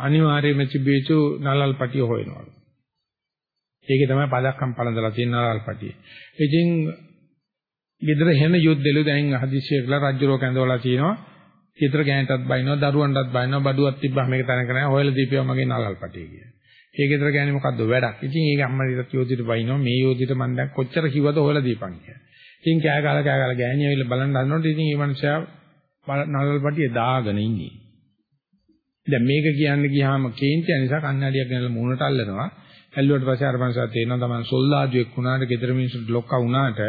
අනිවාර්යයෙන්ම තිබෙතු නලල්පටිය හොයනවා. ඒකේ තමයි පදක්කම් පළඳලා තියෙන නලල්පටිය. ඉතින් ගෙදර හැම යුද්ධෙලු දැන් හදිස්සිය කියලා රජුරෝ කැඳවලා තියෙනවා. ඊතර ගෑනටත් බයිනවා දරුවන්ටත් බයිනවා බඩුවක් තිබ්බම මේක තනක නැහැ හොයලා දීපියා මගේ නලල්පටිය කියලා. ඒක ඊතර ගෑනේ මොකද්ද වැඩක්. ඉතින් ඒක අම්මලිට යෝධිට බයිනවා මේ යෝධිට මම දැන් කොච්චර කිව්වද හොයලා දීපන් කියලා. ඉතින් කෑ ගාලා කෑ ගාලා ගෑණිය ඇවිල්ලා බලන්න හදනකොට ඉතින් මේ මනුස්සයා නලල්පටිය දාගෙන ඉන්නේ. දැන් මේක කියන්න ගියාම කේන්ති නිසා කන්නඩියක් ගෙනල්ලා මූණට අල්ලනවා. ඇල්ලුවට පස්සේ අර මනුස්සයා තේරෙනවා තමයි සොල්දාදුවෙක් වුණාට ගෙදර මිනිස්සුන්ට ලොක්කා වුණාට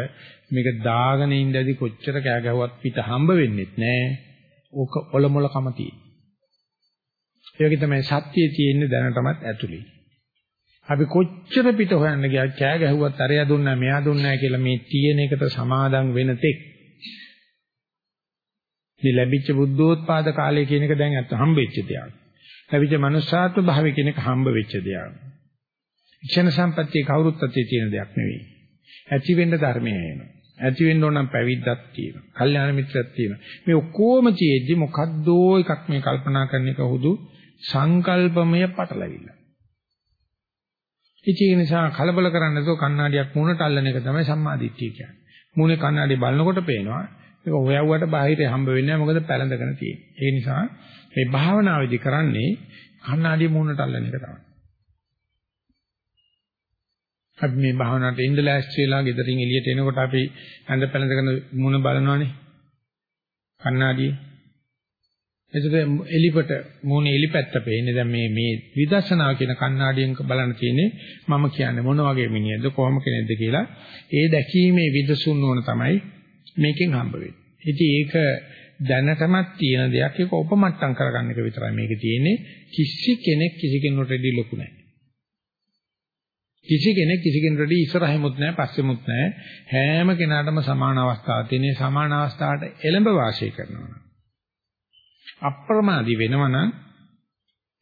මේක දාගෙන ඉඳදී කොච්චර කෑ ගැහුවත් පිට හම්බ වෙන්නේ නැහැ. ඕක ඔලොමොල කම තියෙන. ඒ වගේ තමයි සත්‍යයේ තියෙන්නේ දැනටමත් ඇතුලේ. අපි කොච්චර පිට හොයන්න ගියා කෑ ගැහුවත් අරයා දුන්නා මෙයා දුන්නා කියලා මේ තියෙන එකට සමාදම් වෙන තෙක් මේ ලැබිච්ච බුද්ධෝත්පාද කාලය කියන එක දැන් අත් හම්බෙච්ච දෙයක්. ලැබිච්ච මනුෂ්‍යාත්ම භාවය කියන එක හම්බ වෙච්ච දෙයක්. ක්ෂණ සම්පත්තිය කවුරුත් අතේ තියෙන දෙයක් නෙවෙයි. ඇති වෙන්න ධර්මය එනවා. ඇති වෙන්න ඕන නම් පැවිද්දක් තියෙනවා. කල්යාණ මිත්‍රයක් තියෙනවා. මේ ඔක්කොම තියෙද්දි මොකද්දෝ එකක් මේ කල්පනා කරන එක හුදු සංකල්පමය පටලවිල්ල. ඉතින් ඒ නිසා කලබල කරන්න නැතුව කණ්ණාඩියක් මූණට අල්ලන එක තමයි සම්මාදිට්ඨිය කියන්නේ. මූණේ කණ්ණාඩිය බලනකොට පේනවා ඒක හොයවුවට බාහිර හම්බ වෙන්නේ නැහැ මොකද පැලඳගෙන තියෙන්නේ. ඒ නිසා මේ භාවනාවේදී කරන්නේ කණ්ණාඩිය මූණට අල්ලන එක තමයි. අපි මේ භාවනාවට ඉඳ ලෑස්ති වෙලා ගෙදරින් එළියට එනකොට අපි ඇඳ පැළඳගෙන මුණ බලනවානේ. කණ්ණාඩියේ. එතකොට එලිපට මුණේ එලිපැත්ත පේන්නේ දැන් මේ මේ විදර්ශනා කියන කණ්ණාඩියෙන් බලන්න තියෙන්නේ මම කියන්නේ මොන වගේ මිනිහද කොහොම කෙනෙක්ද කියලා ඒ දැකීමේ විදසුන් ඕන තමයි මේකෙන් හම්බ වෙන්නේ. ඉතින් ඒක දැනටමත් තියෙන දෙයක් ඒක උපමට්ටම් කරගන්න එක විතරයි මේකේ තියෙන්නේ කිසි කෙනෙක් කිසි කෙනෙකුට දෙඩි ලොකු නැහැ. කිසි කෙනෙක් කිසි කෙනෙකුට ඉස්සරහෙමුත් නැහැ පස්සෙමුත් නැහැ. හැම කෙනාටම සමාන අවස්ථාවක් තියෙන සමාන අවස්ථාවට එළඹ වාසය කරනවා. අප්‍රමාදී වෙනවනම්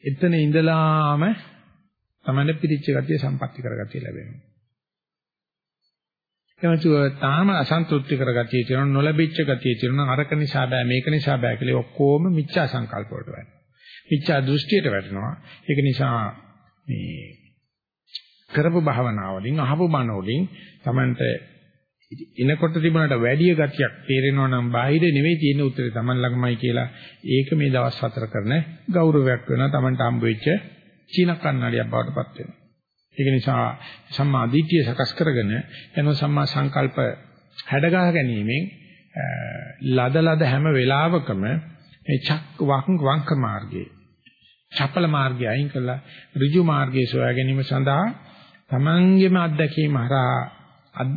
එතන ඉඳලාම තමයි පිරිච්ච ගතිය සම්පatti කරගතිය ලැබෙනවා. එමතුව තාම අසන්තුෂ්ටි කරගතිය තියෙනවා නොලැබිච්ච ගතිය තියෙනවා අරක නිසා බෑ මේක නිසා බෑ කියලා ඔක්කොම මිච්ඡා සංකල්ප වලට වැටෙනවා. මිච්ඡා දෘෂ්ටියට වැටෙනවා. ඒක නිසා මේ කරපු භාවනාවලින් අහපු බණ වලින් Tamanට ඉනකොට තිබුණාට වැඩි ගතියක් තේරෙනවා නම් බාහිර නෙවෙයි තියෙන උත්තරේ Taman ළඟමයි කියලා ඒක මේ දවස් හතර කරන ගෞරවයක් වෙනවා Tamanට හම්බ වෙච්ච චීන කන්නඩියක් බවට පත් වෙනවා. ඒක නිසා සම්මා දිට්ඨිය සකස් කරගෙන යන සම්මා සංකල්ප හැඩගහ ගැනීමෙන් ලද ලද හැම වෙලාවකම මේ චක් වංක මාර්ගයේ චපල මාර්ගය අයින් කළා ඍජු මාර්ගයේ සොයා ගැනීම සඳහා තමන්ගේම අත්දැකීම හරහා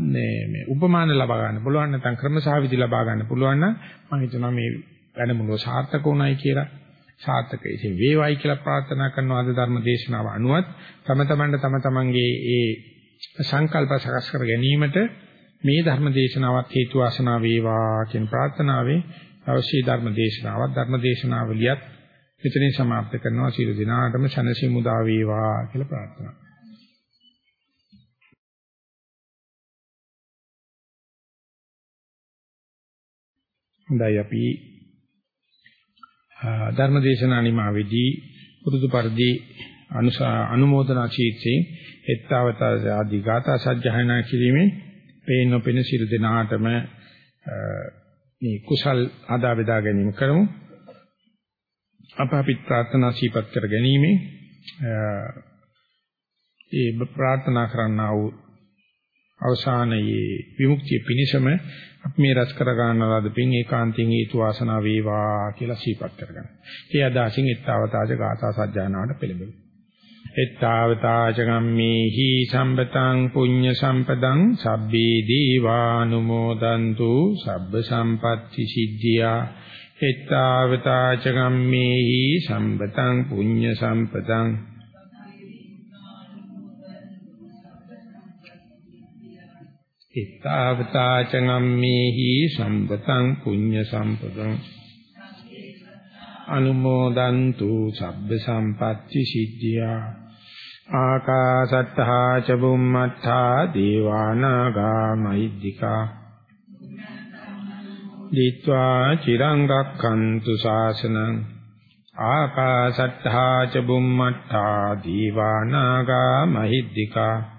මේ උපමාන ලබා ගන්න පුළුවන් නැත්නම් ක්‍රමසහවිදි ලබා ගන්න පුළුවන් නම් මම හිතනවා මේ වැඩමුළුව සාර්ථක වුණයි කියලා සාර්ථක ඉතින් වේවයි කියලා ප්‍රාර්ථනා කරනවා අද ධර්ම දේශනාව අනුවත් තම තමන්ට තම තමන්ගේ ඒ සංකල්ප සකස් කර ගැනීමට මේ ධර්ම දේශනාවත් හේතු වාසනා වේවා කියන ප්‍රාර්ථනාවෙන් අවශ්‍ය ධර්ම දේශනාවත් ධර්ම දේශනාවලියත් මෙතනින් સમાપ્ત කරනවා සියලු දිනාටම සනසිමුදා වේවා කියලා ප්‍රාර්ථනා හොඳයි අපි ධර්මදේශනා නිමාවේදී පුරුදු පරිදි අනුමෝදනා චීත්‍යෙන් එත්තවත ආදී ගාථා සජ්ජහායනා කිරීමෙන් පේන නොපෙන සිල් දෙනාටම මේ කුසල් ආදා වේදා ගැනීම කරමු. අප අපි ප්‍රාර්ථනා සීපත් කර ගැනීම ඒ ප්‍රාර්ථනා කරන්නා වූ අවසානයේ විමුක්තිය පිණිසම අපි මේ රැස් කර ගන්නවාද පින් ඒකාන්තයෙන් හේතු වාසනා වේවා කියලා සීපත් කරගන්න. ඒ අදාසින් ඊත්තාවතාජ ගාථා සජ්ජානාවට පෙළඹෙමු. ඊත්තාවතාජ ගම්මේහි සම්පතං පුඤ්ඤ සම්පදං සබ්බේ දීවානුමෝදන්තු සබ්බ සම්පatti සිද්ධියා. ඊත්තාවතාජ ගම්මේහි සම්පතං පුඤ්ඤ සම්පදං ඉත්තාවතාච නම්මේහි සම්පතං පුඤ්ඤ සම්පතං අනුමෝදන්තු සබ්බ සම්පatti සිද්ධියා ආකාසත්තා ච බුම්මත්තා දීවානාගා මහිද්దికා දීत्वा චිරං රක්ඛන්තු ශාසනං ආකාසත්තා ච බුම්මත්තා දීවානාගා මහිද්దికා